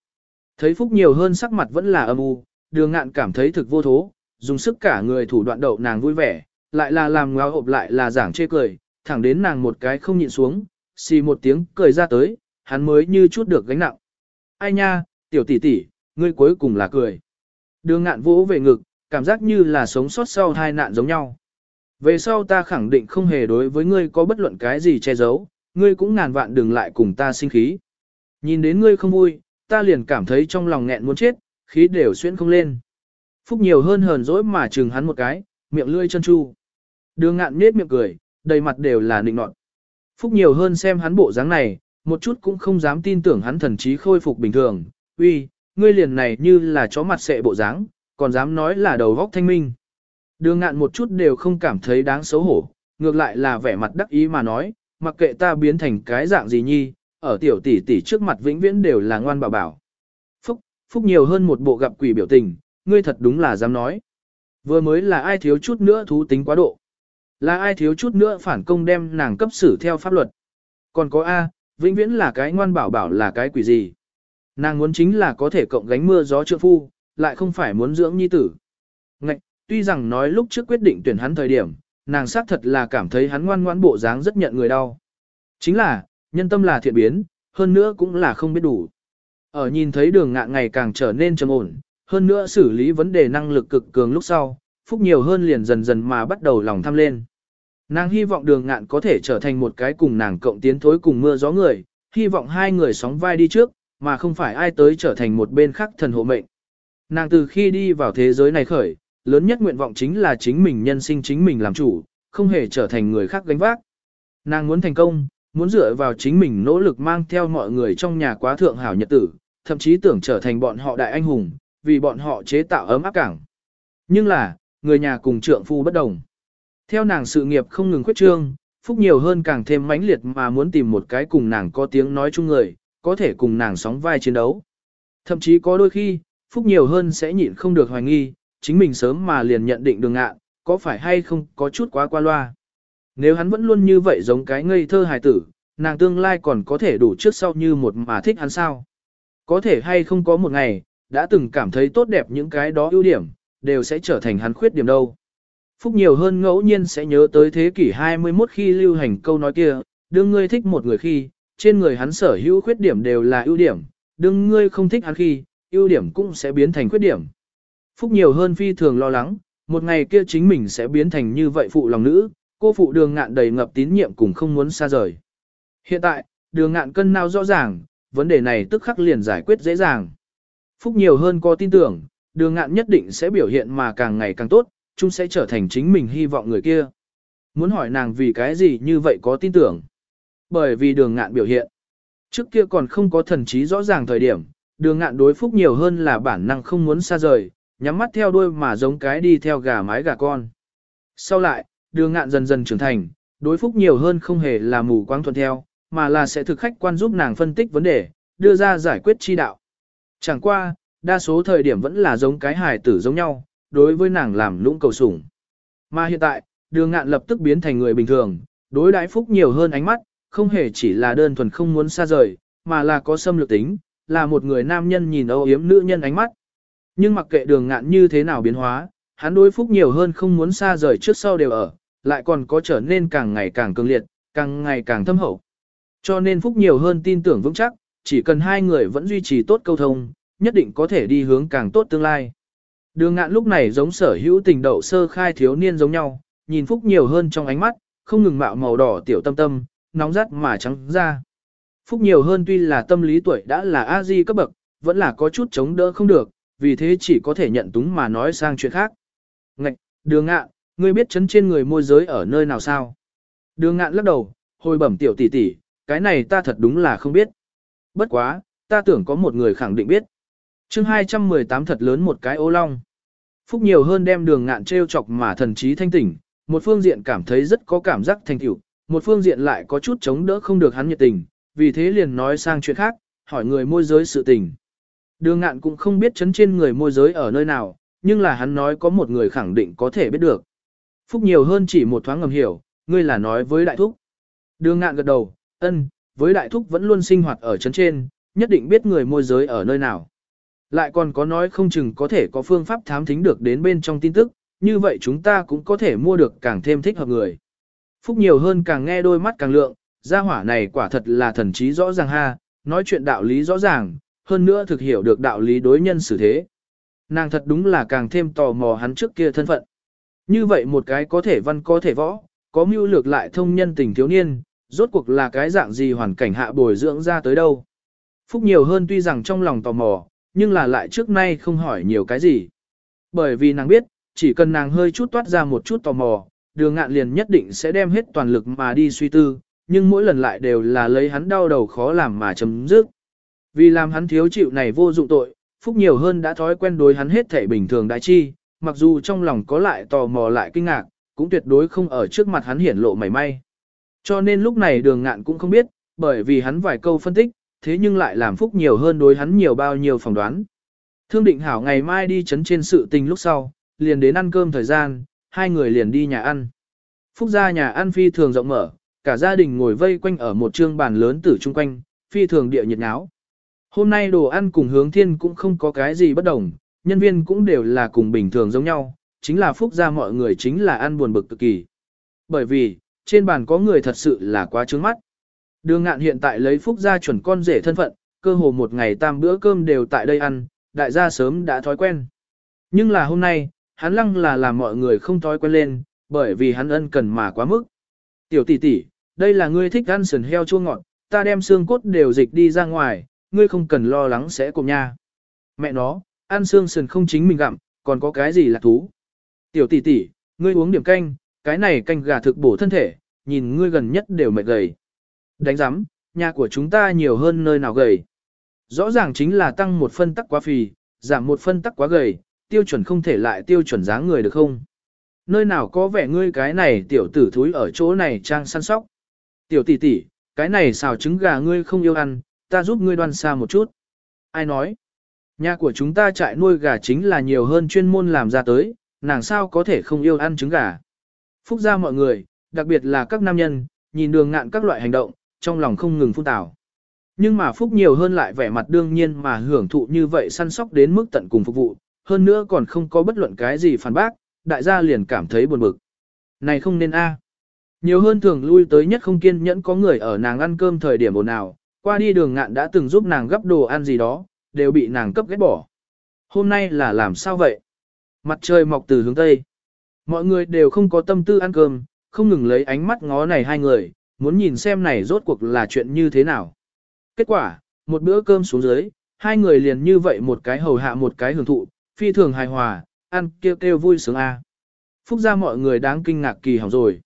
Thấy Phúc nhiều hơn sắc mặt vẫn là âm u, đường ngạn cảm thấy thực vô thố, dùng sức cả người thủ đoạn đậu nàng vui vẻ, lại là làm ngoáo hộp lại là giảng chê cười, thẳng đến nàng một cái không nhịn xuống, xì một tiếng cười ra tới, hắn mới như chút được gánh nặng. Ai nha, tiểu tỷ tỷ, ngươi cuối cùng là cười. Đường ngạn vỗ về ngực, cảm giác như là sống sót sau hai nạn giống nhau. Về sau ta khẳng định không hề đối với ngươi có bất luận cái gì che giấu, ngươi cũng ngàn vạn đừng lại cùng ta sinh khí. Nhìn đến ngươi không vui, ta liền cảm thấy trong lòng nghẹn muốn chết, khí đều xuyên không lên. Phúc nhiều hơn hờn dỗi mà chừng hắn một cái, miệng lươi chân chu. Đường ngạn nết miệng cười, đầy mặt đều là nịnh nọt. Phúc nhiều hơn xem hắn bộ dáng này, một chút cũng không dám tin tưởng hắn thần trí khôi phục bình thường. Uy, ngươi liền này như là chó mặt sệ bộ dáng, còn dám nói là đầu góc thanh minh. Đường ngạn một chút đều không cảm thấy đáng xấu hổ, ngược lại là vẻ mặt đắc ý mà nói, mặc kệ ta biến thành cái dạng gì nhi, ở tiểu tỷ tỷ trước mặt vĩnh viễn đều là ngoan bảo bảo. Phúc, Phúc nhiều hơn một bộ gặp quỷ biểu tình, ngươi thật đúng là dám nói. Vừa mới là ai thiếu chút nữa thú tính quá độ. Là ai thiếu chút nữa phản công đem nàng cấp xử theo pháp luật. Còn có A, vĩnh viễn là cái ngoan bảo bảo là cái quỷ gì. Nàng muốn chính là có thể cộng gánh mưa gió trượng phu, lại không phải muốn dưỡng nhi tử. Ngạch, tuy rằng nói lúc trước quyết định tuyển hắn thời điểm, nàng xác thật là cảm thấy hắn ngoan ngoãn bộ dáng rất nhận người đau. Chính là, nhân tâm là thiện biến, hơn nữa cũng là không biết đủ. Ở nhìn thấy đường ngạn ngày càng trở nên trầm ổn, hơn nữa xử lý vấn đề năng lực cực cường lúc sau, phúc nhiều hơn liền dần dần mà bắt đầu lòng tham lên. Nàng hy vọng đường ngạn có thể trở thành một cái cùng nàng cộng tiến thối cùng mưa gió người, hy vọng hai người sóng vai đi trước, mà không phải ai tới trở thành một bên khác thần hộ mệnh. Nàng từ khi đi vào thế giới này khởi, lớn nhất nguyện vọng chính là chính mình nhân sinh chính mình làm chủ, không hề trở thành người khác gánh vác. Nàng muốn thành công, muốn dựa vào chính mình nỗ lực mang theo mọi người trong nhà quá thượng hảo nhật tử, thậm chí tưởng trở thành bọn họ đại anh hùng, vì bọn họ chế tạo ấm áp cảng. Nhưng là, người nhà cùng trượng phu bất đồng. Theo nàng sự nghiệp không ngừng khuyết trương, phúc nhiều hơn càng thêm mãnh liệt mà muốn tìm một cái cùng nàng có tiếng nói chung người, có thể cùng nàng sóng vai chiến đấu. Thậm chí có đôi khi, phúc nhiều hơn sẽ nhịn không được hoài nghi, chính mình sớm mà liền nhận định đường ngạ, có phải hay không có chút quá qua loa. Nếu hắn vẫn luôn như vậy giống cái ngây thơ hài tử, nàng tương lai còn có thể đủ trước sau như một mà thích hắn sao. Có thể hay không có một ngày, đã từng cảm thấy tốt đẹp những cái đó ưu điểm, đều sẽ trở thành hắn khuyết điểm đâu. Phúc nhiều hơn ngẫu nhiên sẽ nhớ tới thế kỷ 21 khi lưu hành câu nói kia, đương ngươi thích một người khi, trên người hắn sở hữu khuyết điểm đều là ưu điểm, đương ngươi không thích hắn khi, ưu điểm cũng sẽ biến thành khuyết điểm. Phúc nhiều hơn phi thường lo lắng, một ngày kia chính mình sẽ biến thành như vậy phụ lòng nữ, cô phụ đường ngạn đầy ngập tín nhiệm cùng không muốn xa rời. Hiện tại, đường ngạn cân nào rõ ràng, vấn đề này tức khắc liền giải quyết dễ dàng. Phúc nhiều hơn có tin tưởng, đường ngạn nhất định sẽ biểu hiện mà càng ngày càng tốt, chúng sẽ trở thành chính mình hy vọng người kia. Muốn hỏi nàng vì cái gì như vậy có tin tưởng. Bởi vì đường ngạn biểu hiện. Trước kia còn không có thần trí rõ ràng thời điểm, đường ngạn đối phúc nhiều hơn là bản năng không muốn xa rời, nhắm mắt theo đuôi mà giống cái đi theo gà mái gà con. Sau lại, đường ngạn dần dần trưởng thành, đối phúc nhiều hơn không hề là mù quáng thuận theo, mà là sẽ thực khách quan giúp nàng phân tích vấn đề, đưa ra giải quyết chi đạo. Chẳng qua, đa số thời điểm vẫn là giống cái hài tử giống nhau, đối với nàng làm lũng cầu sủng. Mà hiện tại, đường ngạn lập tức biến thành người bình thường, đối đãi phúc nhiều hơn ánh mắt, không hề chỉ là đơn thuần không muốn xa rời, mà là có xâm lược tính, là một người nam nhân nhìn âu yếm nữ nhân ánh mắt. Nhưng mặc kệ đường ngạn như thế nào biến hóa, hắn đối phúc nhiều hơn không muốn xa rời trước sau đều ở, lại còn có trở nên càng ngày càng cường liệt, càng ngày càng thâm hậu. Cho nên phúc nhiều hơn tin tưởng vững chắc, chỉ cần hai người vẫn duy trì tốt câu thông, nhất định có thể đi hướng càng tốt tương lai. Đường ngạn lúc này giống sở hữu tình đậu sơ khai thiếu niên giống nhau, nhìn phúc nhiều hơn trong ánh mắt, không ngừng mạo màu đỏ tiểu tâm tâm, nóng rát mà trắng ra. Phúc nhiều hơn tuy là tâm lý tuổi đã là a di cấp bậc, vẫn là có chút chống đỡ không được, vì thế chỉ có thể nhận túng mà nói sang chuyện khác. Ngạch, đường ngạn, ngươi biết chấn trên người môi giới ở nơi nào sao? Đường ngạn lắc đầu, hồi bẩm tiểu tỷ tỷ, cái này ta thật đúng là không biết. Bất quá, ta tưởng có một người khẳng định biết chương 218 thật lớn một cái ô long. Phúc nhiều hơn đem đường ngạn treo chọc mà thần trí thanh tỉnh, một phương diện cảm thấy rất có cảm giác thành tựu, một phương diện lại có chút chống đỡ không được hắn nhiệt tình, vì thế liền nói sang chuyện khác, hỏi người môi giới sự tình. Đường ngạn cũng không biết chấn trên người môi giới ở nơi nào, nhưng là hắn nói có một người khẳng định có thể biết được. Phúc nhiều hơn chỉ một thoáng ngầm hiểu, ngươi là nói với đại thúc. Đường ngạn gật đầu, ân, với đại thúc vẫn luôn sinh hoạt ở chấn trên, nhất định biết người môi giới ở nơi nào. Lại còn có nói không chừng có thể có phương pháp thám thính được đến bên trong tin tức, như vậy chúng ta cũng có thể mua được càng thêm thích hợp người. Phúc nhiều hơn càng nghe đôi mắt càng lượng, gia hỏa này quả thật là thần trí rõ ràng ha, nói chuyện đạo lý rõ ràng, hơn nữa thực hiểu được đạo lý đối nhân xử thế. Nàng thật đúng là càng thêm tò mò hắn trước kia thân phận. Như vậy một cái có thể văn có thể võ, có mưu lược lại thông nhân tình thiếu niên, rốt cuộc là cái dạng gì hoàn cảnh hạ bồi dưỡng ra tới đâu. Phúc nhiều hơn tuy rằng trong lòng tò mò, nhưng là lại trước nay không hỏi nhiều cái gì. Bởi vì nàng biết, chỉ cần nàng hơi chút toát ra một chút tò mò, đường ngạn liền nhất định sẽ đem hết toàn lực mà đi suy tư, nhưng mỗi lần lại đều là lấy hắn đau đầu khó làm mà chấm dứt. Vì làm hắn thiếu chịu này vô dụng tội, Phúc nhiều hơn đã thói quen đối hắn hết thể bình thường đại chi, mặc dù trong lòng có lại tò mò lại kinh ngạc, cũng tuyệt đối không ở trước mặt hắn hiển lộ mảy may. Cho nên lúc này đường ngạn cũng không biết, bởi vì hắn vài câu phân tích, thế nhưng lại làm Phúc nhiều hơn đối hắn nhiều bao nhiêu phỏng đoán. Thương định hảo ngày mai đi chấn trên sự tình lúc sau, liền đến ăn cơm thời gian, hai người liền đi nhà ăn. Phúc ra nhà ăn phi thường rộng mở, cả gia đình ngồi vây quanh ở một trương bàn lớn tử chung quanh, phi thường địa nhiệt náo. Hôm nay đồ ăn cùng hướng thiên cũng không có cái gì bất đồng, nhân viên cũng đều là cùng bình thường giống nhau, chính là phúc ra mọi người chính là ăn buồn bực cực kỳ. Bởi vì, trên bàn có người thật sự là quá trướng mắt. Đường ngạn hiện tại lấy phúc gia chuẩn con rể thân phận, cơ hồ một ngày tam bữa cơm đều tại đây ăn, đại gia sớm đã thói quen. Nhưng là hôm nay, hắn lăng là làm mọi người không thói quen lên, bởi vì hắn ân cần mà quá mức. Tiểu tỷ tỷ, đây là ngươi thích ăn sườn heo chua ngọt, ta đem xương cốt đều dịch đi ra ngoài, ngươi không cần lo lắng sẽ cùng nha. Mẹ nó, ăn xương sườn không chính mình gặm, còn có cái gì là thú. Tiểu tỷ tỷ, ngươi uống điểm canh, cái này canh gà thực bổ thân thể, nhìn ngươi gần nhất đều mệt gầy. Đánh giám, nhà của chúng ta nhiều hơn nơi nào gầy. Rõ ràng chính là tăng một phân tắc quá phì, giảm một phân tắc quá gầy, tiêu chuẩn không thể lại tiêu chuẩn dáng người được không? Nơi nào có vẻ ngươi cái này tiểu tử thúi ở chỗ này trang săn sóc. Tiểu tỷ tỷ, cái này xào trứng gà ngươi không yêu ăn, ta giúp ngươi đoan xa một chút. Ai nói? Nhà của chúng ta trại nuôi gà chính là nhiều hơn chuyên môn làm ra tới, nàng sao có thể không yêu ăn trứng gà. Phúc gia mọi người, đặc biệt là các nam nhân, nhìn đường ngạn các loại hành động, trong lòng không ngừng phun tào. Nhưng mà Phúc nhiều hơn lại vẻ mặt đương nhiên mà hưởng thụ như vậy săn sóc đến mức tận cùng phục vụ, hơn nữa còn không có bất luận cái gì phản bác, đại gia liền cảm thấy buồn bực. Này không nên a. À. Nhiều hơn thường lui tới nhất không kiên nhẫn có người ở nàng ăn cơm thời điểm ồn ào, qua đi đường ngạn đã từng giúp nàng gấp đồ ăn gì đó, đều bị nàng cấp ghét bỏ. Hôm nay là làm sao vậy? Mặt trời mọc từ hướng Tây. Mọi người đều không có tâm tư ăn cơm, không ngừng lấy ánh mắt ngó này hai người, muốn nhìn xem này rốt cuộc là chuyện như thế nào. Kết quả, một bữa cơm xuống dưới, hai người liền như vậy một cái hầu hạ một cái hưởng thụ, phi thường hài hòa, ăn kêu kêu vui sướng a. Phúc ra mọi người đáng kinh ngạc kỳ hỏng rồi.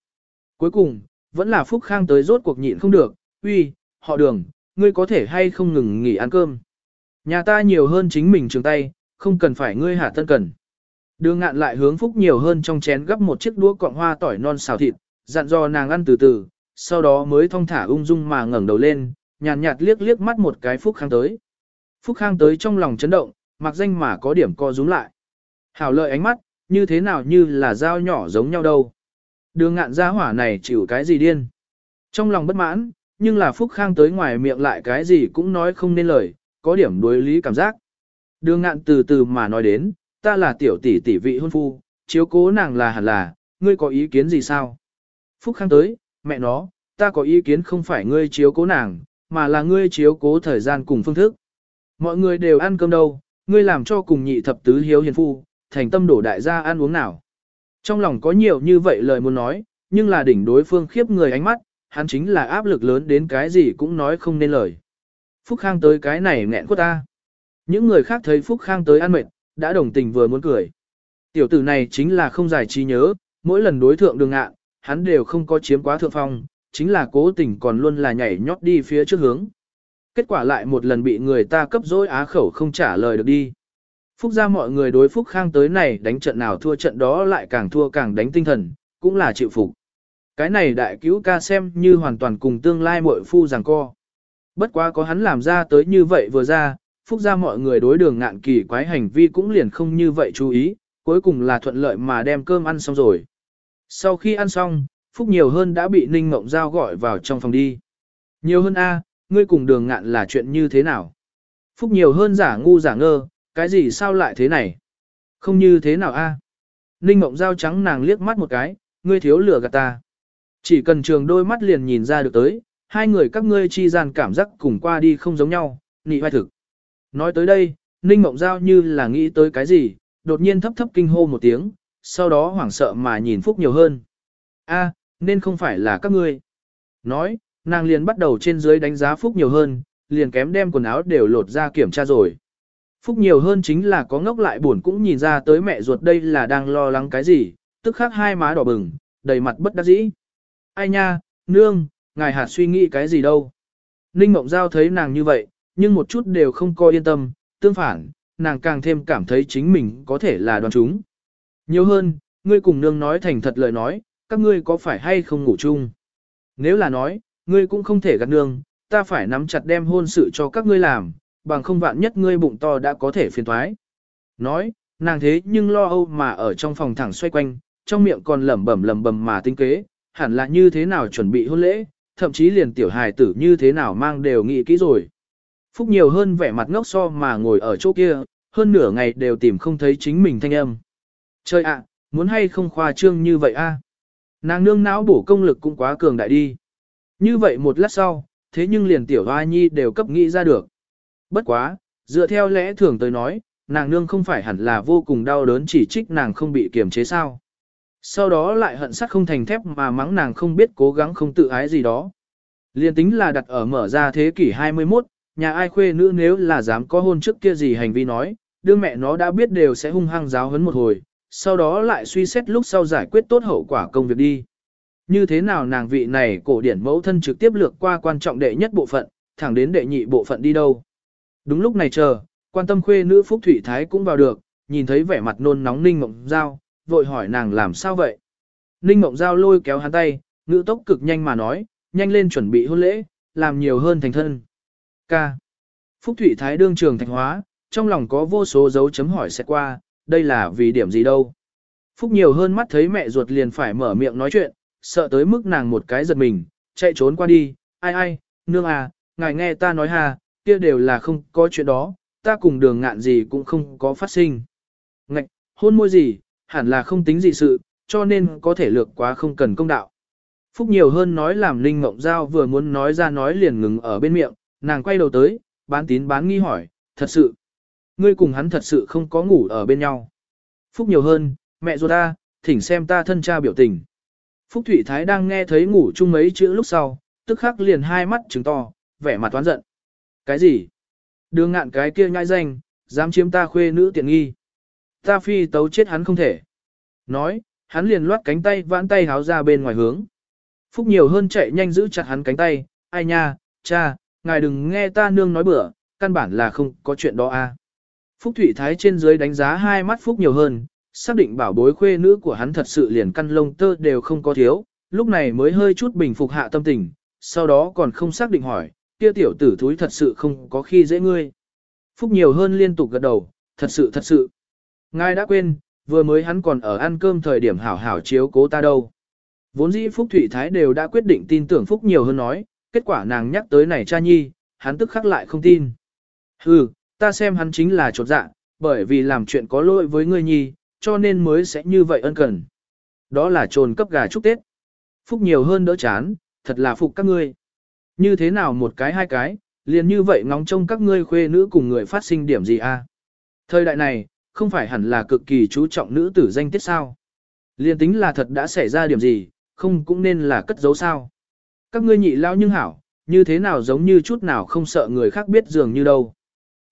Cuối cùng, vẫn là Phúc Khang tới rốt cuộc nhịn không được, uy, họ đường, ngươi có thể hay không ngừng nghỉ ăn cơm. Nhà ta nhiều hơn chính mình trường tay, không cần phải ngươi hạ tân cần. Đường ngạn lại hướng Phúc nhiều hơn trong chén gấp một chiếc đũa cọng hoa tỏi non xào thịt, dặn dò nàng ăn từ từ, sau đó mới thong thả ung dung mà ngẩng đầu lên, nhàn nhạt, nhạt liếc liếc mắt một cái Phúc Khang tới. Phúc Khang tới trong lòng chấn động, mặc danh mà có điểm co rúm lại. Hảo lợi ánh mắt, như thế nào như là dao nhỏ giống nhau đâu. Đường ngạn gia hỏa này chịu cái gì điên. Trong lòng bất mãn, nhưng là Phúc Khang tới ngoài miệng lại cái gì cũng nói không nên lời, có điểm đối lý cảm giác. Đường ngạn từ từ mà nói đến, ta là tiểu tỷ tỷ vị hôn phu, chiếu cố nàng là hẳn là, ngươi có ý kiến gì sao? Phúc Khang tới, mẹ nó, ta có ý kiến không phải ngươi chiếu cố nàng, mà là ngươi chiếu cố thời gian cùng phương thức. Mọi người đều ăn cơm đâu, ngươi làm cho cùng nhị thập tứ hiếu hiền phu, thành tâm đổ đại gia ăn uống nào. Trong lòng có nhiều như vậy lời muốn nói, nhưng là đỉnh đối phương khiếp người ánh mắt, hắn chính là áp lực lớn đến cái gì cũng nói không nên lời. Phúc Khang tới cái này nghẹn quất ta. Những người khác thấy Phúc Khang tới ăn mệt, đã đồng tình vừa muốn cười. Tiểu tử này chính là không giải trí nhớ, mỗi lần đối thượng đường ngạn, hắn đều không có chiếm quá thượng phong, chính là cố tình còn luôn là nhảy nhót đi phía trước hướng. Kết quả lại một lần bị người ta cấp dối á khẩu không trả lời được đi. Phúc ra mọi người đối Phúc Khang tới này đánh trận nào thua trận đó lại càng thua càng đánh tinh thần, cũng là chịu phục. Cái này đại cứu ca xem như hoàn toàn cùng tương lai muội phu rằng co. Bất quá có hắn làm ra tới như vậy vừa ra, Phúc ra mọi người đối đường ngạn kỳ quái hành vi cũng liền không như vậy chú ý, cuối cùng là thuận lợi mà đem cơm ăn xong rồi. Sau khi ăn xong, Phúc nhiều hơn đã bị Ninh Ngộng Giao gọi vào trong phòng đi. Nhiều hơn A, ngươi cùng đường ngạn là chuyện như thế nào? Phúc nhiều hơn giả ngu giả ngơ, cái gì sao lại thế này? Không như thế nào A? Ninh Ngộng Giao trắng nàng liếc mắt một cái, ngươi thiếu lửa gạt ta. Chỉ cần trường đôi mắt liền nhìn ra được tới, hai người các ngươi chi gian cảm giác cùng qua đi không giống nhau, nị vai thực. Nói tới đây, Ninh Mộng Giao như là nghĩ tới cái gì, đột nhiên thấp thấp kinh hô một tiếng, sau đó hoảng sợ mà nhìn Phúc nhiều hơn. A, nên không phải là các ngươi. Nói, nàng liền bắt đầu trên dưới đánh giá Phúc nhiều hơn, liền kém đem quần áo đều lột ra kiểm tra rồi. Phúc nhiều hơn chính là có ngốc lại buồn cũng nhìn ra tới mẹ ruột đây là đang lo lắng cái gì, tức khắc hai má đỏ bừng, đầy mặt bất đắc dĩ. Ai nha, nương, ngài hạt suy nghĩ cái gì đâu. Ninh Mộng Giao thấy nàng như vậy, nhưng một chút đều không coi yên tâm, tương phản, nàng càng thêm cảm thấy chính mình có thể là đoàn chúng. Nhiều hơn, ngươi cùng nương nói thành thật lời nói, các ngươi có phải hay không ngủ chung? Nếu là nói, ngươi cũng không thể gạt nương, ta phải nắm chặt đem hôn sự cho các ngươi làm, bằng không vạn nhất ngươi bụng to đã có thể phiền thoái. Nói, nàng thế nhưng lo âu mà ở trong phòng thẳng xoay quanh, trong miệng còn lẩm bẩm lẩm bẩm mà tinh kế, hẳn là như thế nào chuẩn bị hôn lễ, thậm chí liền tiểu hài tử như thế nào mang đều nghĩ kỹ rồi. Phúc nhiều hơn vẻ mặt ngốc so mà ngồi ở chỗ kia, hơn nửa ngày đều tìm không thấy chính mình thanh âm. Trời ạ, muốn hay không khoa trương như vậy a? Nàng nương não bổ công lực cũng quá cường đại đi. Như vậy một lát sau, thế nhưng liền tiểu hoa nhi đều cấp nghĩ ra được. Bất quá, dựa theo lẽ thường tới nói, nàng nương không phải hẳn là vô cùng đau đớn chỉ trích nàng không bị kiềm chế sao. Sau đó lại hận sắt không thành thép mà mắng nàng không biết cố gắng không tự ái gì đó. Liên tính là đặt ở mở ra thế kỷ 21, nhà ai khuê nữ nếu là dám có hôn trước kia gì hành vi nói, đương mẹ nó đã biết đều sẽ hung hăng giáo huấn một hồi, sau đó lại suy xét lúc sau giải quyết tốt hậu quả công việc đi. Như thế nào nàng vị này cổ điển mẫu thân trực tiếp lược qua quan trọng đệ nhất bộ phận, thẳng đến đệ nhị bộ phận đi đâu. Đúng lúc này chờ, quan tâm khuê nữ Phúc Thủy Thái cũng vào được, nhìn thấy vẻ mặt nôn nóng Ninh Mộng Giao, vội hỏi nàng làm sao vậy. Ninh Mộng Giao lôi kéo hắn tay, ngữ tốc cực nhanh mà nói, nhanh lên chuẩn bị hôn lễ, làm nhiều hơn thành thân. Ca. Phúc Thủy Thái đương trường thành hóa, trong lòng có vô số dấu chấm hỏi sẽ qua, đây là vì điểm gì đâu. Phúc nhiều hơn mắt thấy mẹ ruột liền phải mở miệng nói chuyện, sợ tới mức nàng một cái giật mình, chạy trốn qua đi, ai ai, nương à, ngài nghe ta nói hà, kia đều là không có chuyện đó, ta cùng đường ngạn gì cũng không có phát sinh. Ngạch, hôn môi gì, hẳn là không tính gì sự, cho nên có thể lược quá không cần công đạo. Phúc nhiều hơn nói làm Linh Ngộng Giao vừa muốn nói ra nói liền ngừng ở bên miệng, nàng quay đầu tới, bán tín bán nghi hỏi, thật sự, ngươi cùng hắn thật sự không có ngủ ở bên nhau. Phúc nhiều hơn, mẹ ruột ta, thỉnh xem ta thân cha biểu tình. Phúc Thụy Thái đang nghe thấy ngủ chung mấy chữ lúc sau, tức khắc liền hai mắt trừng to, vẻ mặt toán giận. Cái gì? Đường ngạn cái kia nhai danh, dám chiếm ta khuê nữ tiện nghi. Ta phi tấu chết hắn không thể. Nói, hắn liền loát cánh tay vãn tay háo ra bên ngoài hướng. Phúc nhiều hơn chạy nhanh giữ chặt hắn cánh tay, ai nha, cha, ngài đừng nghe ta nương nói bừa, căn bản là không có chuyện đó a. Phúc Thụy Thái trên dưới đánh giá hai mắt Phúc nhiều hơn, xác định bảo bối khuê nữ của hắn thật sự liền căn lông tơ đều không có thiếu, lúc này mới hơi chút bình phục hạ tâm tình, sau đó còn không xác định hỏi, kia tiểu tử thúi thật sự không có khi dễ ngươi. Phúc nhiều hơn liên tục gật đầu, thật sự thật sự. Ngài đã quên, vừa mới hắn còn ở ăn cơm thời điểm hảo hảo chiếu cố ta đâu. Vốn dĩ Phúc Thụy Thái đều đã quyết định tin tưởng Phúc nhiều hơn nói, kết quả nàng nhắc tới này cha nhi, hắn tức khắc lại không tin. Hừ, ta xem hắn chính là trột dạ, bởi vì làm chuyện có lỗi với ngươi nhi, cho nên mới sẽ như vậy ân cần. Đó là trồn cấp gà chúc Tết. Phúc nhiều hơn đỡ chán, thật là phục các ngươi. Như thế nào một cái hai cái, liền như vậy ngóng trông các ngươi khuê nữ cùng người phát sinh điểm gì a? À? Thời đại này, không phải hẳn là cực kỳ chú trọng nữ tử danh tiết sao? Liền tính là thật đã xảy ra điểm gì, không cũng nên là cất giấu sao? các ngươi nhị lao nhưng hảo, như thế nào giống như chút nào không sợ người khác biết dường như đâu.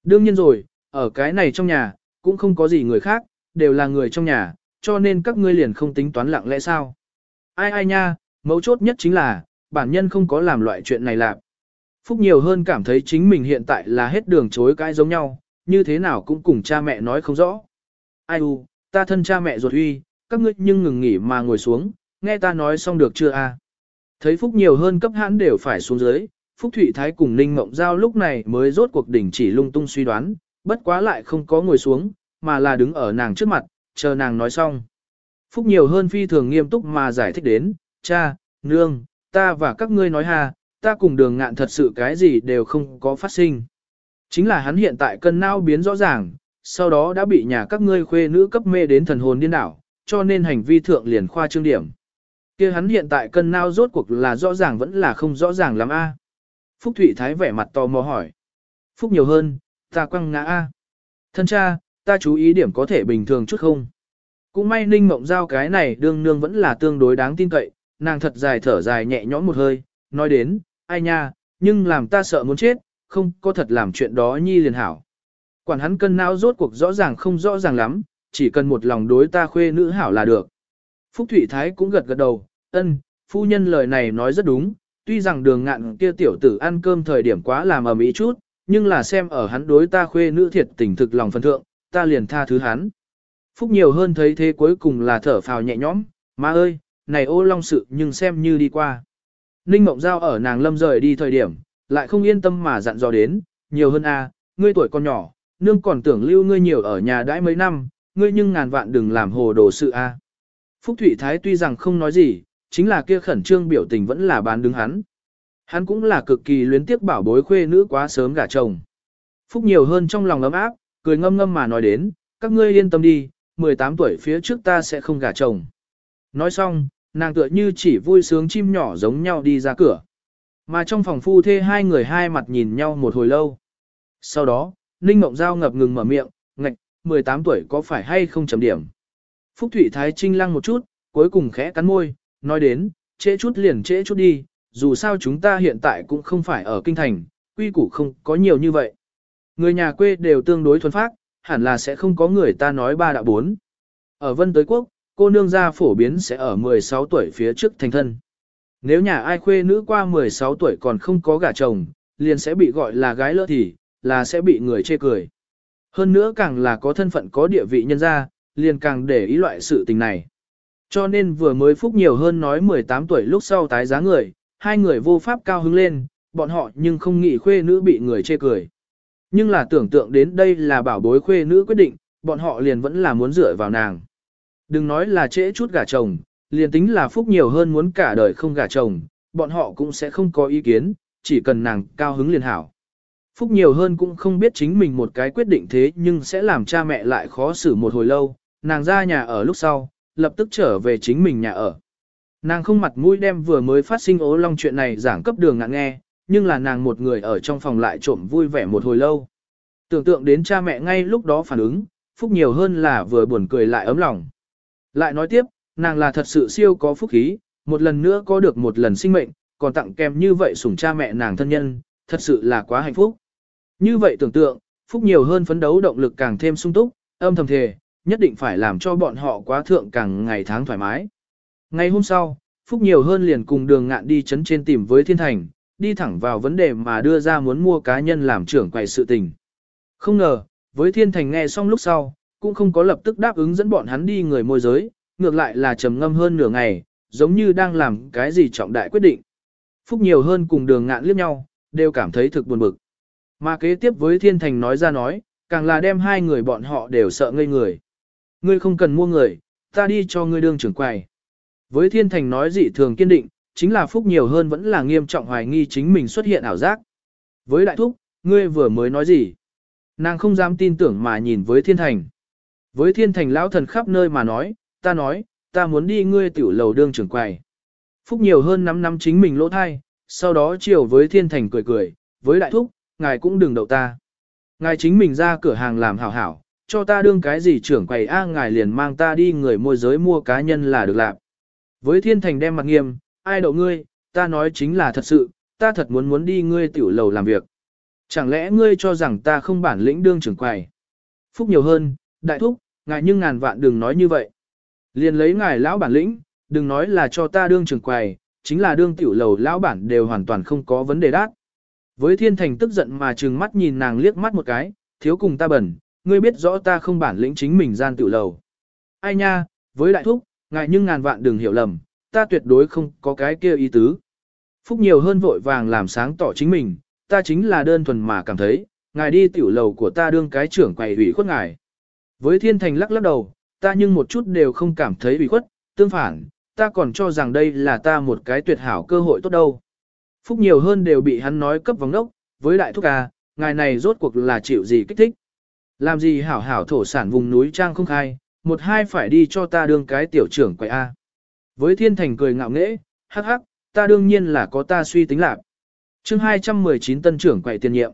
Đương nhiên rồi, ở cái này trong nhà, cũng không có gì người khác, đều là người trong nhà, cho nên các ngươi liền không tính toán lặng lẽ sao. Ai ai nha, mấu chốt nhất chính là, bản nhân không có làm loại chuyện này làm. Phúc nhiều hơn cảm thấy chính mình hiện tại là hết đường chối cãi giống nhau, như thế nào cũng cùng cha mẹ nói không rõ. Ai u, ta thân cha mẹ ruột huy, các ngươi nhưng ngừng nghỉ mà ngồi xuống, nghe ta nói xong được chưa a? Thấy Phúc nhiều hơn cấp hãn đều phải xuống dưới, Phúc Thụy Thái cùng Ninh Mộng Giao lúc này mới rốt cuộc đỉnh chỉ lung tung suy đoán, bất quá lại không có ngồi xuống, mà là đứng ở nàng trước mặt, chờ nàng nói xong. Phúc nhiều hơn phi thường nghiêm túc mà giải thích đến, cha, nương, ta và các ngươi nói ha, ta cùng đường ngạn thật sự cái gì đều không có phát sinh. Chính là hắn hiện tại cân não biến rõ ràng, sau đó đã bị nhà các ngươi khuê nữ cấp mê đến thần hồn điên đảo, cho nên hành vi thượng liền khoa trương điểm. kia hắn hiện tại cân não rốt cuộc là rõ ràng vẫn là không rõ ràng lắm a. Phúc Thụy Thái vẻ mặt tò mò hỏi. Phúc nhiều hơn, ta quăng ngã a. Thân cha, ta chú ý điểm có thể bình thường chút không? Cũng may ninh mộng giao cái này đương nương vẫn là tương đối đáng tin cậy, nàng thật dài thở dài nhẹ nhõm một hơi, nói đến, ai nha, nhưng làm ta sợ muốn chết, không có thật làm chuyện đó nhi liền hảo. Quản hắn cân não rốt cuộc rõ ràng không rõ ràng lắm, chỉ cần một lòng đối ta khuê nữ hảo là được. Phúc Thụy Thái cũng gật gật đầu, ân, phu nhân lời này nói rất đúng, tuy rằng đường ngạn kia tiểu tử ăn cơm thời điểm quá làm ầm ĩ chút, nhưng là xem ở hắn đối ta khuê nữ thiệt tình thực lòng phân thượng, ta liền tha thứ hắn. Phúc nhiều hơn thấy thế cuối cùng là thở phào nhẹ nhõm, má ơi, này ô long sự nhưng xem như đi qua. Ninh Mộng Giao ở nàng lâm rời đi thời điểm, lại không yên tâm mà dặn dò đến, nhiều hơn a, ngươi tuổi còn nhỏ, nương còn tưởng lưu ngươi nhiều ở nhà đãi mấy năm, ngươi nhưng ngàn vạn đừng làm hồ đồ sự a. Phúc Thụy Thái tuy rằng không nói gì, chính là kia khẩn trương biểu tình vẫn là bán đứng hắn. Hắn cũng là cực kỳ luyến tiếc bảo bối khuê nữ quá sớm gả chồng. Phúc nhiều hơn trong lòng ấm áp, cười ngâm ngâm mà nói đến, các ngươi yên tâm đi, 18 tuổi phía trước ta sẽ không gả chồng. Nói xong, nàng tựa như chỉ vui sướng chim nhỏ giống nhau đi ra cửa. Mà trong phòng phu thê hai người hai mặt nhìn nhau một hồi lâu. Sau đó, Ninh Mộng Giao ngập ngừng mở miệng, ngạch, 18 tuổi có phải hay không chấm điểm. Phúc Thụy Thái Trinh lăng một chút, cuối cùng khẽ cắn môi, nói đến, trễ chút liền trễ chút đi, dù sao chúng ta hiện tại cũng không phải ở kinh thành, quy củ không có nhiều như vậy. Người nhà quê đều tương đối thuần phác, hẳn là sẽ không có người ta nói ba đạo bốn. Ở Vân Tới Quốc, cô nương gia phổ biến sẽ ở 16 tuổi phía trước thành thân. Nếu nhà ai khuê nữ qua 16 tuổi còn không có gả chồng, liền sẽ bị gọi là gái lỡ thì, là sẽ bị người chê cười. Hơn nữa càng là có thân phận có địa vị nhân gia, liền càng để ý loại sự tình này. Cho nên vừa mới phúc nhiều hơn nói 18 tuổi lúc sau tái giá người, hai người vô pháp cao hứng lên, bọn họ nhưng không nghĩ khuê nữ bị người chê cười. Nhưng là tưởng tượng đến đây là bảo bối khuê nữ quyết định, bọn họ liền vẫn là muốn dựa vào nàng. Đừng nói là trễ chút gả chồng, liền tính là phúc nhiều hơn muốn cả đời không gả chồng, bọn họ cũng sẽ không có ý kiến, chỉ cần nàng cao hứng liền hảo. Phúc nhiều hơn cũng không biết chính mình một cái quyết định thế nhưng sẽ làm cha mẹ lại khó xử một hồi lâu, nàng ra nhà ở lúc sau, lập tức trở về chính mình nhà ở. Nàng không mặt mũi đem vừa mới phát sinh ố long chuyện này giảng cấp đường ngạn nghe, nhưng là nàng một người ở trong phòng lại trộm vui vẻ một hồi lâu. Tưởng tượng đến cha mẹ ngay lúc đó phản ứng, phúc nhiều hơn là vừa buồn cười lại ấm lòng. Lại nói tiếp, nàng là thật sự siêu có phúc khí, một lần nữa có được một lần sinh mệnh, còn tặng kèm như vậy sủng cha mẹ nàng thân nhân, thật sự là quá hạnh phúc. Như vậy tưởng tượng, phúc nhiều hơn phấn đấu động lực càng thêm sung túc, âm thầm thề, nhất định phải làm cho bọn họ quá thượng càng ngày tháng thoải mái. Ngày hôm sau, phúc nhiều hơn liền cùng đường ngạn đi chấn trên tìm với thiên thành, đi thẳng vào vấn đề mà đưa ra muốn mua cá nhân làm trưởng quầy sự tình. Không ngờ, với thiên thành nghe xong lúc sau, cũng không có lập tức đáp ứng dẫn bọn hắn đi người môi giới, ngược lại là trầm ngâm hơn nửa ngày, giống như đang làm cái gì trọng đại quyết định. Phúc nhiều hơn cùng đường ngạn liếc nhau, đều cảm thấy thực buồn bực. Mà kế tiếp với thiên thành nói ra nói, càng là đem hai người bọn họ đều sợ ngây người. Ngươi không cần mua người, ta đi cho ngươi đương trưởng quầy. Với thiên thành nói dị thường kiên định, chính là phúc nhiều hơn vẫn là nghiêm trọng hoài nghi chính mình xuất hiện ảo giác. Với đại thúc, ngươi vừa mới nói gì? Nàng không dám tin tưởng mà nhìn với thiên thành. Với thiên thành lão thần khắp nơi mà nói, ta nói, ta muốn đi ngươi tiểu lầu đương trưởng quầy. Phúc nhiều hơn năm năm chính mình lỗ thai, sau đó chiều với thiên thành cười cười, với đại thúc, ngài cũng đừng đậu ta. Ngài chính mình ra cửa hàng làm hảo hảo, cho ta đương cái gì trưởng quầy a ngài liền mang ta đi người môi giới mua cá nhân là được làm. Với thiên thành đem mặt nghiêm, ai đậu ngươi, ta nói chính là thật sự, ta thật muốn muốn đi ngươi tiểu lầu làm việc. Chẳng lẽ ngươi cho rằng ta không bản lĩnh đương trưởng quầy? Phúc nhiều hơn, đại thúc, ngài nhưng ngàn vạn đừng nói như vậy. Liền lấy ngài lão bản lĩnh, đừng nói là cho ta đương trưởng quầy, chính là đương tiểu lầu lão bản đều hoàn toàn không có vấn đề đát. Với thiên thành tức giận mà trừng mắt nhìn nàng liếc mắt một cái, thiếu cùng ta bẩn, ngươi biết rõ ta không bản lĩnh chính mình gian tiểu lầu. Ai nha, với đại thúc, ngài nhưng ngàn vạn đừng hiểu lầm, ta tuyệt đối không có cái kia ý tứ. Phúc nhiều hơn vội vàng làm sáng tỏ chính mình, ta chính là đơn thuần mà cảm thấy, ngài đi tiểu lầu của ta đương cái trưởng quầy ủy khuất ngài. Với thiên thành lắc lắc đầu, ta nhưng một chút đều không cảm thấy ủy khuất, tương phản, ta còn cho rằng đây là ta một cái tuyệt hảo cơ hội tốt đâu. Phúc nhiều hơn đều bị hắn nói cấp vòng đốc, với đại thúc à, ngài này rốt cuộc là chịu gì kích thích. Làm gì hảo hảo thổ sản vùng núi trang không khai, một hai phải đi cho ta đương cái tiểu trưởng quậy A. Với thiên thành cười ngạo nghễ, hắc hắc, ta đương nhiên là có ta suy tính lạc. chương 219 tân trưởng quậy tiền nhiệm.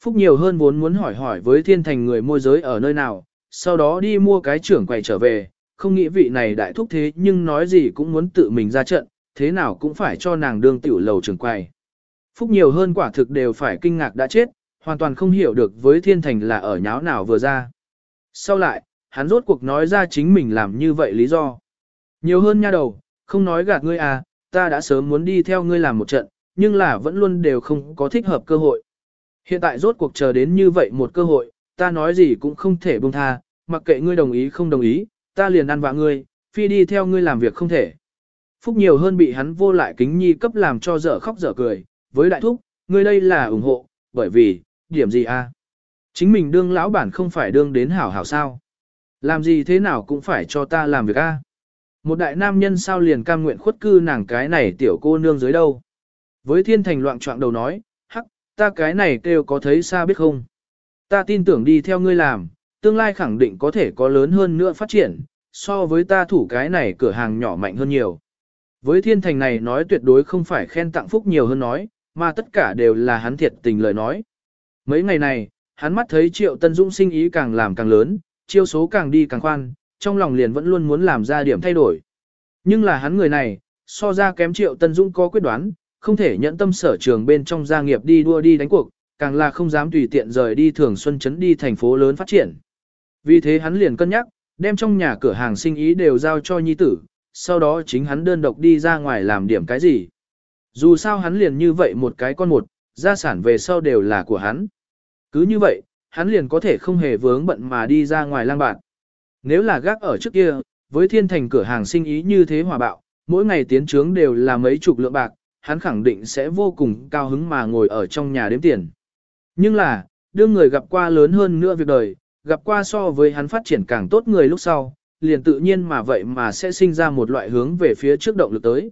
Phúc nhiều hơn vốn muốn hỏi hỏi với thiên thành người môi giới ở nơi nào, sau đó đi mua cái trưởng quậy trở về, không nghĩ vị này đại thúc thế nhưng nói gì cũng muốn tự mình ra trận, thế nào cũng phải cho nàng đương tiểu lầu trưởng quậy Phúc nhiều hơn quả thực đều phải kinh ngạc đã chết, hoàn toàn không hiểu được với thiên thành là ở nháo nào vừa ra. Sau lại, hắn rốt cuộc nói ra chính mình làm như vậy lý do. Nhiều hơn nha đầu, không nói gạt ngươi à, ta đã sớm muốn đi theo ngươi làm một trận, nhưng là vẫn luôn đều không có thích hợp cơ hội. Hiện tại rốt cuộc chờ đến như vậy một cơ hội, ta nói gì cũng không thể buông tha, mặc kệ ngươi đồng ý không đồng ý, ta liền ăn vạ ngươi, phi đi theo ngươi làm việc không thể. Phúc nhiều hơn bị hắn vô lại kính nhi cấp làm cho dở khóc dở cười, với đại thúc, ngươi đây là ủng hộ, bởi vì, điểm gì a? À? Chính mình đương lão bản không phải đương đến hảo hảo sao. Làm gì thế nào cũng phải cho ta làm việc a. Một đại nam nhân sao liền cam nguyện khuất cư nàng cái này tiểu cô nương dưới đâu. Với thiên thành loạn trọng đầu nói, hắc, ta cái này kêu có thấy xa biết không. Ta tin tưởng đi theo ngươi làm, tương lai khẳng định có thể có lớn hơn nữa phát triển, so với ta thủ cái này cửa hàng nhỏ mạnh hơn nhiều. Với thiên thành này nói tuyệt đối không phải khen tặng phúc nhiều hơn nói, mà tất cả đều là hắn thiệt tình lời nói. Mấy ngày này, hắn mắt thấy triệu tân dũng sinh ý càng làm càng lớn, chiêu số càng đi càng khoan, trong lòng liền vẫn luôn muốn làm ra điểm thay đổi. Nhưng là hắn người này, so ra kém triệu tân dũng có quyết đoán, không thể nhận tâm sở trường bên trong gia nghiệp đi đua đi đánh cuộc, càng là không dám tùy tiện rời đi thường xuân chấn đi thành phố lớn phát triển. Vì thế hắn liền cân nhắc, đem trong nhà cửa hàng sinh ý đều giao cho nhi tử, sau đó chính hắn đơn độc đi ra ngoài làm điểm cái gì. Dù sao hắn liền như vậy một cái con một, gia sản về sau đều là của hắn. Cứ như vậy, hắn liền có thể không hề vướng bận mà đi ra ngoài lang bạt. Nếu là gác ở trước kia, với thiên thành cửa hàng sinh ý như thế hòa bạo, mỗi ngày tiến trướng đều là mấy chục lượng bạc, hắn khẳng định sẽ vô cùng cao hứng mà ngồi ở trong nhà đếm tiền. Nhưng là, đương người gặp qua lớn hơn nữa việc đời, gặp qua so với hắn phát triển càng tốt người lúc sau, liền tự nhiên mà vậy mà sẽ sinh ra một loại hướng về phía trước động lực tới.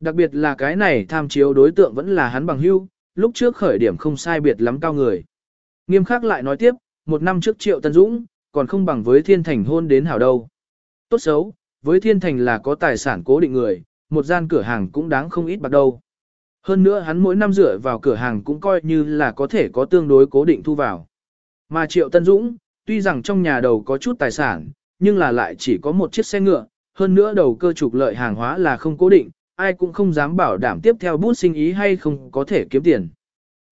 Đặc biệt là cái này tham chiếu đối tượng vẫn là hắn bằng hưu, lúc trước khởi điểm không sai biệt lắm cao người. Nghiêm khắc lại nói tiếp, một năm trước triệu Tân Dũng, còn không bằng với thiên thành hôn đến hảo đâu. Tốt xấu, với thiên thành là có tài sản cố định người, một gian cửa hàng cũng đáng không ít bạc đâu. Hơn nữa hắn mỗi năm rửa vào cửa hàng cũng coi như là có thể có tương đối cố định thu vào. Mà triệu Tân Dũng, tuy rằng trong nhà đầu có chút tài sản, nhưng là lại chỉ có một chiếc xe ngựa, hơn nữa đầu cơ trục lợi hàng hóa là không cố định, ai cũng không dám bảo đảm tiếp theo bút sinh ý hay không có thể kiếm tiền.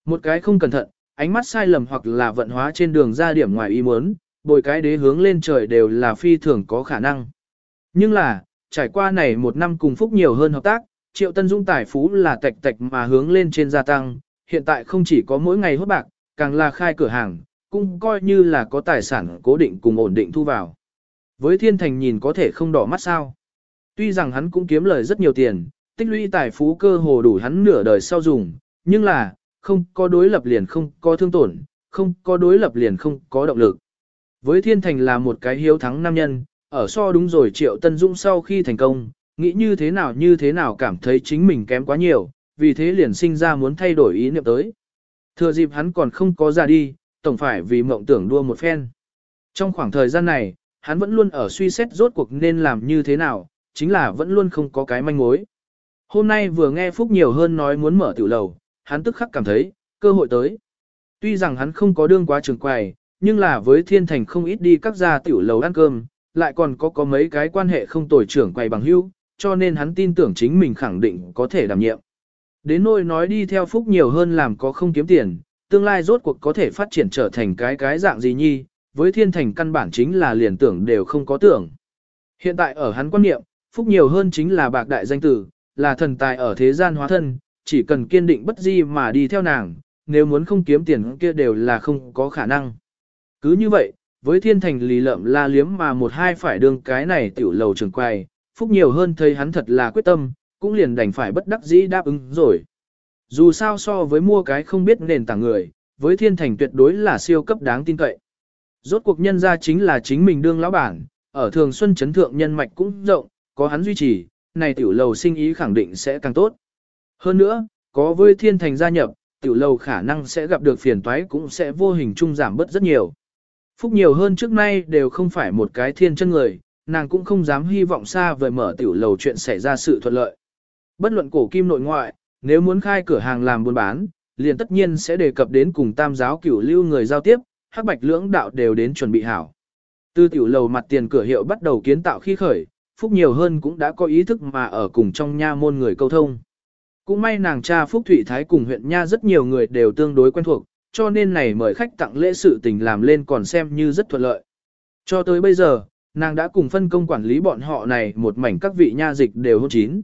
Một cái không cẩn thận, ánh mắt sai lầm hoặc là vận hóa trên đường ra điểm ngoài ý muốn, bồi cái đế hướng lên trời đều là phi thường có khả năng. Nhưng là, trải qua này một năm cùng phúc nhiều hơn hợp tác, triệu tân dung tài phú là tạch tạch mà hướng lên trên gia tăng, hiện tại không chỉ có mỗi ngày hốt bạc, càng là khai cửa hàng, cũng coi như là có tài sản cố định cùng ổn định thu vào. Với thiên thành nhìn có thể không đỏ mắt sao. Tuy rằng hắn cũng kiếm lời rất nhiều tiền, tích lũy tài phú cơ hồ đủ hắn nửa đời sau dùng, nhưng là, không có đối lập liền không có thương tổn, không có đối lập liền không có động lực. Với thiên thành là một cái hiếu thắng nam nhân, ở so đúng rồi triệu tân dũng sau khi thành công, nghĩ như thế nào như thế nào cảm thấy chính mình kém quá nhiều, vì thế liền sinh ra muốn thay đổi ý niệm tới. Thừa dịp hắn còn không có ra đi, tổng phải vì mộng tưởng đua một phen. Trong khoảng thời gian này, hắn vẫn luôn ở suy xét rốt cuộc nên làm như thế nào, chính là vẫn luôn không có cái manh mối. Hôm nay vừa nghe Phúc nhiều hơn nói muốn mở tiểu lầu, hắn tức khắc cảm thấy, cơ hội tới. Tuy rằng hắn không có đương quá trường quầy, nhưng là với thiên thành không ít đi các gia tiểu lầu ăn cơm, lại còn có có mấy cái quan hệ không tồi trưởng quầy bằng hữu, cho nên hắn tin tưởng chính mình khẳng định có thể đảm nhiệm. Đến nỗi nói đi theo phúc nhiều hơn làm có không kiếm tiền, tương lai rốt cuộc có thể phát triển trở thành cái cái dạng gì nhi, với thiên thành căn bản chính là liền tưởng đều không có tưởng. Hiện tại ở hắn quan niệm, phúc nhiều hơn chính là bạc đại danh tử, là thần tài ở thế gian hóa thân, chỉ cần kiên định bất di mà đi theo nàng, nếu muốn không kiếm tiền kia đều là không có khả năng. Cứ như vậy, với thiên thành lì lợm la liếm mà một hai phải đương cái này tiểu lầu trường quay, phúc nhiều hơn thấy hắn thật là quyết tâm, cũng liền đành phải bất đắc dĩ đáp ứng rồi. Dù sao so với mua cái không biết nền tảng người, với thiên thành tuyệt đối là siêu cấp đáng tin cậy. Rốt cuộc nhân ra chính là chính mình đương lão bản, ở thường xuân chấn thượng nhân mạch cũng rộng, có hắn duy trì, này tiểu lầu sinh ý khẳng định sẽ càng tốt. Hơn nữa, có với thiên thành gia nhập, tiểu lầu khả năng sẽ gặp được phiền toái cũng sẽ vô hình chung giảm bớt rất nhiều. Phúc nhiều hơn trước nay đều không phải một cái thiên chân người, nàng cũng không dám hy vọng xa vời mở tiểu lầu chuyện xảy ra sự thuận lợi. Bất luận cổ kim nội ngoại, nếu muốn khai cửa hàng làm buôn bán, liền tất nhiên sẽ đề cập đến cùng tam giáo cửu lưu người giao tiếp, hắc bạch lưỡng đạo đều đến chuẩn bị hảo. Từ tiểu lầu mặt tiền cửa hiệu bắt đầu kiến tạo khi khởi, Phúc nhiều hơn cũng đã có ý thức mà ở cùng trong nha môn người câu thông. Cũng may nàng cha Phúc Thụy Thái cùng huyện nha rất nhiều người đều tương đối quen thuộc, cho nên này mời khách tặng lễ sự tình làm lên còn xem như rất thuận lợi. Cho tới bây giờ, nàng đã cùng phân công quản lý bọn họ này một mảnh các vị nha dịch đều hôn chín.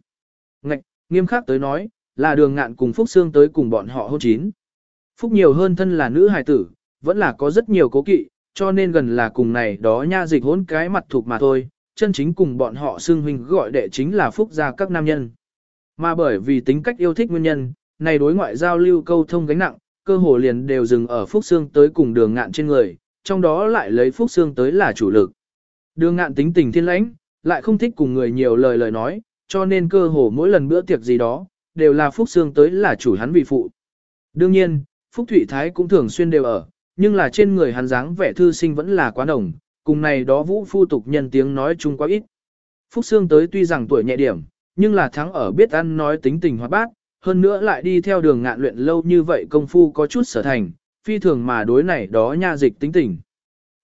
Ngạch, nghiêm khắc tới nói, là đường ngạn cùng Phúc Sương tới cùng bọn họ hôn chín. Phúc nhiều hơn thân là nữ hài tử, vẫn là có rất nhiều cố kỵ, cho nên gần là cùng này đó nha dịch hôn cái mặt thuộc mà thôi, chân chính cùng bọn họ xương huynh gọi đệ chính là Phúc gia các nam nhân. Mà bởi vì tính cách yêu thích nguyên nhân, này đối ngoại giao lưu câu thông gánh nặng, cơ hồ liền đều dừng ở Phúc xương tới cùng đường ngạn trên người, trong đó lại lấy Phúc xương tới là chủ lực. Đường ngạn tính tình thiên lãnh, lại không thích cùng người nhiều lời lời nói, cho nên cơ hồ mỗi lần bữa tiệc gì đó, đều là Phúc xương tới là chủ hắn vị phụ. Đương nhiên, Phúc thủy Thái cũng thường xuyên đều ở, nhưng là trên người hắn dáng vẻ thư sinh vẫn là quá đồng, cùng này đó vũ phu tục nhân tiếng nói chung quá ít. Phúc Sương tới tuy rằng tuổi nhẹ điểm, nhưng là thắng ở biết ăn nói tính tình hoạt bát, hơn nữa lại đi theo đường ngạn luyện lâu như vậy công phu có chút sở thành, phi thường mà đối này đó nha dịch tính tình.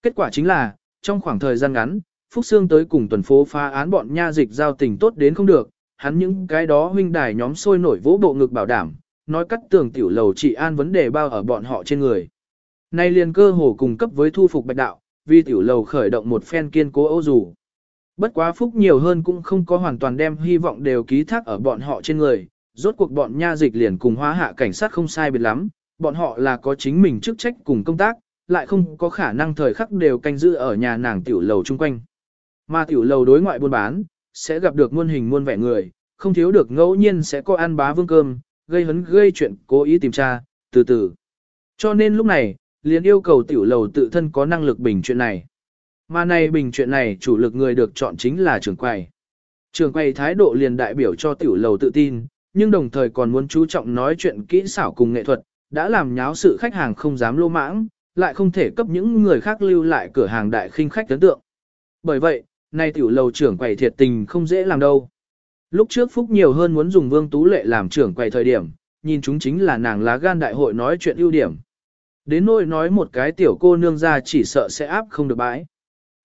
Kết quả chính là, trong khoảng thời gian ngắn, Phúc Sương tới cùng tuần phố phá án bọn nha dịch giao tình tốt đến không được, hắn những cái đó huynh đài nhóm sôi nổi vỗ bộ ngực bảo đảm, nói cắt tường tiểu lầu trị an vấn đề bao ở bọn họ trên người. Nay liền cơ hồ cùng cấp với thu phục bạch đạo, vì tiểu lầu khởi động một phen kiên cố ô dù. Bất quá phúc nhiều hơn cũng không có hoàn toàn đem hy vọng đều ký thác ở bọn họ trên người, rốt cuộc bọn nha dịch liền cùng hóa hạ cảnh sát không sai biệt lắm, bọn họ là có chính mình chức trách cùng công tác, lại không có khả năng thời khắc đều canh giữ ở nhà nàng tiểu lầu chung quanh. Mà tiểu lầu đối ngoại buôn bán, sẽ gặp được muôn hình muôn vẻ người, không thiếu được ngẫu nhiên sẽ có ăn bá vương cơm, gây hấn gây chuyện cố ý tìm tra, từ từ. Cho nên lúc này, liền yêu cầu tiểu lầu tự thân có năng lực bình chuyện này. Mà này bình chuyện này chủ lực người được chọn chính là trưởng quầy. Trưởng quầy thái độ liền đại biểu cho tiểu lầu tự tin, nhưng đồng thời còn muốn chú trọng nói chuyện kỹ xảo cùng nghệ thuật, đã làm nháo sự khách hàng không dám lô mãng, lại không thể cấp những người khác lưu lại cửa hàng đại khinh khách ấn tượng. Bởi vậy, nay tiểu lầu trưởng quầy thiệt tình không dễ làm đâu. Lúc trước Phúc nhiều hơn muốn dùng Vương Tú Lệ làm trưởng quầy thời điểm, nhìn chúng chính là nàng lá gan đại hội nói chuyện ưu điểm. Đến nỗi nói một cái tiểu cô nương ra chỉ sợ sẽ áp không được bãi.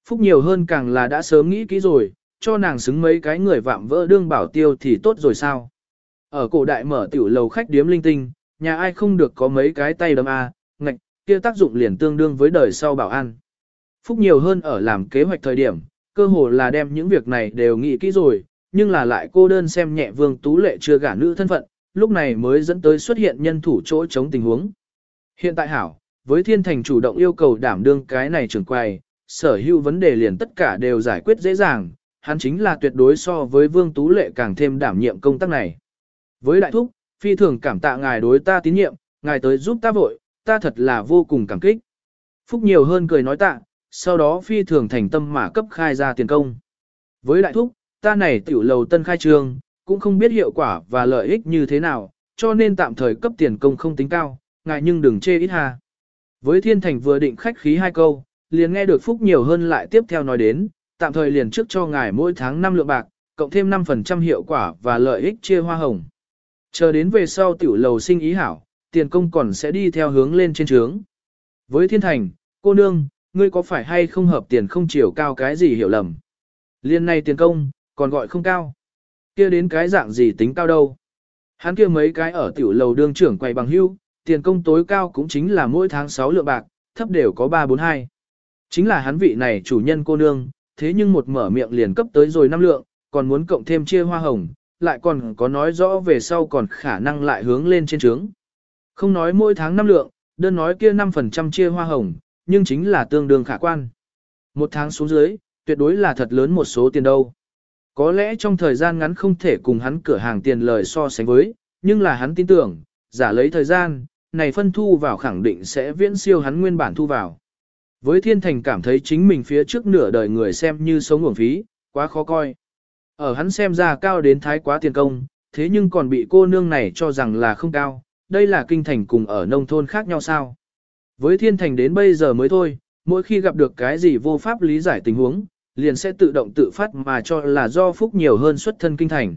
Phúc nhiều hơn càng là đã sớm nghĩ kỹ rồi, cho nàng xứng mấy cái người vạm vỡ đương bảo tiêu thì tốt rồi sao. Ở cổ đại mở tiểu lầu khách điếm linh tinh, nhà ai không được có mấy cái tay đấm A, ngạch, kia tác dụng liền tương đương với đời sau bảo an. Phúc nhiều hơn ở làm kế hoạch thời điểm, cơ hồ là đem những việc này đều nghĩ kỹ rồi, nhưng là lại cô đơn xem nhẹ vương tú lệ chưa gả nữ thân phận, lúc này mới dẫn tới xuất hiện nhân thủ chỗ chống tình huống. Hiện tại hảo, với thiên thành chủ động yêu cầu đảm đương cái này trưởng quầy, sở hữu vấn đề liền tất cả đều giải quyết dễ dàng, hắn chính là tuyệt đối so với vương tú lệ càng thêm đảm nhiệm công tác này. Với đại thúc, phi thường cảm tạ ngài đối ta tín nhiệm, ngài tới giúp ta vội, ta thật là vô cùng cảm kích. Phúc nhiều hơn cười nói tạ, sau đó phi thường thành tâm mà cấp khai ra tiền công. Với đại thúc, ta này tiểu lầu tân khai trương, cũng không biết hiệu quả và lợi ích như thế nào, cho nên tạm thời cấp tiền công không tính cao, ngài nhưng đừng chê ít ha. Với thiên thành vừa định khách khí hai câu, liền nghe được Phúc nhiều hơn lại tiếp theo nói đến, tạm thời liền trước cho ngài mỗi tháng 5 lượng bạc, cộng thêm 5% hiệu quả và lợi ích chia hoa hồng. Chờ đến về sau tiểu lầu sinh ý hảo, tiền công còn sẽ đi theo hướng lên trên trướng. Với thiên thành, cô nương, ngươi có phải hay không hợp tiền không chiều cao cái gì hiểu lầm. Liên này tiền công, còn gọi không cao. kia đến cái dạng gì tính cao đâu. Hắn kia mấy cái ở tiểu lầu đương trưởng quay bằng hưu, tiền công tối cao cũng chính là mỗi tháng 6 lượng bạc, thấp đều có 342. Chính là hắn vị này chủ nhân cô nương, thế nhưng một mở miệng liền cấp tới rồi năm lượng, còn muốn cộng thêm chia hoa hồng, lại còn có nói rõ về sau còn khả năng lại hướng lên trên trướng. Không nói mỗi tháng năm lượng, đơn nói kia 5% chia hoa hồng, nhưng chính là tương đương khả quan. Một tháng xuống dưới, tuyệt đối là thật lớn một số tiền đâu. Có lẽ trong thời gian ngắn không thể cùng hắn cửa hàng tiền lời so sánh với, nhưng là hắn tin tưởng, giả lấy thời gian, này phân thu vào khẳng định sẽ viễn siêu hắn nguyên bản thu vào. Với thiên thành cảm thấy chính mình phía trước nửa đời người xem như sống uổng phí, quá khó coi. Ở hắn xem ra cao đến thái quá tiền công, thế nhưng còn bị cô nương này cho rằng là không cao, đây là kinh thành cùng ở nông thôn khác nhau sao. Với thiên thành đến bây giờ mới thôi, mỗi khi gặp được cái gì vô pháp lý giải tình huống, liền sẽ tự động tự phát mà cho là do phúc nhiều hơn xuất thân kinh thành.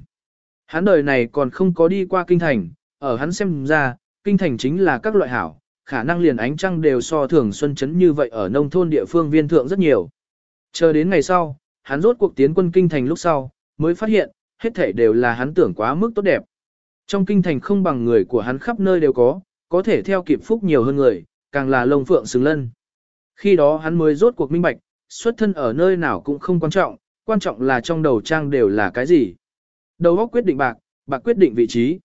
Hắn đời này còn không có đi qua kinh thành, ở hắn xem ra, kinh thành chính là các loại hảo, khả năng liền ánh trăng đều so thường xuân chấn như vậy ở nông thôn địa phương viên thượng rất nhiều. Chờ đến ngày sau, hắn rốt cuộc tiến quân kinh thành lúc sau, mới phát hiện, hết thể đều là hắn tưởng quá mức tốt đẹp. Trong kinh thành không bằng người của hắn khắp nơi đều có, có thể theo kịp phúc nhiều hơn người, càng là lông phượng xứng lân. Khi đó hắn mới rốt cuộc minh bạch, xuất thân ở nơi nào cũng không quan trọng, quan trọng là trong đầu trang đều là cái gì. Đầu óc quyết định bạc, bạc quyết định vị trí.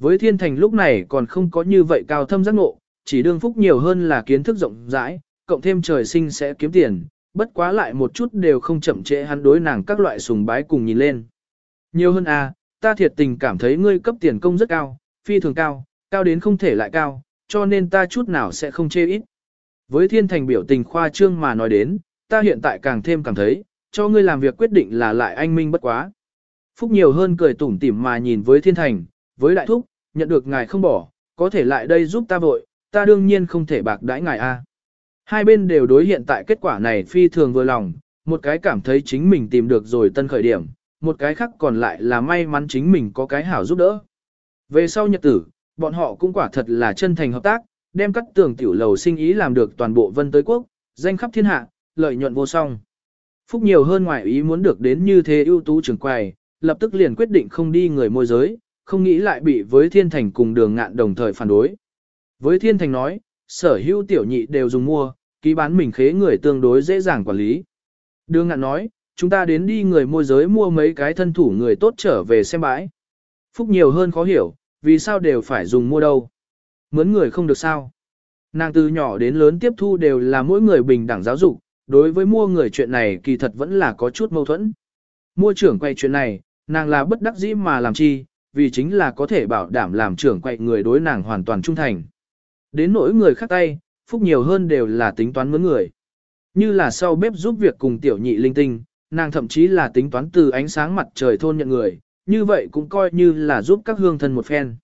Với thiên thành lúc này còn không có như vậy cao thâm giác ngộ, chỉ đương phúc nhiều hơn là kiến thức rộng rãi, cộng thêm trời sinh sẽ kiếm tiền, bất quá lại một chút đều không chậm trễ hắn đối nàng các loại sùng bái cùng nhìn lên. Nhiều hơn à, ta thiệt tình cảm thấy ngươi cấp tiền công rất cao, phi thường cao, cao đến không thể lại cao, cho nên ta chút nào sẽ không chê ít. Với thiên thành biểu tình khoa trương mà nói đến, ta hiện tại càng thêm cảm thấy, cho ngươi làm việc quyết định là lại anh minh bất quá. Phúc nhiều hơn cười tủm tỉm mà nhìn với thiên thành, với đại thúc, nhận được ngài không bỏ, có thể lại đây giúp ta vội, ta đương nhiên không thể bạc đãi ngài a. Hai bên đều đối hiện tại kết quả này phi thường vừa lòng, một cái cảm thấy chính mình tìm được rồi tân khởi điểm, một cái khác còn lại là may mắn chính mình có cái hảo giúp đỡ. Về sau nhật tử, bọn họ cũng quả thật là chân thành hợp tác, đem các tường tiểu lầu sinh ý làm được toàn bộ vân tới quốc, danh khắp thiên hạ, lợi nhuận vô song. Phúc nhiều hơn ngoài ý muốn được đến như thế ưu tú trưởng quầy, lập tức liền quyết định không đi người môi giới, không nghĩ lại bị với thiên thành cùng đường ngạn đồng thời phản đối. Với thiên thành nói, sở hữu tiểu nhị đều dùng mua, ký bán mình khế người tương đối dễ dàng quản lý. Đường ngạn nói, chúng ta đến đi người môi giới mua mấy cái thân thủ người tốt trở về xem bãi. Phúc nhiều hơn khó hiểu, vì sao đều phải dùng mua đâu. Mướn người không được sao. Nàng từ nhỏ đến lớn tiếp thu đều là mỗi người bình đẳng giáo dục, đối với mua người chuyện này kỳ thật vẫn là có chút mâu thuẫn. Mua trưởng quay chuyện này, nàng là bất đắc dĩ mà làm chi, vì chính là có thể bảo đảm làm trưởng quậy người đối nàng hoàn toàn trung thành. Đến nỗi người khác tay, phúc nhiều hơn đều là tính toán mướn người. Như là sau bếp giúp việc cùng tiểu nhị linh tinh, nàng thậm chí là tính toán từ ánh sáng mặt trời thôn nhận người, như vậy cũng coi như là giúp các hương thân một phen.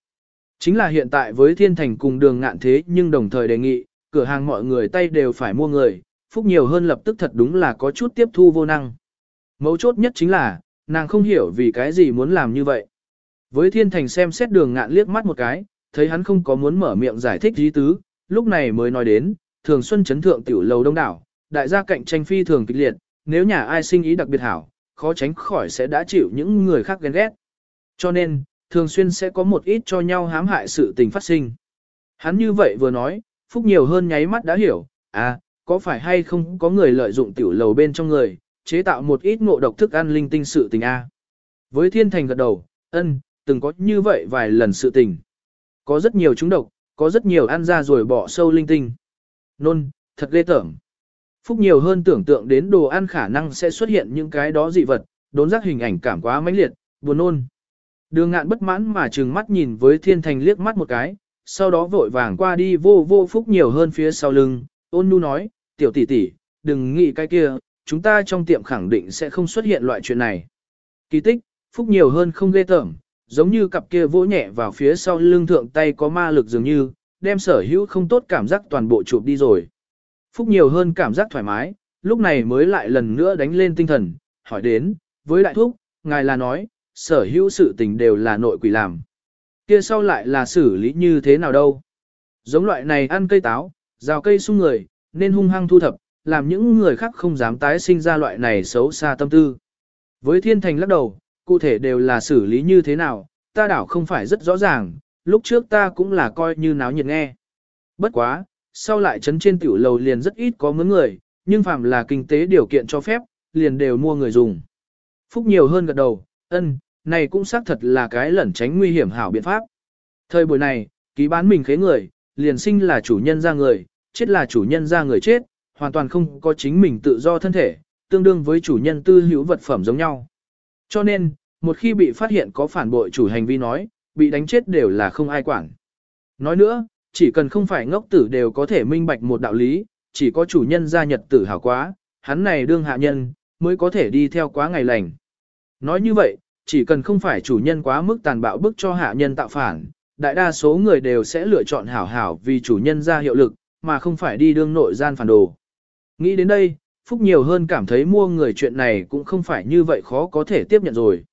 Chính là hiện tại với thiên thành cùng đường ngạn thế nhưng đồng thời đề nghị, cửa hàng mọi người tay đều phải mua người, phúc nhiều hơn lập tức thật đúng là có chút tiếp thu vô năng. Mấu chốt nhất chính là, nàng không hiểu vì cái gì muốn làm như vậy. Với thiên thành xem xét đường ngạn liếc mắt một cái, thấy hắn không có muốn mở miệng giải thích ý tứ, lúc này mới nói đến, thường xuân chấn thượng tiểu lầu đông đảo, đại gia cạnh tranh phi thường kịch liệt, nếu nhà ai sinh ý đặc biệt hảo, khó tránh khỏi sẽ đã chịu những người khác ghen ghét. Cho nên, thường xuyên sẽ có một ít cho nhau hám hại sự tình phát sinh. Hắn như vậy vừa nói, Phúc nhiều hơn nháy mắt đã hiểu, à, có phải hay không có người lợi dụng tiểu lầu bên trong người, chế tạo một ít ngộ độc thức ăn linh tinh sự tình a. Với thiên thành gật đầu, ân, từng có như vậy vài lần sự tình. Có rất nhiều chúng độc, có rất nhiều ăn ra rồi bỏ sâu linh tinh. Nôn, thật ghê tởm. Phúc nhiều hơn tưởng tượng đến đồ ăn khả năng sẽ xuất hiện những cái đó dị vật, đốn giác hình ảnh cảm quá mãnh liệt, buồn nôn. Đường ngạn bất mãn mà trừng mắt nhìn với thiên thành liếc mắt một cái, sau đó vội vàng qua đi vô vô phúc nhiều hơn phía sau lưng, ôn nu nói, tiểu tỷ tỷ, đừng nghĩ cái kia, chúng ta trong tiệm khẳng định sẽ không xuất hiện loại chuyện này. Kỳ tích, phúc nhiều hơn không ghê tởm, giống như cặp kia vỗ nhẹ vào phía sau lưng thượng tay có ma lực dường như, đem sở hữu không tốt cảm giác toàn bộ chụp đi rồi. Phúc nhiều hơn cảm giác thoải mái, lúc này mới lại lần nữa đánh lên tinh thần, hỏi đến, với đại thúc, ngài là nói, sở hữu sự tình đều là nội quỷ làm. Kia sau lại là xử lý như thế nào đâu? Giống loại này ăn cây táo, rào cây sung người, nên hung hăng thu thập, làm những người khác không dám tái sinh ra loại này xấu xa tâm tư. Với thiên thành lắc đầu, cụ thể đều là xử lý như thế nào, ta đảo không phải rất rõ ràng, lúc trước ta cũng là coi như náo nhiệt nghe. Bất quá, sau lại trấn trên tiểu lầu liền rất ít có mướn người, nhưng phạm là kinh tế điều kiện cho phép, liền đều mua người dùng. Phúc nhiều hơn gật đầu, ân, này cũng xác thật là cái lẩn tránh nguy hiểm hảo biện pháp. Thời buổi này, ký bán mình khế người, liền sinh là chủ nhân ra người, chết là chủ nhân ra người chết, hoàn toàn không có chính mình tự do thân thể, tương đương với chủ nhân tư hữu vật phẩm giống nhau. Cho nên, một khi bị phát hiện có phản bội chủ hành vi nói, bị đánh chết đều là không ai quản. Nói nữa, chỉ cần không phải ngốc tử đều có thể minh bạch một đạo lý, chỉ có chủ nhân gia nhật tử hảo quá, hắn này đương hạ nhân, mới có thể đi theo quá ngày lành. Nói như vậy, chỉ cần không phải chủ nhân quá mức tàn bạo bức cho hạ nhân tạo phản, đại đa số người đều sẽ lựa chọn hảo hảo vì chủ nhân ra hiệu lực, mà không phải đi đương nội gian phản đồ. Nghĩ đến đây, Phúc nhiều hơn cảm thấy mua người chuyện này cũng không phải như vậy khó có thể tiếp nhận rồi.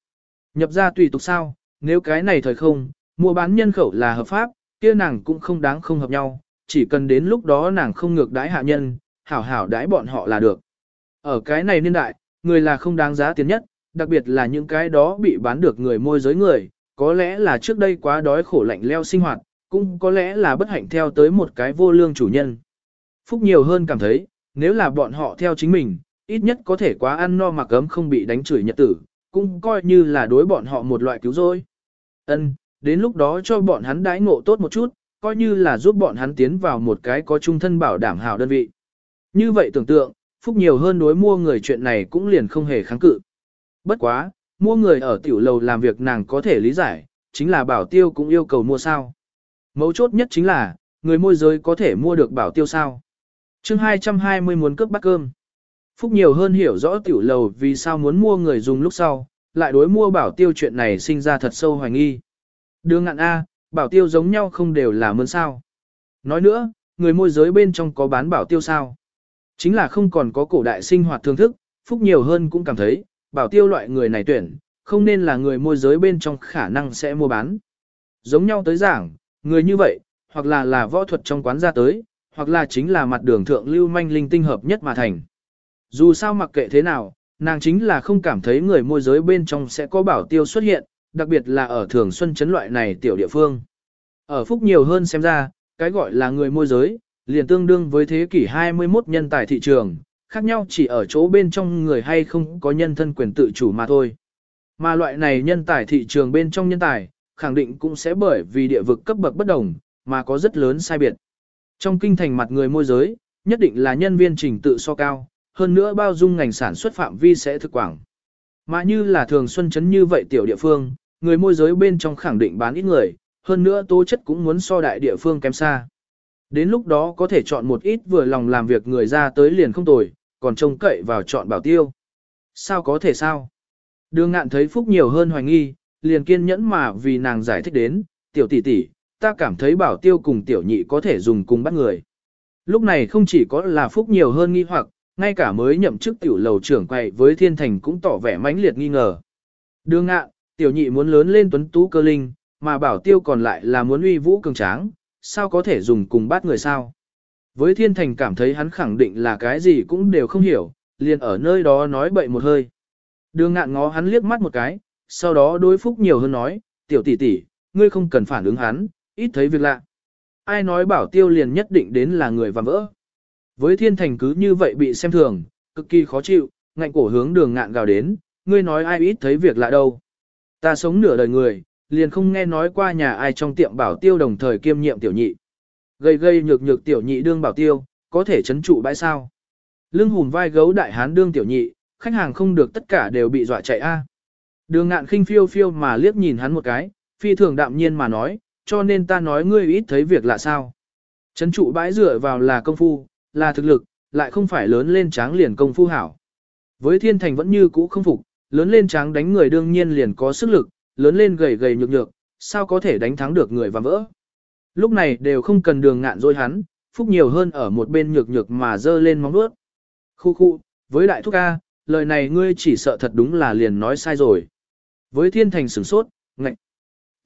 Nhập ra tùy tục sao, nếu cái này thời không, mua bán nhân khẩu là hợp pháp, kia nàng cũng không đáng không hợp nhau, chỉ cần đến lúc đó nàng không ngược đãi hạ nhân, hảo hảo đãi bọn họ là được. Ở cái này niên đại, người là không đáng giá tiền nhất, đặc biệt là những cái đó bị bán được người môi giới người, có lẽ là trước đây quá đói khổ lạnh leo sinh hoạt, cũng có lẽ là bất hạnh theo tới một cái vô lương chủ nhân. Phúc nhiều hơn cảm thấy, nếu là bọn họ theo chính mình, ít nhất có thể quá ăn no mặc ấm không bị đánh chửi nhật tử, cũng coi như là đối bọn họ một loại cứu rỗi. Ân, đến lúc đó cho bọn hắn đãi ngộ tốt một chút, coi như là giúp bọn hắn tiến vào một cái có trung thân bảo đảm hảo đơn vị. Như vậy tưởng tượng, Phúc nhiều hơn đối mua người chuyện này cũng liền không hề kháng cự. Bất quá, mua người ở tiểu lầu làm việc nàng có thể lý giải, chính là bảo tiêu cũng yêu cầu mua sao. Mấu chốt nhất chính là, người môi giới có thể mua được bảo tiêu sao chương 220 muốn cướp bát cơm. Phúc nhiều hơn hiểu rõ tiểu lầu vì sao muốn mua người dùng lúc sau, lại đối mua bảo tiêu chuyện này sinh ra thật sâu hoài nghi. Đường ngạn A, bảo tiêu giống nhau không đều là mơn sao. Nói nữa, người môi giới bên trong có bán bảo tiêu sao. Chính là không còn có cổ đại sinh hoạt thương thức, Phúc nhiều hơn cũng cảm thấy, bảo tiêu loại người này tuyển, không nên là người môi giới bên trong khả năng sẽ mua bán. Giống nhau tới giảng, người như vậy, hoặc là là võ thuật trong quán ra tới, hoặc là chính là mặt đường thượng lưu manh linh tinh hợp nhất mà thành. Dù sao mặc kệ thế nào, nàng chính là không cảm thấy người môi giới bên trong sẽ có bảo tiêu xuất hiện, đặc biệt là ở thường xuân chấn loại này tiểu địa phương. Ở phúc nhiều hơn xem ra, cái gọi là người môi giới, liền tương đương với thế kỷ 21 nhân tài thị trường, khác nhau chỉ ở chỗ bên trong người hay không có nhân thân quyền tự chủ mà thôi. Mà loại này nhân tài thị trường bên trong nhân tài, khẳng định cũng sẽ bởi vì địa vực cấp bậc bất đồng, mà có rất lớn sai biệt. Trong kinh thành mặt người môi giới, nhất định là nhân viên trình tự so cao, hơn nữa bao dung ngành sản xuất phạm vi sẽ thực quảng. Mà như là thường xuân chấn như vậy tiểu địa phương, người môi giới bên trong khẳng định bán ít người, hơn nữa tố chất cũng muốn so đại địa phương kém xa. Đến lúc đó có thể chọn một ít vừa lòng làm việc người ra tới liền không tồi, còn trông cậy vào chọn bảo tiêu. Sao có thể sao? Đường ngạn thấy Phúc nhiều hơn hoài nghi, liền kiên nhẫn mà vì nàng giải thích đến, tiểu tỷ tỷ, ta cảm thấy bảo tiêu cùng tiểu nhị có thể dùng cùng bắt người. Lúc này không chỉ có là Phúc nhiều hơn nghi hoặc, ngay cả mới nhậm chức tiểu lầu trưởng quay với thiên thành cũng tỏ vẻ mãnh liệt nghi ngờ. Đường ngạn, tiểu nhị muốn lớn lên tuấn tú cơ linh, mà bảo tiêu còn lại là muốn uy vũ cường tráng, sao có thể dùng cùng bắt người sao? Với thiên thành cảm thấy hắn khẳng định là cái gì cũng đều không hiểu, liền ở nơi đó nói bậy một hơi. Đường ngạn ngó hắn liếc mắt một cái, sau đó đối phúc nhiều hơn nói, tiểu tỷ tỷ, ngươi không cần phản ứng hắn, ít thấy việc lạ. Ai nói bảo tiêu liền nhất định đến là người và vỡ. Với thiên thành cứ như vậy bị xem thường, cực kỳ khó chịu, ngạnh cổ hướng đường ngạn gào đến, ngươi nói ai ít thấy việc lạ đâu. Ta sống nửa đời người, liền không nghe nói qua nhà ai trong tiệm bảo tiêu đồng thời kiêm nhiệm tiểu nhị. Gây gây nhược nhược tiểu nhị đương bảo tiêu, có thể chấn trụ bãi sao. Lưng hùn vai gấu đại hán đương tiểu nhị, khách hàng không được tất cả đều bị dọa chạy a. Đường ngạn khinh phiêu phiêu mà liếc nhìn hắn một cái, phi thường đạm nhiên mà nói, cho nên ta nói ngươi ít thấy việc lạ sao. Chấn trụ bãi dựa vào là công phu, là thực lực, lại không phải lớn lên tráng liền công phu hảo. Với thiên thành vẫn như cũ không phục, lớn lên tráng đánh người đương nhiên liền có sức lực, lớn lên gầy gầy nhược nhược, sao có thể đánh thắng được người và vỡ. Lúc này đều không cần đường ngạn dối hắn, phúc nhiều hơn ở một bên nhược nhược mà dơ lên móng bước. Khu khu, với đại thúc A, lời này ngươi chỉ sợ thật đúng là liền nói sai rồi. Với thiên thành sửng sốt, ngạnh.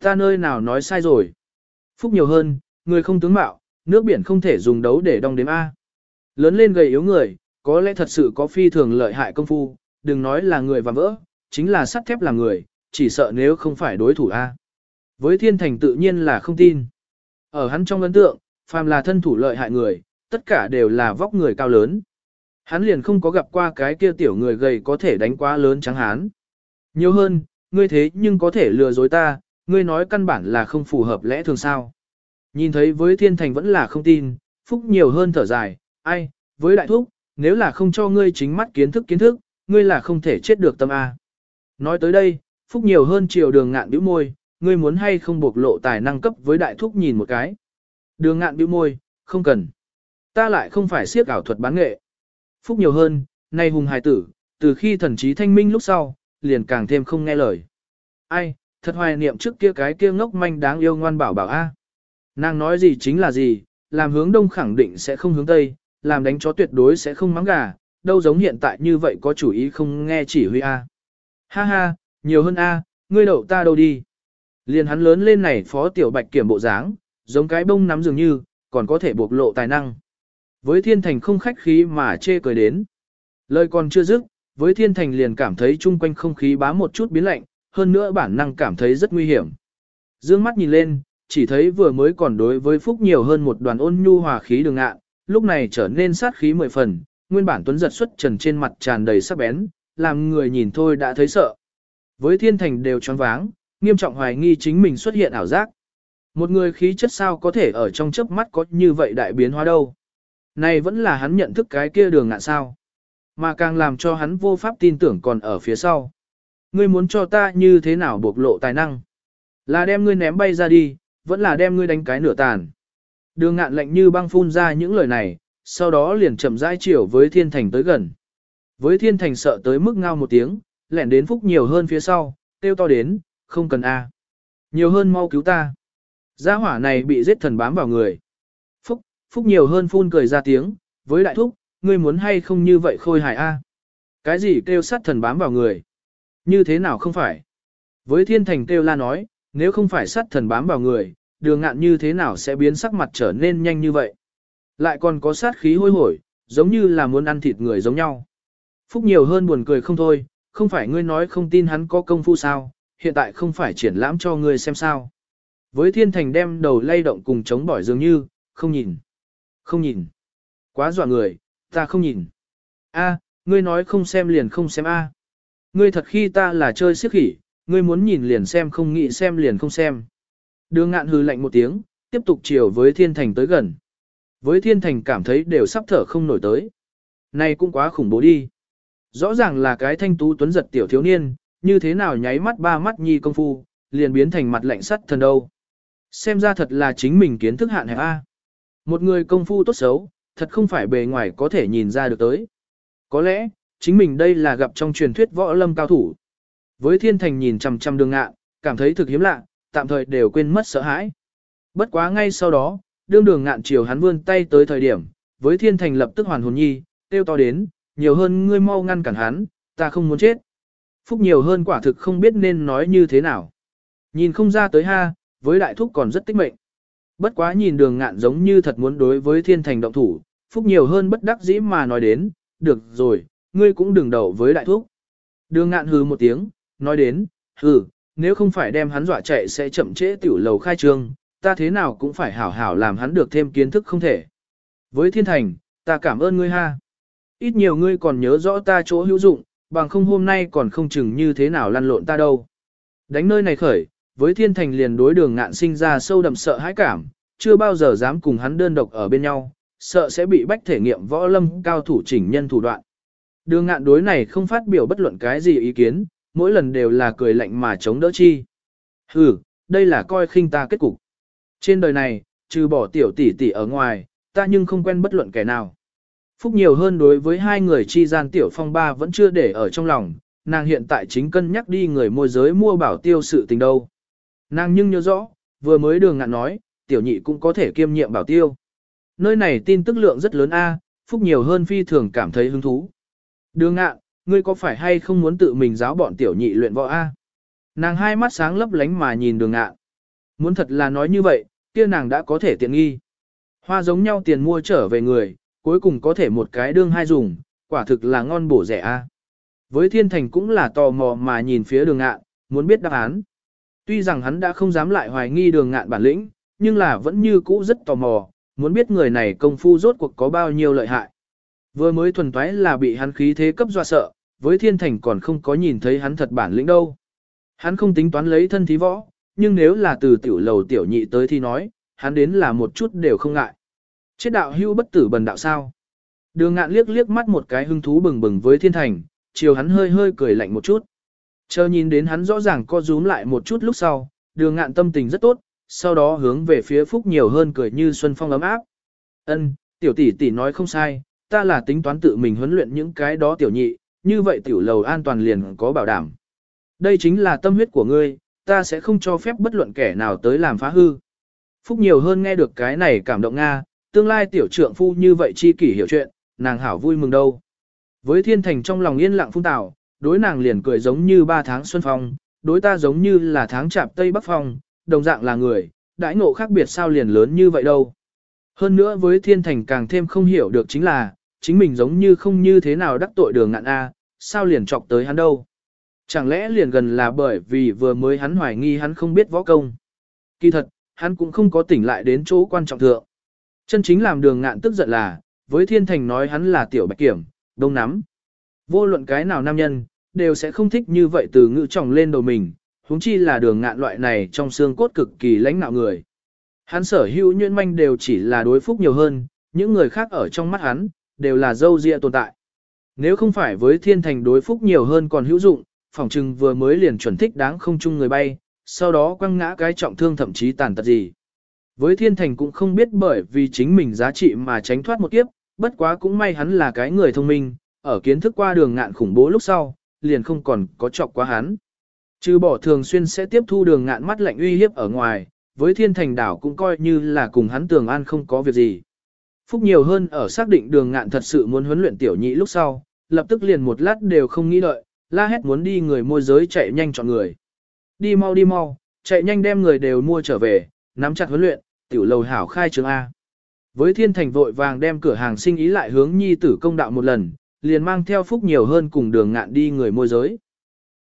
Ta nơi nào nói sai rồi. Phúc nhiều hơn, người không tướng mạo, nước biển không thể dùng đấu để đong đếm A. Lớn lên gầy yếu người, có lẽ thật sự có phi thường lợi hại công phu, đừng nói là người và vỡ, chính là sắt thép là người, chỉ sợ nếu không phải đối thủ A. Với thiên thành tự nhiên là không tin. Ở hắn trong ấn tượng, phàm là thân thủ lợi hại người, tất cả đều là vóc người cao lớn. Hắn liền không có gặp qua cái kia tiểu người gầy có thể đánh quá lớn trắng hán. Nhiều hơn, ngươi thế nhưng có thể lừa dối ta, ngươi nói căn bản là không phù hợp lẽ thường sao. Nhìn thấy với thiên thành vẫn là không tin, phúc nhiều hơn thở dài, ai, với đại thúc, nếu là không cho ngươi chính mắt kiến thức kiến thức, ngươi là không thể chết được tâm A. Nói tới đây, phúc nhiều hơn chiều đường ngạn bĩu môi, ngươi muốn hay không bộc lộ tài năng cấp với đại thúc nhìn một cái. Đường ngạn bĩu môi, không cần. Ta lại không phải siết ảo thuật bán nghệ. Phúc nhiều hơn, nay hùng hài tử, từ khi thần trí thanh minh lúc sau, liền càng thêm không nghe lời. Ai, thật hoài niệm trước kia cái kia ngốc manh đáng yêu ngoan bảo bảo a. Nàng nói gì chính là gì, làm hướng đông khẳng định sẽ không hướng tây, làm đánh chó tuyệt đối sẽ không mắng gà, đâu giống hiện tại như vậy có chủ ý không nghe chỉ huy a. Ha ha, nhiều hơn a, ngươi đậu ta đâu đi. Liền hắn lớn lên này phó tiểu bạch kiểm bộ dáng, giống cái bông nắm dường như, còn có thể bộc lộ tài năng. Với thiên thành không khách khí mà chê cười đến. Lời còn chưa dứt, với thiên thành liền cảm thấy chung quanh không khí bá một chút biến lạnh, hơn nữa bản năng cảm thấy rất nguy hiểm. Dương mắt nhìn lên, chỉ thấy vừa mới còn đối với Phúc nhiều hơn một đoàn ôn nhu hòa khí đường ngạ, lúc này trở nên sát khí mười phần, nguyên bản tuấn giật xuất trần trên mặt tràn đầy sắc bén, làm người nhìn thôi đã thấy sợ. Với thiên thành đều choáng váng, nghiêm trọng hoài nghi chính mình xuất hiện ảo giác. Một người khí chất sao có thể ở trong chớp mắt có như vậy đại biến hóa đâu. Này vẫn là hắn nhận thức cái kia đường ngạn sao. Mà càng làm cho hắn vô pháp tin tưởng còn ở phía sau. Ngươi muốn cho ta như thế nào bộc lộ tài năng? Là đem ngươi ném bay ra đi, vẫn là đem ngươi đánh cái nửa tàn. Đường ngạn lạnh như băng phun ra những lời này, sau đó liền chậm rãi chiều với thiên thành tới gần. Với thiên thành sợ tới mức ngao một tiếng, lẻn đến phúc nhiều hơn phía sau, tiêu to đến, không cần a, Nhiều hơn mau cứu ta. Gia hỏa này bị giết thần bám vào người. Phúc, phúc nhiều hơn phun cười ra tiếng, với đại thúc, ngươi muốn hay không như vậy khôi hài a? Cái gì kêu sát thần bám vào người? Như thế nào không phải? Với thiên thành kêu la nói, nếu không phải sát thần bám vào người, đường ngạn như thế nào sẽ biến sắc mặt trở nên nhanh như vậy? Lại còn có sát khí hôi hổi, giống như là muốn ăn thịt người giống nhau. Phúc nhiều hơn buồn cười không thôi, không phải ngươi nói không tin hắn có công phu sao, hiện tại không phải triển lãm cho ngươi xem sao. Với thiên thành đem đầu lay động cùng chống bỏi dường như, không nhìn. Không nhìn. Quá dọa người, ta không nhìn. A, ngươi nói không xem liền không xem a. Ngươi thật khi ta là chơi siếc khỉ, ngươi muốn nhìn liền xem không nghĩ xem liền không xem. Đường ngạn hư lạnh một tiếng, tiếp tục chiều với thiên thành tới gần. Với thiên thành cảm thấy đều sắp thở không nổi tới. Này cũng quá khủng bố đi. Rõ ràng là cái thanh tú tuấn giật tiểu thiếu niên, như thế nào nháy mắt ba mắt nhi công phu, liền biến thành mặt lạnh sắt thần đâu. Xem ra thật là chính mình kiến thức hạn hẹp A. Một người công phu tốt xấu, thật không phải bề ngoài có thể nhìn ra được tới. Có lẽ, chính mình đây là gặp trong truyền thuyết võ lâm cao thủ. Với thiên thành nhìn chằm chằm đường ngạn cảm thấy thực hiếm lạ, tạm thời đều quên mất sợ hãi. Bất quá ngay sau đó, đương đường ngạn chiều hắn vươn tay tới thời điểm, với thiên thành lập tức hoàn hồn nhi, tiêu to đến, nhiều hơn ngươi mau ngăn cản hắn, ta không muốn chết. Phúc nhiều hơn quả thực không biết nên nói như thế nào. Nhìn không ra tới ha, với đại thúc còn rất tích mệnh. Bất quá nhìn đường ngạn giống như thật muốn đối với thiên thành động thủ, Phúc nhiều hơn bất đắc dĩ mà nói đến, được rồi, ngươi cũng đừng đầu với đại thúc. Đường ngạn hừ một tiếng, nói đến, hừ, nếu không phải đem hắn dọa chạy sẽ chậm trễ tiểu lầu khai trương, ta thế nào cũng phải hảo hảo làm hắn được thêm kiến thức không thể. Với thiên thành, ta cảm ơn ngươi ha. Ít nhiều ngươi còn nhớ rõ ta chỗ hữu dụng, bằng không hôm nay còn không chừng như thế nào lăn lộn ta đâu. Đánh nơi này khởi, với thiên thành liền đối đường ngạn sinh ra sâu đậm sợ hãi cảm, chưa bao giờ dám cùng hắn đơn độc ở bên nhau, sợ sẽ bị bách thể nghiệm võ lâm cao thủ chỉnh nhân thủ đoạn. Đường ngạn đối này không phát biểu bất luận cái gì ý kiến, mỗi lần đều là cười lạnh mà chống đỡ chi. Hừ, đây là coi khinh ta kết cục. Trên đời này, trừ bỏ tiểu tỷ tỷ ở ngoài, ta nhưng không quen bất luận kẻ nào. Phúc nhiều hơn đối với hai người chi gian tiểu phong ba vẫn chưa để ở trong lòng, nàng hiện tại chính cân nhắc đi người môi giới mua bảo tiêu sự tình đâu. Nàng nhưng nhớ rõ, vừa mới đường ngạn nói, tiểu nhị cũng có thể kiêm nhiệm bảo tiêu. Nơi này tin tức lượng rất lớn a, Phúc nhiều hơn phi thường cảm thấy hứng thú. Đường ngạn, ngươi có phải hay không muốn tự mình giáo bọn tiểu nhị luyện võ a? Nàng hai mắt sáng lấp lánh mà nhìn đường ngạn. Muốn thật là nói như vậy, kia nàng đã có thể tiện nghi. Hoa giống nhau tiền mua trở về người, cuối cùng có thể một cái đương hai dùng, quả thực là ngon bổ rẻ a. Với thiên thành cũng là tò mò mà nhìn phía đường ngạn, muốn biết đáp án. Tuy rằng hắn đã không dám lại hoài nghi đường ngạn bản lĩnh, nhưng là vẫn như cũ rất tò mò, muốn biết người này công phu rốt cuộc có bao nhiêu lợi hại. Vừa mới thuần toái là bị hắn khí thế cấp dọa sợ, với thiên thành còn không có nhìn thấy hắn thật bản lĩnh đâu. Hắn không tính toán lấy thân thí võ, nhưng nếu là từ tiểu lầu tiểu nhị tới thì nói, hắn đến là một chút đều không ngại. Chết đạo hưu bất tử bần đạo sao. Đường ngạn liếc liếc mắt một cái hưng thú bừng bừng với thiên thành, chiều hắn hơi hơi cười lạnh một chút. Chờ nhìn đến hắn rõ ràng co rúm lại một chút lúc sau, đường ngạn tâm tình rất tốt, sau đó hướng về phía phúc nhiều hơn cười như xuân phong ấm áp. Ân, tiểu tỷ tỷ nói không sai, ta là tính toán tự mình huấn luyện những cái đó tiểu nhị, như vậy tiểu lầu an toàn liền có bảo đảm. Đây chính là tâm huyết của ngươi, ta sẽ không cho phép bất luận kẻ nào tới làm phá hư. Phúc nhiều hơn nghe được cái này cảm động Nga, tương lai tiểu trượng phu như vậy chi kỷ hiểu chuyện, nàng hảo vui mừng đâu. Với thiên thành trong lòng yên lặng phung tạo, đối nàng liền cười giống như ba tháng xuân phong, đối ta giống như là tháng chạp tây bắc phong, đồng dạng là người, đãi ngộ khác biệt sao liền lớn như vậy đâu. Hơn nữa với thiên thành càng thêm không hiểu được chính là, chính mình giống như không như thế nào đắc tội đường ngạn A, sao liền chọc tới hắn đâu. Chẳng lẽ liền gần là bởi vì vừa mới hắn hoài nghi hắn không biết võ công. Kỳ thật, hắn cũng không có tỉnh lại đến chỗ quan trọng thượng. Chân chính làm đường ngạn tức giận là, với thiên thành nói hắn là tiểu bạch kiểm, đông nắm. Vô luận cái nào nam nhân, đều sẽ không thích như vậy từ ngữ trọng lên đầu mình, huống chi là đường ngạn loại này trong xương cốt cực kỳ lãnh nạo người. Hắn sở hữu nhuyễn manh đều chỉ là đối phúc nhiều hơn, những người khác ở trong mắt hắn, đều là dâu dịa tồn tại. Nếu không phải với thiên thành đối phúc nhiều hơn còn hữu dụng, phòng trừng vừa mới liền chuẩn thích đáng không chung người bay, sau đó quăng ngã cái trọng thương thậm chí tàn tật gì. Với thiên thành cũng không biết bởi vì chính mình giá trị mà tránh thoát một kiếp, bất quá cũng may hắn là cái người thông minh, ở kiến thức qua đường ngạn khủng bố lúc sau, liền không còn có chọc quá hắn. Trừ bỏ thường xuyên sẽ tiếp thu đường ngạn mắt lạnh uy hiếp ở ngoài, với thiên thành đảo cũng coi như là cùng hắn tường an không có việc gì. Phúc nhiều hơn ở xác định đường ngạn thật sự muốn huấn luyện tiểu nhị lúc sau, lập tức liền một lát đều không nghĩ đợi, la hét muốn đi người môi giới chạy nhanh chọn người. Đi mau đi mau, chạy nhanh đem người đều mua trở về, nắm chặt huấn luyện, tiểu lầu hảo khai trường A. Với thiên thành vội vàng đem cửa hàng sinh ý lại hướng nhi tử công đạo một lần, liền mang theo phúc nhiều hơn cùng đường ngạn đi người môi giới.